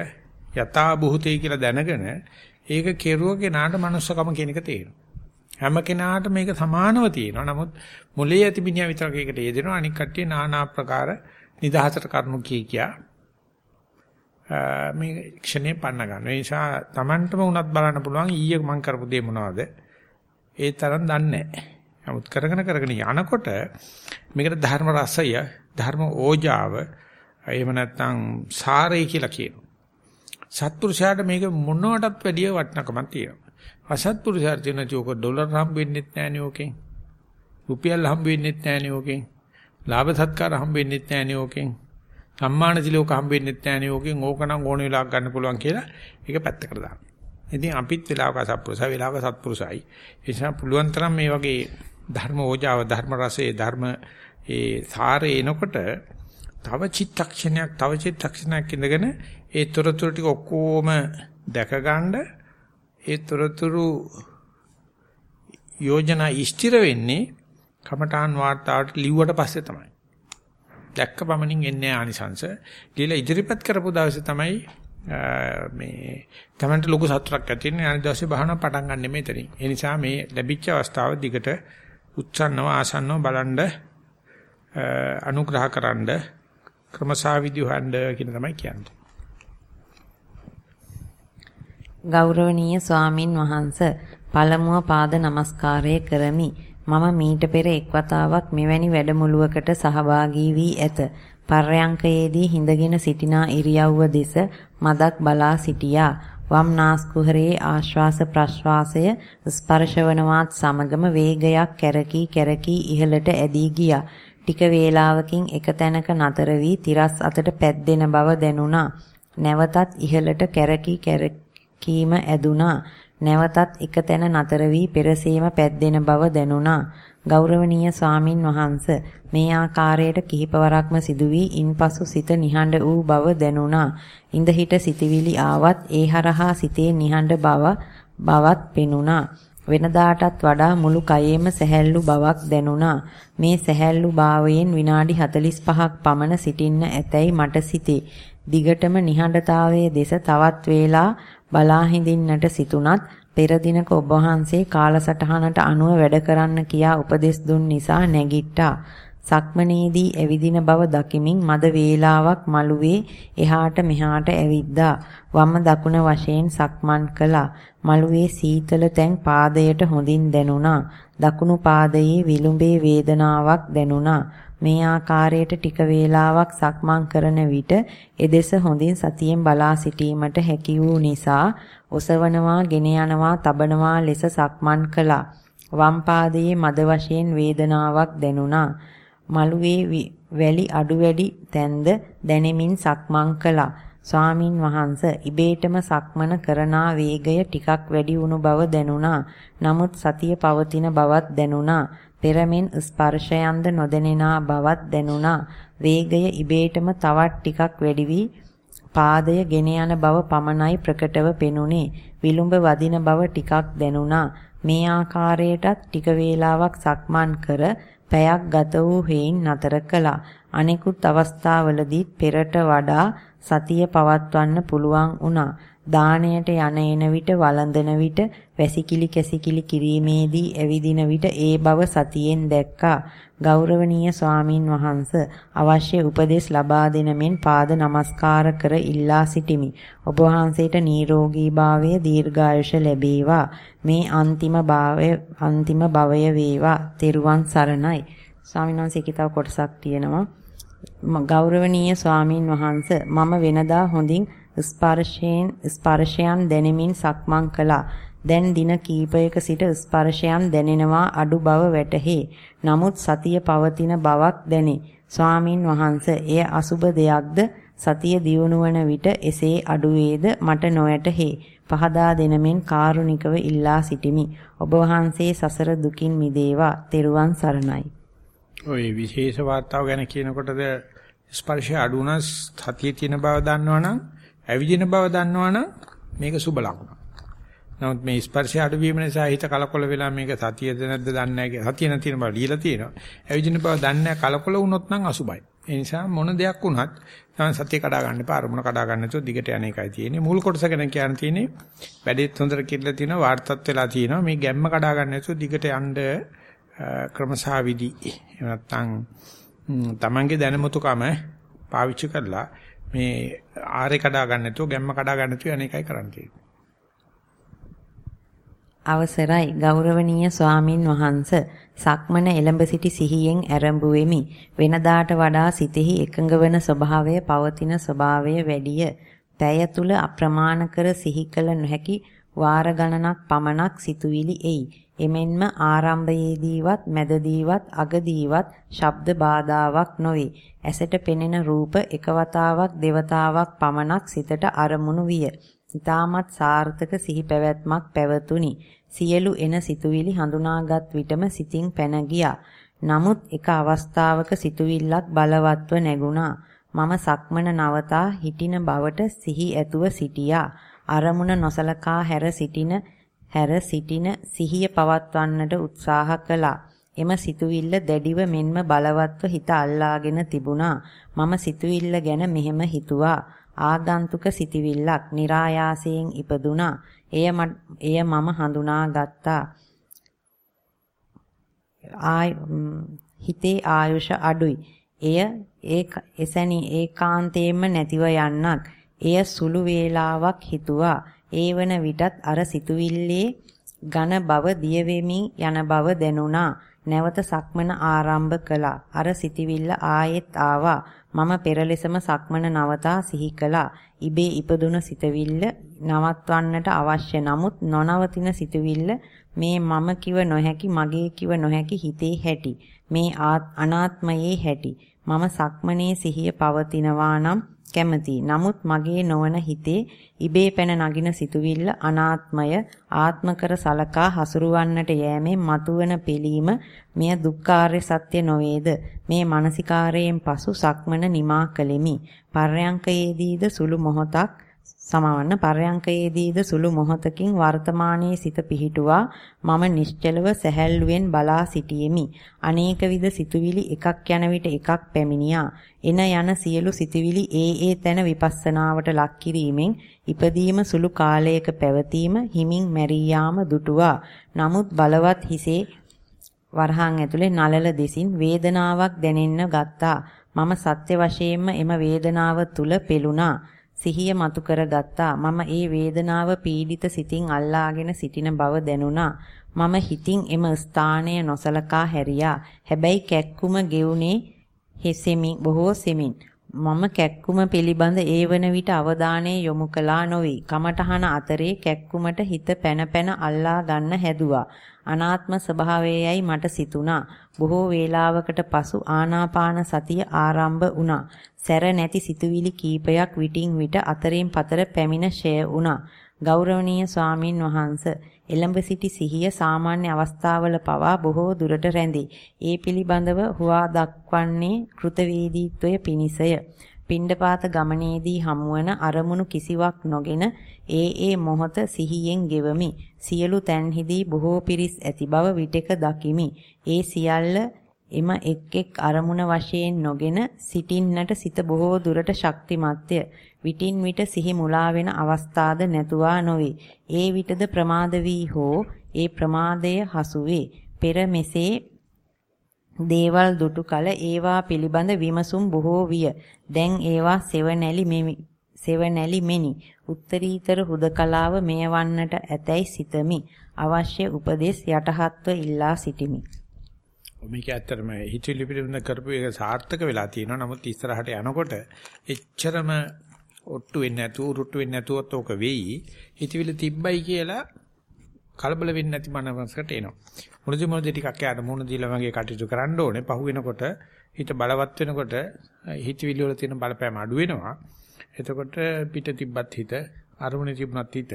S1: යථා භූතේ කියලා දැනගෙන ඒක කෙරුව කෙනාට manussකම කියන එක තේරෙනවා. හැම කෙනාට මේක සමානව තියෙනවා. නමුත් මුලේ ඇති මිනිහා විතරක් ඒකට යෙදෙනවා. අනික් කට්ටිය নানা ආකාර නිදහසට කරුණු කී කියා මේ ක්ෂණේ පන්න ගන්න. ඒ නිසා Tamanටම උනත් බලන්න පුළුවන් ඊයේ මම කරපු දේ මොනවද? ඒ තරම් දන්නේ නැහැ. නමුත් කරගෙන කරගෙන යනකොට මේකට ධර්ම රසය, ධර්ම ඕජාව, එහෙම නැත්නම් සාරය කියලා කියනවා. සත්පුරුෂයාට මේක මොනවටත් වැඩිය වටිනකමක් තියෙනවා. අසත්පුරුෂයාට තියෙන චෝක ඩොලර් හම්බ වෙන්නෙත් නෑනේ ඕකෙන්. රුපියල් හම්බ වෙන්නෙත් නෑනේ ඕකෙන්. ලාභ සත්කාර හම්බ වෙන්නෙත් නෑනේ ඕකෙන්. සම්මාන සිලෝක හම්බ වෙන්නෙත් නෑනේ ඕකෙන්. ඕක නම් ඕන වෙලාවක ගන්න පුළුවන් කියලා ඒක පැත්තකට දාන්න. ඉතින් අපිත් වෙලාවක අසත්පුරුෂයි වෙලාවක සත්පුරුෂයි. ඒ නිසා පුළුවන් තරම් මේ වගේ ධර්ම ඕජාව ධර්ම රසයේ ධර්ම ඒ සාරේ එනකොට තව චිත්තක්ෂණයක් තව චිත්තක්ෂණයක් ඉඳගෙන ඒ තොරතුරු ටික ඔක්කොම දැක ගන්න ඒ තොරතුරු යෝජනා ඉෂ්ටිර වෙන්නේ කමඨාන් වාර්තාවට ලිව්වට පස්සේ තමයි. දැක්ක පමණින් එන්නේ ආනිසංශ. লীලා ඉදිරිපත් කරපු දවසේ තමයි මේ තමන්ට ලොකු සතුටක් ඇති වෙන්නේ අනිත් දවසේ බහන පටන් ගන්න මෙතනින්. ඒ නිසා මේ ලැබිච්ච අවස්ථාව දිගට උත්සන්නව ආසන්නව බලන්න අනුග්‍රහකරනද ක්‍රමසාවිදි හොයන්න කියන තමයි කියන්නේ.
S2: ගෞරවනීය ස්වාමින් වහන්ස පළමුව පාද නමස්කාරය කරමි. මම මීට පෙර එක් වතාවක් මෙවැනි වැඩමුළුවකට සහභාගී වී ඇත. පර්යංකයේදී හිඳගෙන සිටිනා ඉරියව්ව දෙස මදක් බලා සිටියා. වම් නාස්කුහරයේ ආශ්වාස ප්‍රශ්වාසය ස්පර්ශවනවත් සමගම වේගයක් කැරකී කැරකී ඉහළට ඇදී ගියා. ටික වේලාවකින් එක තැනක නතර වී තිරස් අතට පැද්දෙන බව දැනුණා. නැවතත් ඉහළට කැරකී කැරකීම ඇදුණා. නැවතත් එක තැන නතර වී පෙරසීම පැද්දෙන බව දැනුණා. ගෞරවනීය ස්වාමින් වහන්ස මේ ආකාරයට කිහිපවරක්ම සිදු වී ඉන්පසු සිත නිහඬ වූ බව දැනුණා. ඉඳ හිට සිතවිලි ආවත් ඒ හරහා සිතේ නිහඬ බව බවත් පෙනුණා. වෙනදාටත් වඩා මුළු කයෙම සැහැල්ලු බවක් දැනුණා. මේ සැහැල්ලු භාවයෙන් විනාඩි 45ක් පමණ සිටින්න ඇතැයි මට සිතේ. දිගටම නිහඬතාවයේ දෙස තවත් වේලා බලා හිඳින්නට සිටුණත් පෙර දිනක ඔබ වහන්සේ කාලසටහනට අනුව වැඩ කරන්න කියා උපදෙස් දුන් නිසා නැගිට්ටා. සක්මනේදී ඇවිදින බව දකිමින් මද වේලාවක් මළුවේ එහාට මෙහාට ඇවිද්දා. වම දකුණ වශයෙන් සක්මන් කළා. මළුවේ සීතල තැන් පාදයට හොඳින් දැනුණා. දකුණු පාදයේ විලුඹේ වේදනාවක් දැනුණා. මේ ආකාරයට ටික වේලාවක් සක්මන් කරන විට එදෙස හොඳින් සතියෙන් බලා සිටීමට හැකි වූ නිසා ඔසවනවා, ගෙන යනවා, තබනවා ලෙස සක්මන් කළා. වම් පාදයේ මද වශයෙන් වේදනාවක් දැනුණා. මළුවේ වැලි අඩු වැඩි තැන්ද දැනෙමින් සක්මන් කළා. ස්වාමින් වහන්ස ඉබේටම සක්මන කරනා වේගය ටිකක් වැඩි වුණු බව දැනුණා. නමුත් සතිය පවතින බවත් දැනුණා. පෙරමෙන් ස්පර්ශයන්ද නොදැනෙනා බවත් දැනුණා. වේගය ඉබේටම තවත් ටිකක් වැඩි වී පාදය ගෙන යන බව පමණයි ප්‍රකටව පෙනුනේ. විලුඹ වදින බව ටිකක් දැනුණා. මේ ආකාරයටත් ටික වේලාවක් සක්මන් කර පැයක් ගත වූ හේයින් නතර කළා. අනෙකුත් අවස්ථාවලදී පෙරට වඩා සතිය පවත්වන්න පුළුවන් වුණා. දාණයට යන එන විට වළඳන විට වැසිකිලි කැසිකිලි කිරීමේදී ඇවිදින විට ඒ බව සතියෙන් දැක්කා. ගෞරවනීය ස්වාමින් වහන්ස අවශ්‍ය උපදෙස් ලබා දෙන මෙන් පාද නමස්කාර කර ඉල්ලා සිටිමි. ඔබ වහන්සේට නිරෝගී භාවය දීර්ඝායුෂ ලැබේවා. මේ අන්තිම භාවය අන්තිම භවය වේවා. තෙරුවන් සරණයි. ස්වාමීන් වහන්සේ කිතාව කොටසක් තියෙනවා. ගෞරවනීය ස්වාමින් වහන්සේ මම වෙනදා හොඳින් ස්පර්ශයෙන් ස්පර්ශයන් දැනෙමින් සක්මන් කළා. දැන් දින කීපයක සිට ස්පර්ශයන් දැනෙනවා අඩු බව වැටහි. නමුත් සතිය පවතින බවක් දැනේ. ස්වාමින් වහන්සේ එය අසුබ දෙයක්ද සතිය දියුණුවන විට එසේ අඩු වේද මට නොඇතෙහි. පහදා දෙනමින් කාරුණිකව ඉල්ලා සිටිමි. ඔබ වහන්සේ සසර දුකින් මිදේවා. තෙරුවන් සරණයි.
S1: ওই විශේෂ වාර්තාව ගැන කියනකොටද ස්පර්ශය අඩු වුණා සතියේ තියෙන බව දන්නවනම් ඇවිදින බව දන්නවනම් මේක සුබ ලකුණක්. නමුත් මේ ස්පර්ශය අඩු වීම නිසා හිත කලකොල වෙලා මේක සතියද නැද්ද දන්නේ නැහැ. සතිය නැතින බව লীලා තියෙනවා. ඇවිදින බව දන්නේ නැහැ කලකොල වුණොත් නම් අසුබයි. ඒ නිසා මොන දෙයක් වුණත් තමයි සතිය කඩා ගන්න එපා. අරමුණ කඩා ගන්න නැතුව දිගට යන එකයි තියෙන්නේ. මූල කොටස ගැන කියන්න තියෙන්නේ වැඩේත් හොඳට කිරලා තියෙනවා. වාර්තත් වෙලා තියෙනවා. මේ ගැම්ම කඩා ගන්න නැතුව දිගට යන්න ක්‍රමසහවිදි නැත්තම් තමන්ගේ දැනුමුතුකම පාවිච්චි කරලා මේ ආරේ කඩා ගන්න නැතුව ගැම්ම කඩා ගන්න නැතුව අනේකයි කරන්න තියෙන්නේ.
S2: අවසරයි. ගෞරවනීය ස්වාමින් වහන්ස සක්මන එළඹ සිටි සිහියෙන් ඇරඹුවෙමි. වෙනදාට වඩා සිතෙහි එකඟ වන ස්වභාවය පවතින ස්වභාවය වැඩිය. පැය තුල අප්‍රමාණ කර සිහි කළ නොහැකි වාර ගණනක් පමණක් සිතුවිලි එයි එමෙන්ම ආරම්භයේදීවත් මැදදීවත් අගදීවත් ශබ්ද බාධාවක් නොවේ. ඇසට පෙනෙන රූප එකවතාවක් දෙවතාවක් පමණක් සිතට අරමුණු විය. ඊටමත් සාර්ථක සිහි පැවැත්මක් පැවතුණි. සියලු එන සිතුවිලි හඳුනාගත් විටම සිතින් පැන ගියා. නමුත් එක අවස්ථාවක සිතුවිල්ලක් බලවත්ව නැගුණා. මම සක්මන නවතා හිටින බවට සිහි ඇතුව සිටියා. අරමුණ නොසලකා හැර සිටින හැර සිටින සිහිය පවත්වන්නට උත්සාහ කළා. එම සිතුවිල්ල දැඩිව මෙන්ම බලවත්ව හිත අල්ලාගෙන තිබුණා. මම සිතුවිල්ල ගැන මෙහෙම හිතුවා. ආගන්තුක සිටිවිල්ලක් નિરાයාසයෙන් ඉපදුනා. එය එය මම හඳුනාගත්තා. ආය හිතේ ආයුෂ අඩුයි. එය ඒ එසැනි ඒකාන්තයෙන්ම නැතිව යන්නක්. එය සුළු වේලාවක් හිතුවා. ඒ වන විටත් අර සිතුවිල්ලේ ඝන බව දිය යන බව දැනුණා. නැවත සක්මන ආරම්භ කළා. අර සිතවිල්ල ආයෙත් ආවා. මම පෙර ලෙසම සක්මන නවතා සිහි කළා. ඉබේ ඉපදුන සිතවිල්ල නවත්වන්නට අවශ්‍ය නමුත් නොනවතින සිතවිල්ල මේ මම කිව නොහැකි මගේ කිව නොහැකි හිතේ හැටි. මේ අනාත්මයේ හැටි. මම සක්මනේ සිහිය පවතිනවා නම් කැමති. නමුත් මගේ නොවන හිතේ ඉබේ පැන නගින සිතුවිල්ල අනාත්මය ආත්ම කර සලකා හසුරුවන්නට යෑමෙන් මතුවන පිළීම මෙය දුක්ඛාර්ය සත්‍ය නොවේද? මේ මානසිකාරයෙන් පසු සක්මන නිමා කළෙමි. පර්යංකයේදීද සුළු මොහොතක් සමවන්න පරයන්කයේදීද සුළු මොහොතකින් වර්තමානයේ සිත පිහිටුවා මම නිශ්චලව සැහැල්ලුවෙන් බලා සිටියෙමි. අනේක විද සිතුවිලි එකක් යන විට එකක් පැමිණියා. එන යන සියලු සිතුවිලි ඒ ඒ තැන විපස්සනාවට ලක් කිරීමෙන් ඉපදීම සුළු කාලයක පැවතීම හිමින් මැරී යාම දුටුවා. නමුත් බලවත් හිසේ වරහන් ඇතුලේ නලල දෙසින් වේදනාවක් දැනෙන්න ගත්තා. මම සත්‍ය වශයෙන්ම එම වේදනාව තුල පෙළුණා. සිහිය මතු කරගත්තා. මම ඒ වේදනාව පීඩිත සිතින් අල්ලාගෙන සිටින බව දැනුණා. මම හිතින් එම ස්ථානය නොසලකා හැරියා. හැබැයි කැක්කුම ගෙවුනේ හෙසෙමින් බොහෝ සෙමින්. මම කැක්කුම පිළිබඳ ඒ වන විට අවධානය යොමු කළා නොවේ. කමටහන අතරේ කැක්කුමට හිත පැන පැන අල්ලා ගන්න හැදුවා. අනාත්ම ස්වභාවයයි මට සිතුණා. බොහෝ වේලාවකට පසු ආනාපාන සතිය ආරම්භ වුණා. සැර නැති සිතුවිලි කීපයක් විටින් විට අතරින් පතර පැමිණ ෂය වුණා. ගෞරවනීය ස්වාමින් වහන්සේ එළඹ සිටි සිහිය සාමාන්‍ය අවස්ථාවල පවා බොහෝ දුරට රැඳේ. ඒ පිළිබඳව හුවා දක්වන්නේ කෘතවේදීත්වය පිණිසය. පිණ්ඩපාත ගමනේදී හමුවන අරමුණු කිසිවක් නොගෙන ඒ ඒ මොහොත සිහියෙන් ගෙවමි. සියලු තැන්හිදී බොහෝ පිරිස් ඇති බව විටක දකිමි. ඒ සියල්ල එම එක් එක් අරමුණ වශයෙන් නොගෙන සිටින්නට සිත බොහෝ දුරට ශක්තිමත්ය. විටින් විට සිහි මුලා වෙන අවස්ථාද නැතුවා නොවේ. ඒ විටද ප්‍රමාද වී හෝ ඒ ප්‍රමාදය හසු වේ. පෙර මෙසේ දේවල් දුටු කල ඒවා පිළිබඳ විමසුම් බොහෝ විය. දැන් ඒවා සෙවණැලි මෙමි. සෙවණැලි මෙනි. උත්තරීතර හුදකලාව මෙයවන්නට ඇතැයි සිතමි. අවශ්‍ය උපදෙස් යටහත්ව ඉල්ලා සිටිමි.
S1: මේක ඇත්තටම හිතවිලි පිළිබඳ කරපු එක සාර්ථක වෙලා තියෙනවා. නමුත් ඉස්සරහට යනකොට එච්චරම ඔට්ටු වෙන්නේ නැතුව උරුට්ටු වෙන්නේ නැතුවත් ඕක වෙයි. හිතවිලි තිබ්බයි කියලා කලබල වෙන්නේ නැති මනසකට එනවා. මුලදි මුලදි ටිකක් යාට මුණ දීලා වගේ කටයුතු කරන්න ඕනේ. පහු වෙනකොට හිත බලවත් වෙනකොට හිතවිලි වල තියෙන බලපෑම අඩු වෙනවා. එතකොට පිට තිබ්බත් හිත අරමුණේ තිබුණත් හිත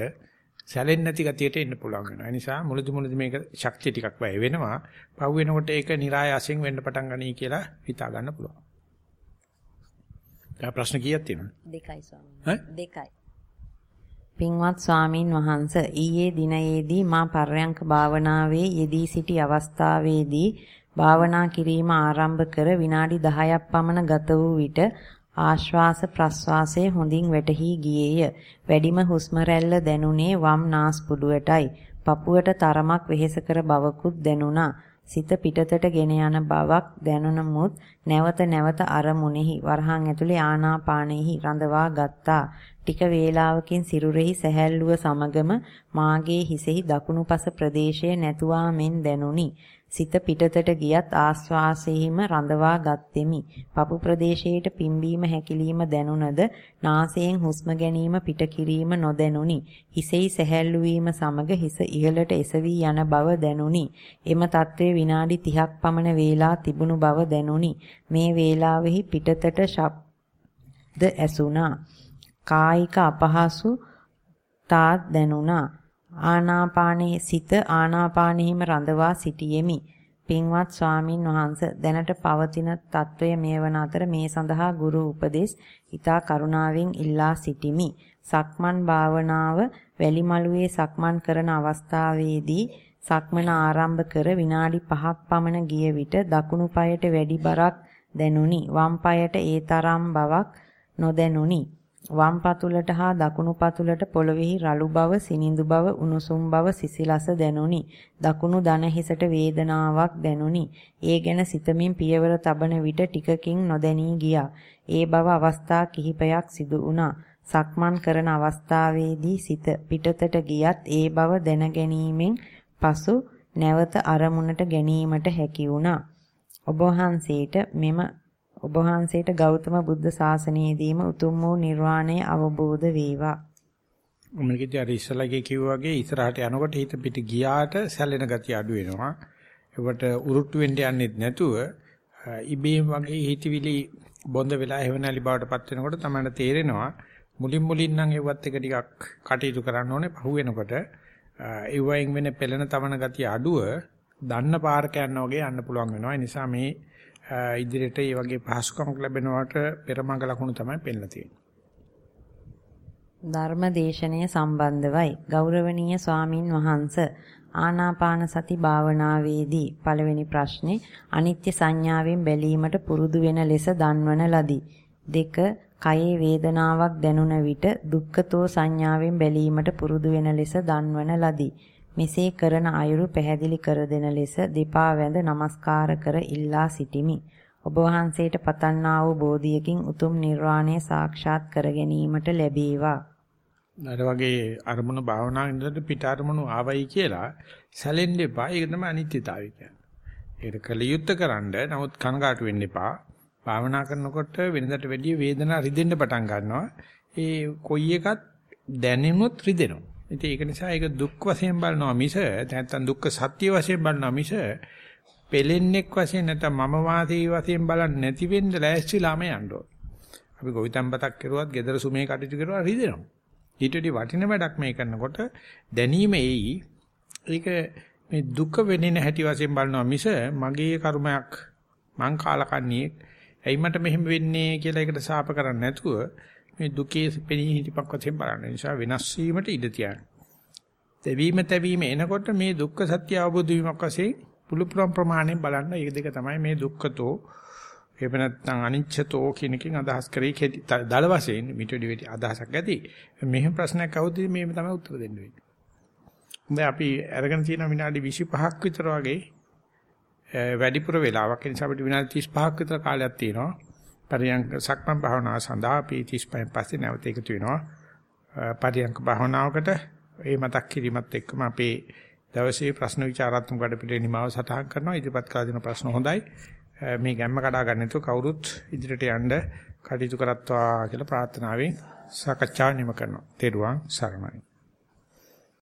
S1: සැලෙන්නේ නැති ගතියට එන්න පුළුවන් වෙනවා. ඒ නිසා මුලදි මුලදි මේක ශක්තිය ටිකක් වැය වෙනවා. පහු වෙනකොට ඒක નિરાයාසයෙන් වෙන්න පටන් ගනී කියලා හිතා ගන්න පුළුවන්. දැන් ප්‍රශ්න කීයක් තියෙනවද?
S2: දෙකයි ස්වාමීන් දෙකයි. පින්වත් ස්වාමින් වහන්ස ඊයේ දිනයේදී මා පර්යංක භාවනාවේ යෙදී සිටි අවස්ථාවේදී භාවනා කිරීම ආරම්භ කර විනාඩි 10ක් පමණ ගත වූ විට ආශ්වාස ප්‍රශ්වාසයේ හොඳින් වැටහි ගියේය. වැඩිම හුස්ම රැල්ල දැනුනේ වම් නාස්පුඩුවටයි. පපුවට තරමක් වෙහෙසකර බවකුත් දැනුණා. සිත පිටතට ගෙන යන බවක් දැනුනමුත් නැවත නැවත අරමුණෙහි වරහන් ඇතුලේ ආනාපානෙහි රඳවා ගත්තා. ටික වේලාවකින් සිරුරෙහි සැහැල්ලුව සමගම මාගේ හිසෙහි දකුණුපස ප්‍රදේශයේ නැතුවා මෙන් දැනුනි. සිත පිටතට ගියත් ආස්වාසයෙහිම රඳවා ගත්ෙමි. පපු ප්‍රදේශයට පිම්බීම හැකිලිම දැනුණද නාසයෙන් හුස්ම ගැනීම පිට කිරීම නොදැනුනි. හිසෙහි සැහැල්ලු වීම සමග හිස ඉහළට එසවි යන බව දැනුනි. එම తත්වයේ විනාඩි 30ක් පමණ වේලා තිබුණු බව දැනුනි. මේ වේලාවෙහි පිටතට ශබ්ද ඇසුණා. කායික අපහසු තාත් දැනුණා. ආනාපානයේ සිත ආනාපානෙහිම රඳවා සිටියෙමි. පින්වත් ස්වාමින් වහන්ස දැනට පවතින తත්වය මේවන අතර මේ සඳහා ගුරු උපදෙස් ඊතා කරුණාවෙන් ඉල්ලා සිටිමි. සක්මන් භාවනාව වැලිමලුවේ සක්මන් කරන අවස්ථාවේදී සක්මන ආරම්භ කර විනාඩි 5ක් පමණ ගිය විට දකුණු පායට වැඩි බරක් දැනුනි. වම් පායට ඒ තරම් බවක් නොදැනුනි. වම් පතුලට හා දකුණු පතුලට පොළොවේහි රළු බව, සිනිඳු බව, උණුසුම් බව, සිසිලස දැනුනි. දකුණු දන හිසට වේදනාවක් දැනුනි. ඒ ගැන සිතමින් පියවර තබන විට ටිකකින් නොදැනී ගියා. ඒ බව අවස්ථා කිහිපයක් සිදු වුණා. සක්මන් කරන අවස්ථාවේදී සිත පිටතට ගියත් ඒ බව දැන ගැනීමෙන් පසු නැවත අරමුණට ගැනීමට හැකි වුණා. ඔබ වහන්සේට මෙම ඔබ වහන්සේට ගෞතම බුද්ධ ශාසනයේදීම උතුම් වූ නිර්වාණය අවබෝධ වේවා.
S1: මොනකද අර ඉස්සලගේ කිව්වා වගේ ඉස්සරහට යනකොට හිත පිට ගියාට සැලෙන ගතිය අඩු වෙනවා. ඒකට උරුට්ටු වෙන්න යන්නෙත් නැතුව ඉබේම වගේ හිතවිලි බොඳ වෙලා හැවණලි බවටපත් වෙනකොට තමයි තේරෙනවා මුලින් මුලින් නම් ඒවත් එක ටිකක් කටයුතු කරන්න ඕනේ පහු වෙනකොට ඒ වයින් වෙන පෙළෙන තවන ගතිය අඩුව දන්න පාරක යනවා වගේ යන්න පුළුවන් වෙනවා. ඒ නිසා මේ ඉදිරියට මේ වගේ පහසුකමක් ලැබෙනවට පෙරමඟ ලකුණු තමයි පෙන්ලා තියෙන්නේ.
S2: ධර්මදේශනය සම්බන්ධවයි ගෞරවනීය ස්වාමින් වහන්ස ආනාපාන සති භාවනාවේදී පළවෙනි ප්‍රශ්නේ අනිත්‍ය සංඥාවෙන් බැලීමට පුරුදු වෙන ලෙස දන්වන ලදී. දෙක කයේ වේදනාවක් දැනුන විට දුක්ඛතෝ සංඥාවෙන් බැලීමට පුරුදු වෙන ලෙස දන්වන ලදී. මෙසේ කරන අයුරු පැහැදිලි කර දෙන ලෙස දෙපා වැඳ নমස්කාර කර ඉල්ලා සිටිමි. ඔබ වහන්සේට පතන්නා වූ බෝධියකින් උතුම් නිර්වාණය සාක්ෂාත් කර ගැනීමට ලැබේවා.
S1: අර වගේ අරමුණු භාවනාවෙන් ඉඳලා පිට අරමුණු ආවයි කියලා සැලෙන්න එපා. ඒක තමයි අනිත්‍යතාවය කියන්නේ. ඒක කලියුත් කරන්න නමුත් කනගාටු වෙන්න එපා. භාවනා කරනකොට වෙනදට වැඩිය වේදනාව රිදෙන්න පටන් ගන්නවා. ඒ කොයි එකත් දැනෙමුත් රිදෙනවා. ඉතින් ඒක නිසා ඒක දුක් වශයෙන් බලනවා මිස නැත්නම් දුක්ඛ සත්‍ය වශයෙන් බලනවා මිස පෙලෙන්නෙක් වශයෙන් නැත්නම් මම වාදී වශයෙන් බලන්නේ නැති වෙන්න ලෑස්තිලාම යන්න ඕන. අපි ගොවිතැන්පතක් කරුවත් gedara සුමේ කටයුතු කරුවා රිදෙනවා. ඊට වඩා වටින වැඩක් මේ කරනකොට දැනීම එයි. ඒක මේ දුක වෙන්නේ නැහැටි වශයෙන් බලනවා මිස මගේ කර්මයක් මං කාලකන්ණියෙක් ඇයි මට මෙහෙම වෙන්නේ කියලා ඒකට සාප කරන්නේ නැතුව මේ දුකේ පෙනී හිටිපක් වශයෙන් බලන්න නිසා වෙනස් වීමට ඉඩ තියන්න. තැවීම තැවීම එනකොට මේ දුක්ඛ සත්‍ය අවබෝධ වීමක් වශයෙන් පුළු පුරම් ප්‍රමාණයෙන් බලන්න. මේ දෙක තමයි මේ දුක්ඛතෝ එහෙම නැත්නම් අනිච්චතෝ කියන එකෙන් අදහස් කරේ දල වශයෙන් මිටඩි වෙටි අදහසක් ඇති. මෙහෙම ප්‍රශ්නයක් આવුත් මේ තමයි උත්තර දෙන්න වෙන්නේ. දැන් අපි අරගෙන තියෙන විනාඩි 25ක් විතර වගේ වැඩිපුර වෙලාවක් ඒ නිසා අපිට විනාඩි 35ක් විතර කාලයක් තියෙනවා. පරියංක සක්මන් භාවනාව සඳහා අපි 35න් පස්සේ නැවත එකතු වෙනවා. පරියංක භාවනාවකට ඒ මතක් කිරීමත් එක්කම අපේ දවසේ ප්‍රශ්න විචාරාත්මක වැඩපිළිවෙළ නිමාව සටහන් කරනවා. ඉදිරිපත් කළ දෙන ප්‍රශ්න හොඳයි. මේ ගැම්ම කඩා ගන්න නැතුව කවුරුත් ඉදිරියට යන්න කටයුතු කරත්වා කියලා ප්‍රාර්ථනාවෙන් සාකච්ඡාව නිම කරනවා. තෙරුවන් සරණයි.